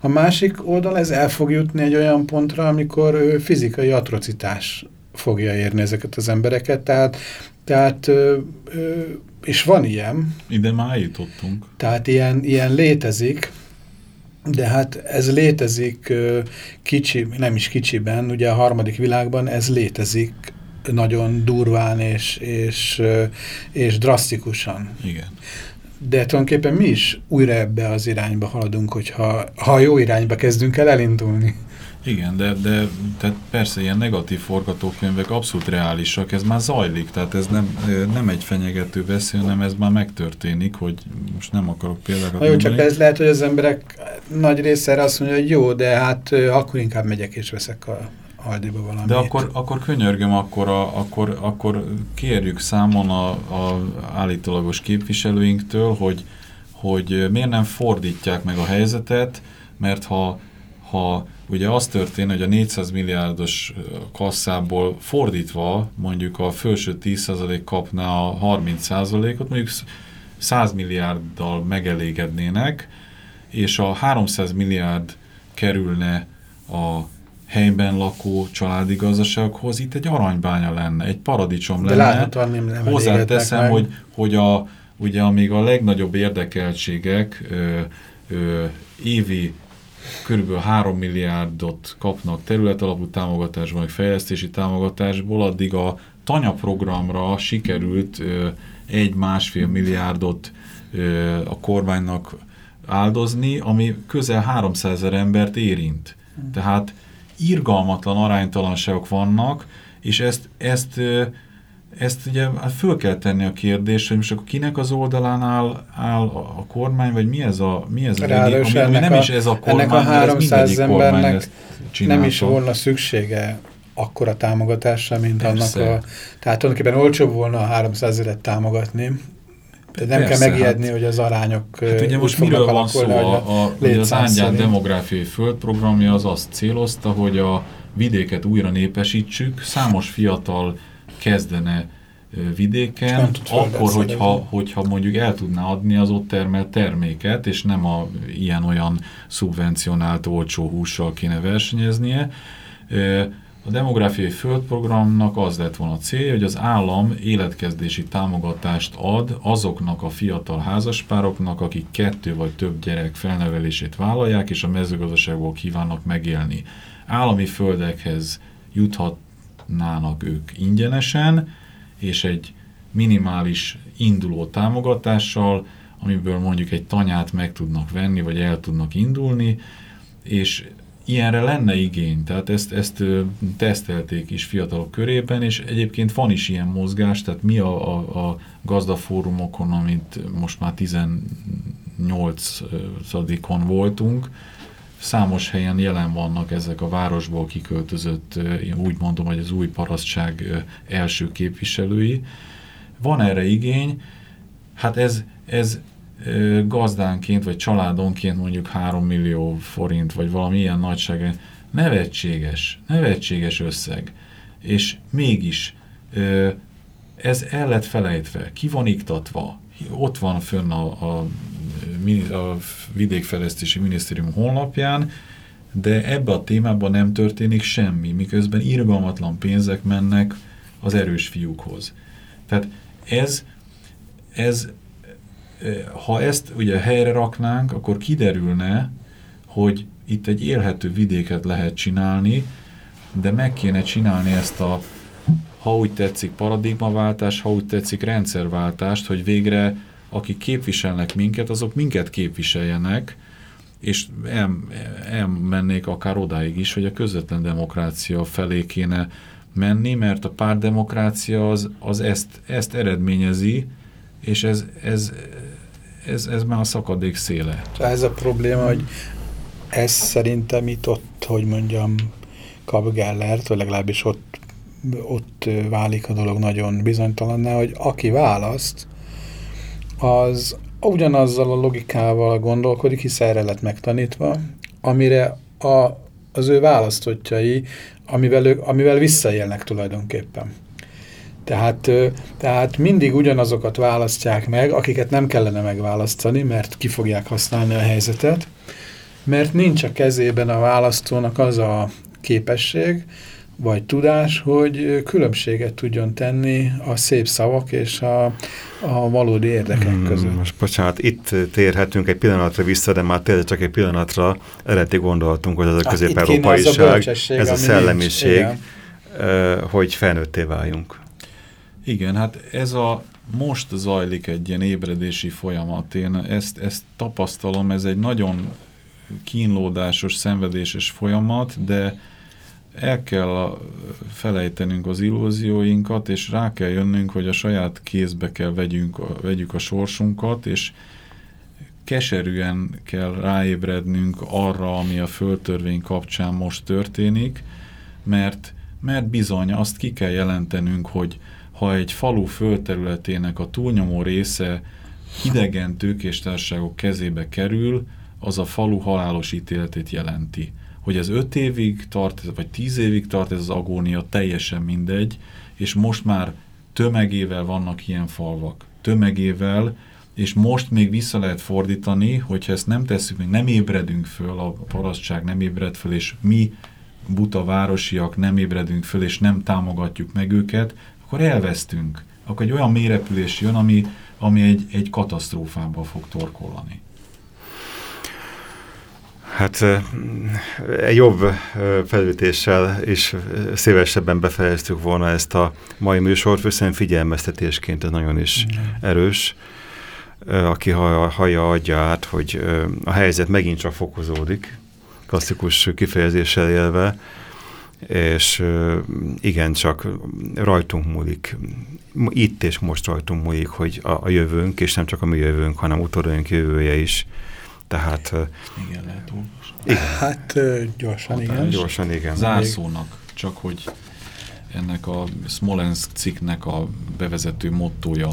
A másik oldal ez el fog jutni egy olyan pontra, amikor ő fizikai atrocitás fogja érni ezeket az embereket, tehát, tehát ö, ö, és van ilyen. Ide már jutottunk. Tehát ilyen, ilyen létezik, de hát ez létezik kicsi, nem is kicsiben, ugye a harmadik világban ez létezik nagyon durván és, és, és drasztikusan. Igen. De tulajdonképpen mi is újra ebbe az irányba haladunk, hogyha ha jó irányba kezdünk el elindulni. Igen, de, de tehát persze ilyen negatív forgatókönyvek abszolút reálisak, ez már zajlik, tehát ez nem, nem egy fenyegető veszély, hanem ez már megtörténik, hogy most nem akarok példákat Na jó, csak ez lehet, hogy az emberek nagy része azt mondja, hogy jó, de hát akkor inkább megyek és veszek a Aldiba valamit. De akkor, akkor könyörgöm, akkor, a, akkor, akkor kérjük számon a, a állítólagos képviselőinktől, hogy, hogy miért nem fordítják meg a helyzetet, mert ha, ha ugye az történt, hogy a 400 milliárdos kasszából fordítva mondjuk a felső 10% kapná a 30%-ot, mondjuk 100 milliárddal megelégednének, és a 300 milliárd kerülne a helyben lakó családi gazdasághoz, itt egy aranybánya lenne, egy paradicsom De lenne. nem, nem Hozzáteszem, hogy, hogy a, ugye amíg a legnagyobb érdekeltségek ö, ö, évi kb. 3 milliárdot kapnak területalapú támogatásból, vagy fejlesztési támogatásból, addig a Tanya programra sikerült egy-másfél milliárdot a kormánynak áldozni, ami közel 300 ezer embert érint. Tehát irgalmatlan aránytalanságok vannak, és ezt, ezt, ezt ugye föl kell tenni a kérdést, hogy most akkor kinek az oldalán áll, áll a kormány, vagy mi ez a, mi ez a Ráadásul ami, ami nem a, is ez a kormány, ennek a 300 embernek nem is volna szüksége akkora támogatásra, mint Persze. annak a... Tehát tulajdonképpen olcsóbb volna a 300 ezeret támogatni, tehát nem Persze, kell megijedni, hát, hogy az arányok hát ugye most miről van szó? A, a, a, az Ángyán demográfiai földprogramja az azt célozta, hogy a vidéket újra népesítsük, számos fiatal kezdene vidéken, akkor, hogyha, hogyha mondjuk el tudná adni az ott termelt terméket, és nem a ilyen-olyan szubvencionált olcsó hússal kéne versenyeznie. A demográfiai földprogramnak az lett volna a célja, hogy az állam életkezdési támogatást ad azoknak a fiatal házaspároknak, akik kettő vagy több gyerek felnevelését vállalják, és a mezőgazdaságból kívánnak megélni. Állami földekhez juthatnának ők ingyenesen, és egy minimális induló támogatással, amiből mondjuk egy tanyát meg tudnak venni, vagy el tudnak indulni, és ilyenre lenne igény, tehát ezt, ezt tesztelték is fiatalok körében, és egyébként van is ilyen mozgás, tehát mi a, a, a gazdafórumokon, amit most már 18-on voltunk, számos helyen jelen vannak ezek a városból kiköltözött, én úgy mondom, hogy az új parasztság első képviselői. Van erre igény, hát ez, ez gazdánként vagy családonként mondjuk 3 millió forint, vagy valami ilyen nagyság, nevetséges, nevetséges összeg. És mégis ez el lett felejtve, ki van iktatva, ott van fönn a, a, a Vidékfejlesztési Minisztérium honlapján, de ebbe a témában nem történik semmi, miközben irgalmatlan pénzek mennek az erős fiúkhoz. Tehát ez, ez ha ezt ugye helyre raknánk, akkor kiderülne, hogy itt egy élhető vidéket lehet csinálni, de meg kéne csinálni ezt a, ha úgy tetszik, paradigmaváltás, ha úgy tetszik, rendszerváltást, hogy végre akik képviselnek minket, azok minket képviseljenek, és el, elmennék akár odáig is, hogy a közvetlen demokrácia felé kéne menni, mert a párdemokrácia az, az ezt, ezt eredményezi, és ez, ez ez, ez már a szakadék széle. Ez a probléma, hogy ez szerintem itt ott, hogy mondjam, kap Gellert, vagy legalábbis ott, ott válik a dolog nagyon bizonytalanná, hogy aki választ, az ugyanazzal a logikával gondolkodik, hisz erre lett megtanítva, amire a, az ő választottjai, amivel, ő, amivel visszaélnek tulajdonképpen. Tehát, tehát mindig ugyanazokat választják meg, akiket nem kellene megválasztani, mert ki fogják használni a helyzetet, mert nincs a kezében a választónak az a képesség, vagy tudás, hogy különbséget tudjon tenni a szép szavak és a, a valódi érdekek hmm, között. Most bocsánat, itt térhetünk egy pillanatra vissza, de már tényleg csak egy pillanatra eredeti gondoltunk, hogy ez a közép-európaiság, ez a szellemiség, nincs, hogy felnőtté váljunk. Igen, hát ez a most zajlik egy ilyen ébredési folyamat. Én ezt, ezt tapasztalom, ez egy nagyon kínlódásos, szenvedéses folyamat, de el kell felejtenünk az illúzióinkat, és rá kell jönnünk, hogy a saját kézbe kell vegyünk, vegyük a sorsunkat, és keserűen kell ráébrednünk arra, ami a földtörvény kapcsán most történik, mert, mert bizony azt ki kell jelentenünk, hogy ha egy falu földterületének a túlnyomó része idegen tőkéstárságok kezébe kerül, az a falu halálos ítéletét jelenti. Hogy ez öt évig tart, vagy tíz évig tart ez az agónia, teljesen mindegy, és most már tömegével vannak ilyen falvak. Tömegével, és most még vissza lehet fordítani, hogyha ezt nem tesszük, még nem ébredünk föl, a parasztság nem ébred föl, és mi buta városiak nem ébredünk föl, és nem támogatjuk meg őket, akkor elvesztünk. Akkor egy olyan mélyrepülés jön, ami, ami egy, egy katasztrófába fog torkollani. Hát egy jobb felütéssel is szívesebben befejeztük volna ezt a mai műsort, hiszen figyelmeztetésként ez nagyon is erős. aki hallja adja át, hogy a helyzet megint csak fokozódik, klasszikus kifejezéssel élve, és igen, csak rajtunk múlik, itt és most rajtunk múlik, hogy a, a jövőnk, és nem csak a mi jövőnk, hanem utódaink jövője is. Tehát... Igen, lehet olvasni. Igen. Hát gyorsan, Határ, igen. Gyorsan, igen. Zárszónak, csak hogy ennek a Smolensk cikknek a bevezető mottója.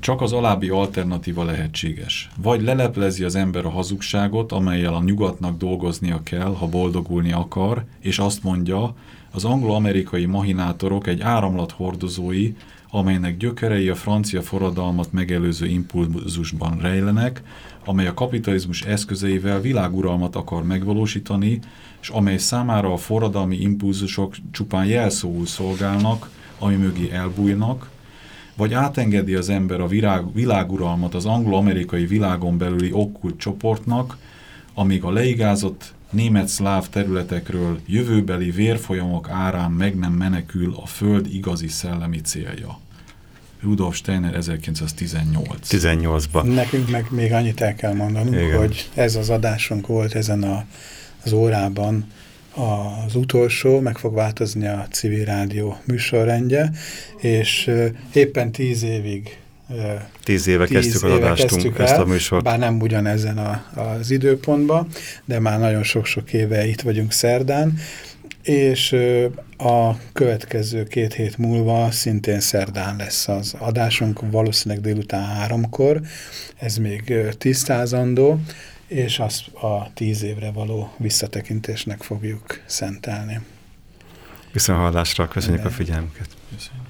Csak az alábbi alternatíva lehetséges. Vagy leleplezi az ember a hazugságot, amelyel a nyugatnak dolgoznia kell, ha boldogulni akar, és azt mondja, az anglo-amerikai mahinátorok egy áramlat hordozói, amelynek gyökerei a francia forradalmat megelőző impulzusban rejlenek, amely a kapitalizmus eszközeivel világuralmat akar megvalósítani, és amely számára a forradalmi impulzusok csupán jelszóul szolgálnak, ami mögé elbújnak, vagy átengedi az ember a virág, világuralmat az anglo-amerikai világon belüli okkult csoportnak, amíg a leigázott német-szláv területekről jövőbeli vérfolyamok árán meg nem menekül a föld igazi szellemi célja. Rudolf Steiner 1918. 18-ban. Nekünk meg még annyit el kell mondanunk, Igen. hogy ez az adásunk volt ezen a, az órában az utolsó, meg fog változni a civil rádió műsorrendje, és éppen tíz évig Tíz éve tíz kezdtük az adástunk ezt a műsort. Bár nem ugyanezen a, az időpontban, de már nagyon sok-sok éve itt vagyunk szerdán, és a következő két hét múlva szintén szerdán lesz az adásunk, valószínűleg délután háromkor, ez még tisztázandó, és azt a tíz évre való visszatekintésnek fogjuk szentelni. Viszonhallásra, köszönjük Minden. a figyelmüket. Köszönjük.